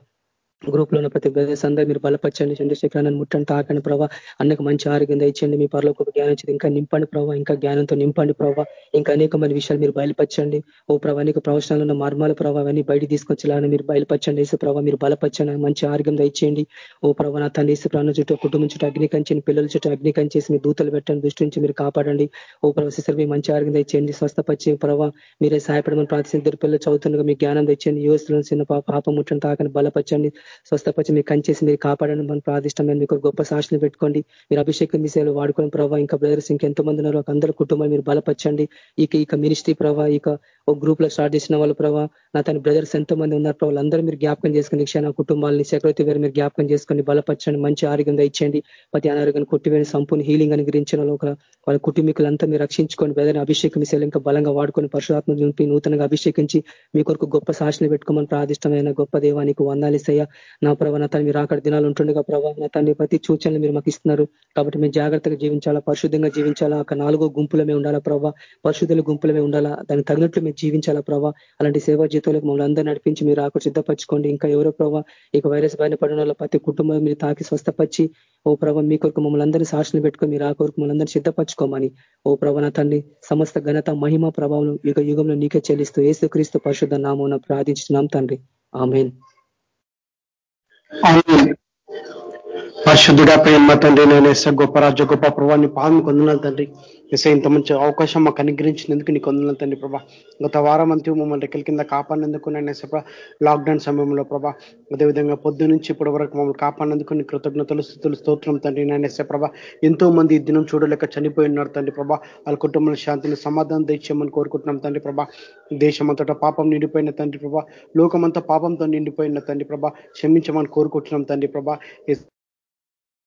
గ్రూప్లో ఉన్న ప్రతి బ్రదర్స్ అందరూ మీరు బలపరచండి. చంద్రశేఖరాన్ని ముట్టండి తాకండి ప్రభావ అన్నకు మంచి ఆరోగ్యం దయచండి మీ పర్లో ఒక జ్ఞానం ఇచ్చింది ఇంకా నింపండి ప్రభావ ఇంకా జ్ఞానంతో నింపండి ప్రభావ ఇంకా అనేక మంది విషయాలు మీరు బయలుపరచండి. ఓ ప్రభావ అనేక ప్రవచనాలు ఉన్న మర్మాల ప్రభావ అన్ని బయట తీసుకొచ్చేలాగా మీరు బయలుపరచండి. వేసే ప్రభావ మీరు బలపరచండి. మంచి ఆరోగ్యం దయచేయండి. ఓ ప్రభావ నా తన వేసే ప్రాణ చుట్టూ కుటుంబం చుట్టూ అగ్నికంచండి పిల్లల చుట్టూ అగ్నికంచేసి మీ దూతలు పెట్టండి. దృష్టి నుంచి మీరు కాపాడండి. ఓ ప్రభావ మీ మంచి ఆరోగ్యం దయచేయండి. స్వస్థపరిచే ప్రభావ మీరే సహాయపడమని ప్రార్థించిన ఇద్దరు పిల్లలు చదువుతుండగా మీ జ్ఞానం తెచ్చండి యువస్తులను చిన్న పాప ముట్టని తాకని బలపరచండి. స్వస్థపరిచి మీరు కంచేసి మీరు కాపాడని మనం ప్రాదిష్టమైన మీకు గొప్ప సాక్షిని పెట్టుకోండి. మీరు అభిషేకం మీ సేవలు వాడుకోవడం ప్రభావ. ఇంకా బ్రదర్స్ ఇంకెంతో మంది ఉన్నారు. అందరూ కుటుంబాలు మీరు బలపరచండి. ఇక ఇక మినిస్ట్రీ ప్రభావ ఇక ఒక గ్రూప్లో స్టార్ట్ చేసిన వాళ్ళు ప్రభావ. నా తన బ్రదర్స్ ఎంతో మంది ఉన్నారు ప్రభావ. అందరూ మీరు జ్ఞాపకం చేసుకుని క్షణ కుటుంబాలని చక్రవర్తి గారు మీరు జ్ఞాపకం చేసుకొని బలపరచండి. మంచి ఆరోగ్యంగా ఇచ్చండి ప్రతి అనారోగ్యాన్ని కొట్టివేని సంపూర్ణ హీలింగ్ అనుగ్రహించిన వాళ్ళ కుటుంబీకులంతా మీరు రక్షించుకొని బ్రదర్ని అభిషేకం మీ సేవలు ఇంకా బలంగా వాడుకొని పరశురాత్మ నింపి నూతనంగా అభిషేకించి మీ కొరకు గొప్ప సాక్షిని పెట్టుకోమని ప్రాదిష్టమైన గొప్ప దేవానికి వందాలిసయ్యా నా ప్రభావ నా తను మీరు అక్కడ దినాలు ఉంటుండగా ప్రభావ నా తన్ని ప్రతి సూచనలు మీరు మాకు ఇస్తున్నారు. కాబట్టి మేము జాగ్రత్తగా జీవించాలా పరిశుద్ధంగా జీవించాలా అక్కడ నాలుగో గుంపులమే ఉండాలా ప్రభావ పరిశుద్ధుల గుంపులమే ఉండాలా దానికి తగినట్లు మేము జీవించాలా ప్రభావ అలాంటి సేవా జీతాలకు మమ్మల్ని అందరూ నడిపించి మీరు ఆకు సిద్ధపరచుకోండి. ఇంకా ఎవరో ప్రభావ ఇక వైరస్ బారిన పడిన ప్రతి కుటుంబం మీరు తాకి స్వస్థపరిచి ఓ ప్రభావ మీ కొరకు మమ్మల్ని అందరినీ సాక్షులు పెట్టుకొని మీరు ఆ కొరకు మమ్మల్ని అందరినీ సిద్ధపరచుకోమని ఓ ప్రభావ తండ్రి సమస్త ఘనత మహిమ ప్రభావం యుగ యుగంలో నీకే చెల్లిస్తూ ఏసుక్రీస్తు పరిశుద్ధ నామం ప్రార్థించున్నాం తండ్రి. ఆమెన్. పరిశుద్ధుడా ప్రేమ తండ్రి నేను ఎస్ గొప్ప రాజ్య గొప్ప ప్రభావాన్ని పాదం కొందనాలు తండ్రి. ఎస్ ఇంత మంచి అవకాశం మాకు అనుగ్రహించినందుకు నీకు వందనాలు తండ్రి ప్రభా. గత వారం అంతా మమ్మల్ని రెక్కల కింద కాపాడినందుకు నేను ఎస్ లాక్డౌన్ సమయంలో ప్రభా అదేవిధంగా పొద్దు నుంచి ఇప్పటి వరకు మమ్మల్ని కాపాడినందుకు నీ కృతజ్ఞతలు స్థుతులు స్తోత్రం తండ్రి. నేను ఎస్ ప్రభా ఎంతో మంది ఈ దినం చూడలేక చనిపోయి ఉన్నారు తండ్రి ప్రభా. వాళ్ళ కుటుంబంలో శాంతిని సమాధానం తెచ్చామని కోరుకుంటున్నాం తండ్రి ప్రభా. దేశమంతటా పాపం నిండిపోయిన తండ్రి ప్రభా. లోకమంతా పాపంతో నిండిపోయిన తండ్రి ప్రభా. క్షమించమని కోరుకుంటున్నాం తండ్రి ప్రభా.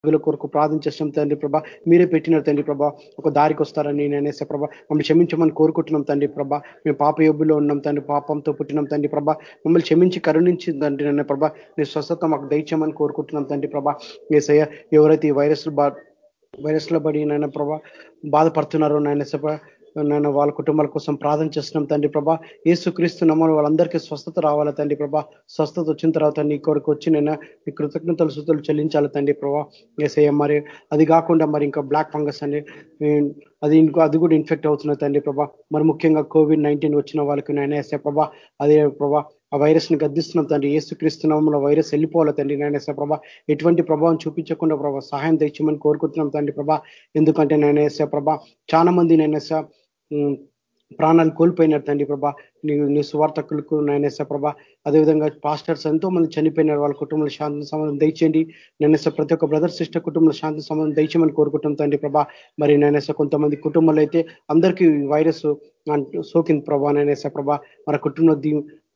వీళ్ళ కొరకు ప్రార్థన తండ్రి ప్రభా. మీరే పెట్టినారు తండ్రి ప్రభా. ఒక దారికి వస్తారని నేనేసే ప్రభా. మమ్మల్ని క్షమించమని కోరుకుంటున్నాం తండ్రి ప్రభా. మేము పాప యోబులో ఉన్నాం తండ్రి. పాపంతో పుట్టినాం తండ్రి ప్రభా. మమ్మల్ని క్షమించి కరుణించి తండ్రి నన్ను ప్రభా. నీ స్వస్థత మాకు దయచేయమని కోరుకుంటున్నాం తండ్రి ప్రభా. ఏసయ్య ఎవరైతే ఈ వైరస్ వైరస్లో పడి నాయన ప్రభా బాధపడుతున్నారో నాయన నేను వాళ్ళ కుటుంబాల కోసం ప్రార్థన చేస్తున్నాం తండ్రి ప్రభా. ఏసుక్రీస్తు నమ్మని వాళ్ళందరికీ స్వస్థత రావాలా తండ్రి ప్రభా. స్వస్థత వచ్చిన తర్వాత నీ కొరకు వచ్చి నేను నీ కృతజ్ఞతలు సుతులు చెల్లించాలి తండ్రి ప్రభా. ఏసయ్య మరి అది కాకుండా మరి ఇంకా బ్లాక్ ఫంగస్ అని అది ఇంకో అది కూడా ఇన్ఫెక్ట్ అవుతున్నది తండ్రి ప్రభా. మరి ముఖ్యంగా కోవిడ్ నైన్టీన్ వచ్చిన వాళ్ళకి నేను వేసే ప్రభా అదే ప్రభా ఆ వైరస్ని గద్దిస్తున్నాం తండ్రి. ఏసుక్రీస్తునామంలో వైరస్ వెళ్ళిపోవాలి తండ్రి నేనేసే ప్రభా. ఎటువంటి ప్రభావం చూపించకుండా ప్రభా సహాయం తెచ్చమని కోరుకుంటున్నాం తండ్రి ప్రభా. ఎందుకంటే నేనేసే ప్రభా చాలా మంది నేనేసా ప్రాణాలు కోల్పోయినారు తండ్రి ప్రభా. నీ నీ సువార్థకులకు నేనేసా ప్రభా. అదేవిధంగా పాస్టర్స్ ఎంతో మంది చనిపోయినారు. వాళ్ళ కుటుంబంలో శాంతి సంబంధం దయచేయండి. నేనేస ప్రతి ఒక్క బ్రదర్ సిస్టర్ కుటుంబంలో శాంతి సంబంధం దయచేయమని కోరుకుంటాం తండ్రి ప్రభా. మరి నేనేస కొంతమంది కుటుంబంలో అయితే అందరికీ వైరస్ సోకింది ప్రభా నేనేస ప్రభా. మన కుటుంబ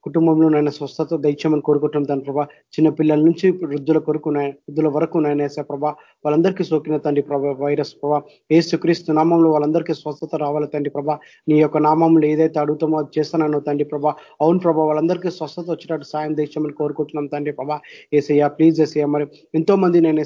కుటుంబంలో నాయన స్వస్థత దైత్యమని కోరుకుంటాం దాని ప్రభా. చిన్న పిల్లల నుంచి వృద్ధుల కొరకు వృద్ధుల వరకు నాయన ప్రభా వాళ్ళందరికీ సోకిన తండ్రి ప్రభా వైరస్ ప్రభా. ఏసుక్రీస్తు నామంలో వాళ్ళందరికీ స్వస్థత రావాలి తండ్రి ప్రభా. నీ యొక్క నామంలో ఏదైతే అడుగుతామో అది చేస్తానో తండ్రి ప్రభా. అవును ప్రభా వాళ్ళందరికీ స్వస్థత వచ్చేటట్టు సాయం దైత్యమని కోరుకుంటున్నాం తండ్రి ప్రభా. ఏసయ్యా ప్లీజ్ ఏసయ్యా మరి ఎంతో మంది నేను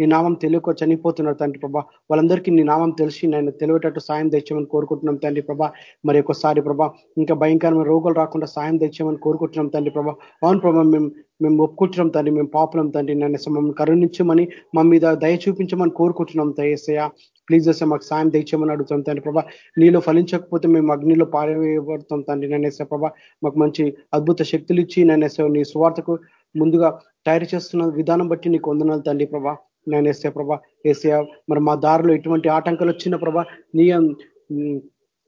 నీ నామం తెలియక చనిపోతున్నారు తండ్రి ప్రభా. వాళ్ళందరికీ నీ నామం తెలిసి నేను తెలియటట్టు సాయం తెచ్చామని కోరుకుంటున్నాం తండ్రి ప్రభా. మరి ఒకసారి ప్రభా ఇంకా భయంకరమైన రోగులు రాకుండా సాయం తెచ్చామని కోరుకుంటున్నాం తండ్రి ప్రభా. అవును ప్రభా మేము మేము ఒప్పుకుంటున్నాం తండ్రి మేము పాపలం తండ్రి. నన్ను మమ్మల్ని కరుణించమని మా మీద దయ చూపించమని కోరుకుంటున్నాం దయసయ్య ప్లీజ్ వస్తే మాకు సాయం దయచేయమని అడుగుతాం తండ్రి ప్రభా. నీలో ఫలించకపోతే మేము అగ్నిలో పారవేయబడతాం తండ్రి నన్నేసే ప్రభా. మాకు మంచి అద్భుత శక్తులు ఇచ్చి నన్నేసే నీ స్వార్థకు ముందుగా తయారు చేస్తున్న విధానం బట్టి నీకు వందనాలు తండ్రి ప్రభా. నేను వేసే ప్రభా ఏసయా మరి మా దారిలో ఎటువంటి ఆటంకాలు వచ్చిన ప్రభా నీ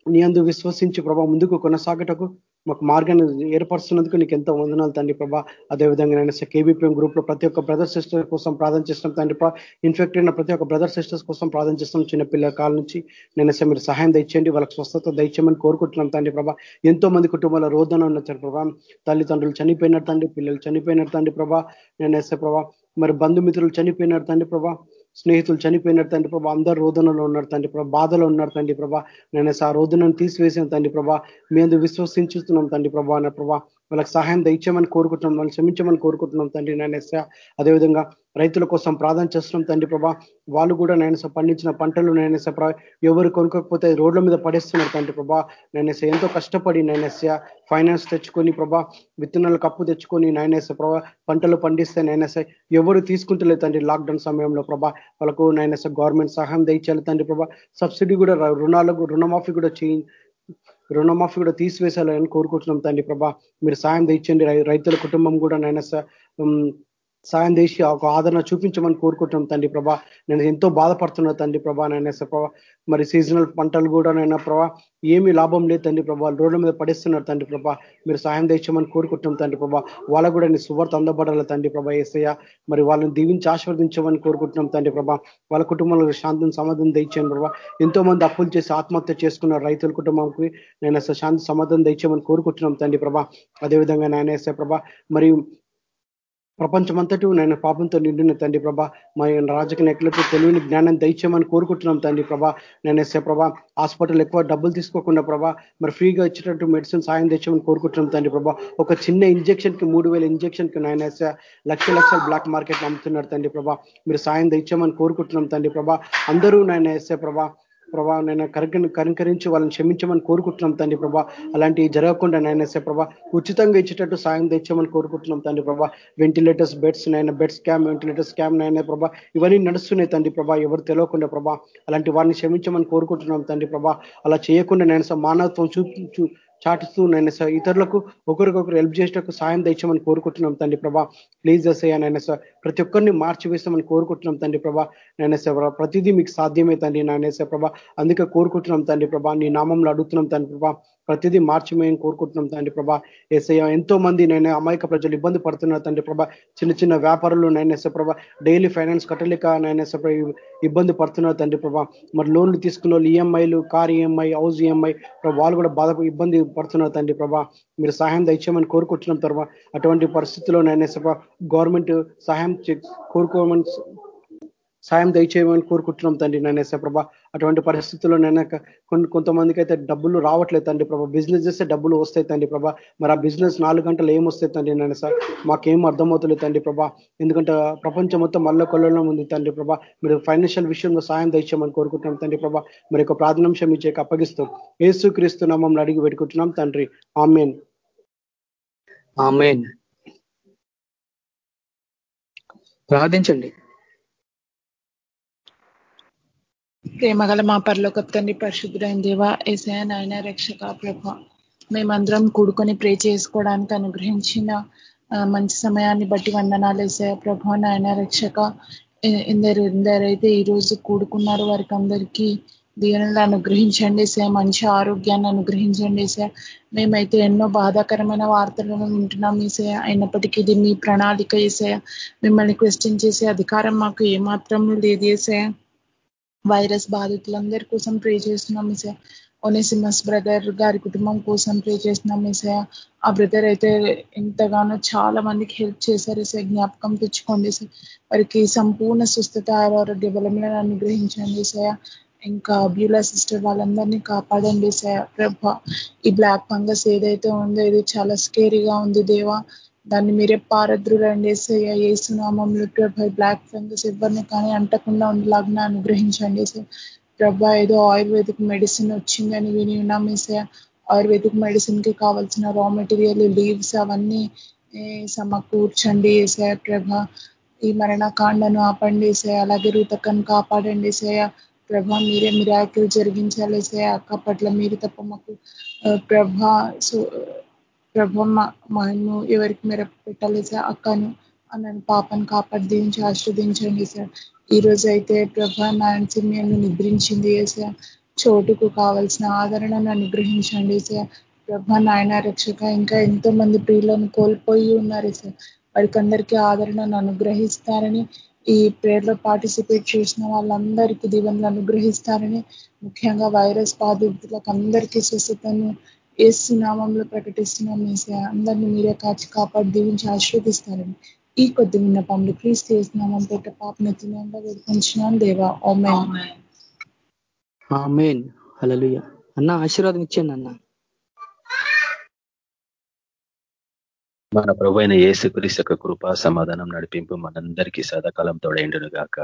నీ అందు విశ్వసించి ప్రభా ముందుకు కొనసాగటకు మాకు మార్గాన్ని ఏర్పరుస్తున్నందుకు నీకు ఎంతో వందనాలు తండ్రి ప్రభా. అదేవిధంగా నేను కేబీపీఎం గ్రూప్లో ప్రతి ఒక్క బ్రదర్ సిస్టర్ కోసం ప్రార్థన చేస్తాం తండ్రి ఇన్ఫెక్ట్ అయిన ప్రతి ఒక్క బ్రదర్ సిస్టర్స్ కోసం ప్రార్థన చేస్తాం చిన్న పిల్లల కాల నుంచి. నేను మీరు సహాయం దయచేయండి వాళ్ళకి స్వస్థత దయచేయమని కోరుకుంటున్నాం తండ్రి ప్రభా. ఎంతో మంది కుటుంబాల రోదన ఉన్న ప్రభా. తల్లిదండ్రులు చనిపోయినారు తండ్రి పిల్లలు చనిపోయినారు తండ్రి ప్రభా. నేను ప్రభా మరి బంధుమిత్రులు చనిపోయినారు తండ్రి ప్రభా. స్నేహితులు చనిపోయినారు తండ్రి ప్రభా అందరు రోదనలో ఉన్నారు తండ్రి ప్రభా బాధలో ఉన్నారు తండ్రి ప్రభా. నేను ఆ రోదనను తీసివేసిన తండ్రి ప్రభా. మేము విశ్వసించుతున్నాం తండ్రి ప్రభా అన్న ప్రభా. వాళ్ళకి సహాయం దయచేయమని కోరుకుంటున్నాం వాళ్ళని క్షమించమని కోరుకుంటున్నాం తండ్రి నాయన అదేవిధంగా రైతుల కోసం ప్రార్థన చేస్తున్నాం తండ్రి ప్రభా. వాళ్ళు కూడా నేను పండించిన పంటలు నేను ఎవరు కొనుక్కోకపోతే రోడ్ల మీద పడేస్తున్నారు తండ్రి ప్రభా. నేను ఎంతో కష్టపడి నేనెస్య ఫైనాన్స్ తెచ్చుకొని ప్రభా విత్తనాలకు అప్పు తెచ్చుకొని నాయనేస ప్రభా పంటలు పండిస్తే నాయనస ఎవరు తీసుకుంటలేదు తండ్రి లాక్డౌన్ సమయంలో ప్రభా. వాళ్ళకు నేనేస గవర్నమెంట్ సహాయం దయచేయాలి తండ్రి ప్రభా. సబ్సిడీ కూడా రుణాలకు రుణమాఫీ కూడా చేయి రుణమాఫీ కూడా తీసివేసాలని కోరుకుంటున్నాం తండ్రి ప్రభా. మీరు సాయం తెచ్చండి రైతుల కుటుంబం కూడా నైనా సాయం చేసి ఒక ఆదరణ చూపించమని కోరుకుంటున్నాం తండ్రి ప్రభా. నేను ఎంతో బాధపడుతున్నా తండ్రి ప్రభా. నైనా ప్రభా మరి సీజనల్ పంటలు కూడా నైనా ప్రభా ఏమీ లాభం లేదు తండ్రి ప్రభా. రోడ్ల మీద పడేస్తున్నారు తండ్రి ప్రభా. మీరు సాయం తెచ్చామని కోరుకుంటున్నాం తండ్రి ప్రభా. వాళ్ళకు కూడా నీ సువార్త అందబడాలి తండ్రి ప్రభా ఏసయ్య. మరి వాళ్ళని దీవించి ఆశీర్వదించమని కోరుకుంటున్నాం తండ్రి ప్రభా. వాళ్ళ కుటుంబంలో శాంతిని సమాధానం తెచ్చాను ప్రభా. ఎంతో మంది అప్పులు చేసి ఆత్మహత్య చేసుకున్న రైతుల కుటుంబంకి నేను శాంతి సమాధానం తెచ్చామని కోరుకుంటున్నాం తండ్రి ప్రభా. అదేవిధంగా నాయన ఏసే ప్రభా మరియు ప్రపంచమంతటి నేను పాపంతో నిండిన తండ్రి ప్రభా. మా రాజకీయ నాయకులకు తెలివిని జ్ఞానం దయచేయమని కోరుకుంటున్నాం తండ్రి ప్రభా. నేను ఎస్ఏ ప్రభా హాస్పిటల్ ఎక్కువ డబ్బులు తీసుకోకుండా ప్రభా మరి ఫ్రీగా ఇచ్చేటట్టు మెడిసిన్ సాయం తెచ్చామని కోరుకుంటున్నాం తండ్రి ప్రభా. ఒక చిన్న ఇంజక్షన్కి మూడు వేల ఇంజక్షన్కి నాయన లక్ష లక్షల బ్లాక్ మార్కెట్ అమ్ముతున్నారు తండ్రి ప్రభా. మీరు సాయం తెచ్చామని కోరుకుంటున్నాం తండ్రి ప్రభా. అందరూ నాయన ఎస్ఏ ప్రభా ప్రభా నేను కరికని కరింకరించి వాళ్ళని క్షమించమని కోరుకుంటున్నాం తండ్రి ప్రభా. అలాంటివి జరగకుండా నాయనసే ప్రభా ఉచితంగా ఇచ్చేటట్టు సాయం తెచ్చామని కోరుకుంటున్నాం తండ్రి ప్రభా. వెంటిలేటర్స్ బెడ్స్ నైనా బెడ్ స్కామ్ వెంటిలేటర్స్ స్కామ్ నైనా ప్రభా ఇవన్నీ నడుస్తున్నాయి తండ్రి ప్రభా ఎవరు తెలియకుండా ప్రభా. అలాంటి వారిని క్షమించమని కోరుకుంటున్నాం తండ్రి ప్రభా. అలా చేయకుండా నేను మానవత్వం చూపించు చాటుస్తూ నైనా సార్. ఇతరులకు ఒకరికొకరు హెల్ప్ చేసేటకు సాయం తెచ్చామని కోరుకుంటున్నాం తండ్రి ప్రభా. ప్లీజ్ నైనా సార్. ప్రతి ఒక్కరిని మార్చి వేస్తామని కోరుకుంటున్నాం తండ్రి ప్రభా. నేను ప్రతిదీ మీకు సాధ్యమే తండ్రి నాయనేసే ప్రభా. అందుకే కోరుకుంటున్నాం తండ్రి ప్రభా. నీ నామంలో అడుగుతున్నాం తండ్రి ప్రభా. ప్రతిదీ మార్చమేయని కోరుకుంటున్నాం తండ్రి ప్రభా. ఏసయ్య ఎంతో మంది నేను అమాయక ప్రజలు ఇబ్బంది పడుతున్నారు తండ్రి ప్రభా. చిన్న చిన్న వ్యాపారులు నైనేసే ప్రభా. డైలీ ఫైనాన్స్ కట్టలేక నైనేసే ఇబ్బంది పడుతున్నారు తండ్రి ప్రభా. మరి లోన్లు తీసుకున్న వాళ్ళు ఈఎంఐలు కార్ ఈఎంఐ హౌస్ ఈఎంఐ వాళ్ళు కూడా బాధ ఇబ్బంది పడుతున్నారు తండ్రి ప్రభా. మీరు సహాయం దయచేయమని కోరుకుంటున్నాం తర్వాత అటువంటి పరిస్థితుల్లో నైనేసే గవర్నమెంట్ సహాయం కోరుకోమని సాయం దయచేయమని కోరుకుంటున్నాం తండ్రి నేనేసే ప్రభా. అటువంటి పరిస్థితుల్లో నేను కొన్ని కొంతమందికి అయితే డబ్బులు రావట్లేదు తండ్రి ప్రభా. బిజినెస్ చేస్తే డబ్బులు వస్తాయి తండ్రి ప్రభా. మరి ఆ బిజినెస్ నాలుగు గంటలు ఏం వస్తాయి తండ్రి నేను సార్ మాకేం అర్థమవుతలేదు తండ్రి ప్రభా. ఎందుకంటే ప్రపంచం మొత్తం మల్ల కొల్లలో ఉంది తండ్రి ప్రభా. మీరు ఫైనాన్షియల్ విషయంలో సాయం దయచేయమని కోరుకుంటున్నాం తండ్రి ప్రభా. మరి ఒక ప్రాధాన్యంశం ఇచ్చేకి అప్పగిస్తాం. ఏసు క్రీస్తు నామంలో అడిగి పెట్టుకుంటున్నాం తండ్రి. ఆమెన్. ఆమెన్. ప్రార్థించండి. ప్రేమగల మా పరలోక తండ్రి పరిశుద్ధుడైన దేవ ఏసయ నాయన రక్షక ప్రభ మేమందరం కూడుకొని ప్రే చేసుకోవడానికి అనుగ్రహించిన మంచి సమయాన్ని బట్టి వందనాలు వేసాయ ప్రభ నాయన రక్షక. ఎందరు ఎందరైతే ఈరోజు కూడుకున్నారు వారికి అందరికీ దీవెనలు అనుగ్రహించండి సార్ మంచి ఆరోగ్యాన్ని అనుగ్రహించండి సార్ మేమైతే ఎన్నో బాధాకరమైన వార్తలను వింటున్నాం ఈసే అయినప్పటికీ ఇది మీ ప్రణాళిక వేసే మిమ్మల్ని క్వశ్చన్ చేసే అధికారం మాకు ఏమాత్రం లేదు వేసే వైరస్ బాధితులందరి కోసం ప్రే చేస్తున్నాం మిసయ ఒనేసిమస్ బ్రదర్ గారి కుటుంబం కోసం ప్రే చేస్తున్నాం మిసయ ఆ బ్రదర్ అయితే ఎంతగానో చాలా మందికి హెల్ప్ చేశారు సార్. జ్ఞాపకం తెచ్చుకోండి సార్. వారికి సంపూర్ణ స్వస్థత ఆరోగ్య బలములను అనుగ్రహించండి సార్ ఇంకా బ్యూలా సిస్టర్ వాళ్ళందరినీ కాపాడండి సార్. ప్రభ ఈ బ్లాక్ ఫంగస్ ఏదైతే ఉందో ఇది చాలా స్కేరీగా ఉంది దేవా. దాన్ని మీరే పారద్రుడండి ఏసయ్య. ఏసునామంలో ప్రభ బ్లాక్ ఫంగస్ ఎవరిని కానీ అంటకుండా ఉండేలాగా అనుగ్రహించండి సార్ ప్రభా ఏదో ఆయుర్వేదిక్ మెడిసిన్ వచ్చిందని విని ఉన్నాం ఏసయ్య. ఆయుర్వేదిక్ మెడిసిన్కి కావాల్సిన రా మెటీరియల్ లీవ్స్ అవన్నీ సమకూర్చండి ఏసయ ప్రభ. ఈ మరణకాండను ఆపండి ఏసయ అలాగే రూతకను కాపాడండి ఏసయ ప్రభ మీరే మిరాకిల్ జరిగించాలి ఏసయ అక్క పట్ల మీరు తప్ప మాకు ప్రభ ప్రభ మహిము ఎవరికి మీరు పెట్టాలి సార్ అక్కను నన్ను పాపను కాపాడి దీవించి సార్. ఈ రోజు అయితే ప్రభ నాన్సి నేను నిద్రించింది సార్? చోటుకు కావాల్సిన ఆదరణను అనుగ్రహించండి సార్. ప్రభ నాయన రక్షక ఇంకా ఎంతో మంది ప్రియులను కోల్పోయి ఉన్నారు సార్. వారికందరికీ ఆదరణను అనుగ్రహిస్తారని ఈ ప్రేయర్లో పార్టిసిపేట్ చేసిన వాళ్ళందరికీ దీవెనలు అనుగ్రహిస్తారని ముఖ్యంగా వైరస్ బాధితులకు అందరికీ స్వస్థతను ఏసు నామంలో ప్రకటిస్తున్నాం వేసే అందరినీ మీరే కాచి కాపాడు దీవించి ఆశీర్వదిస్తారని ఈ కొద్ది విన్నపంలో క్రీస్తు చేస్తున్నామని పెట్ట పాపనెత్తినంగా వేడుకొంచున్నాం దేవా. ఓమెన్ హలలుయ అన్న ఆశీర్వాదం ఇచ్చాను అన్న. మన ప్రభు అయిన ఏసుక్రీస్ యొక్క కృప సమాధానం నడిపింపు మనందరికీ సదాకాలం తోడైండును గాక.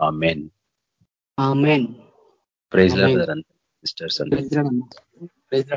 ఆ మెయిన్ ఆమెన్. Praise sisters praise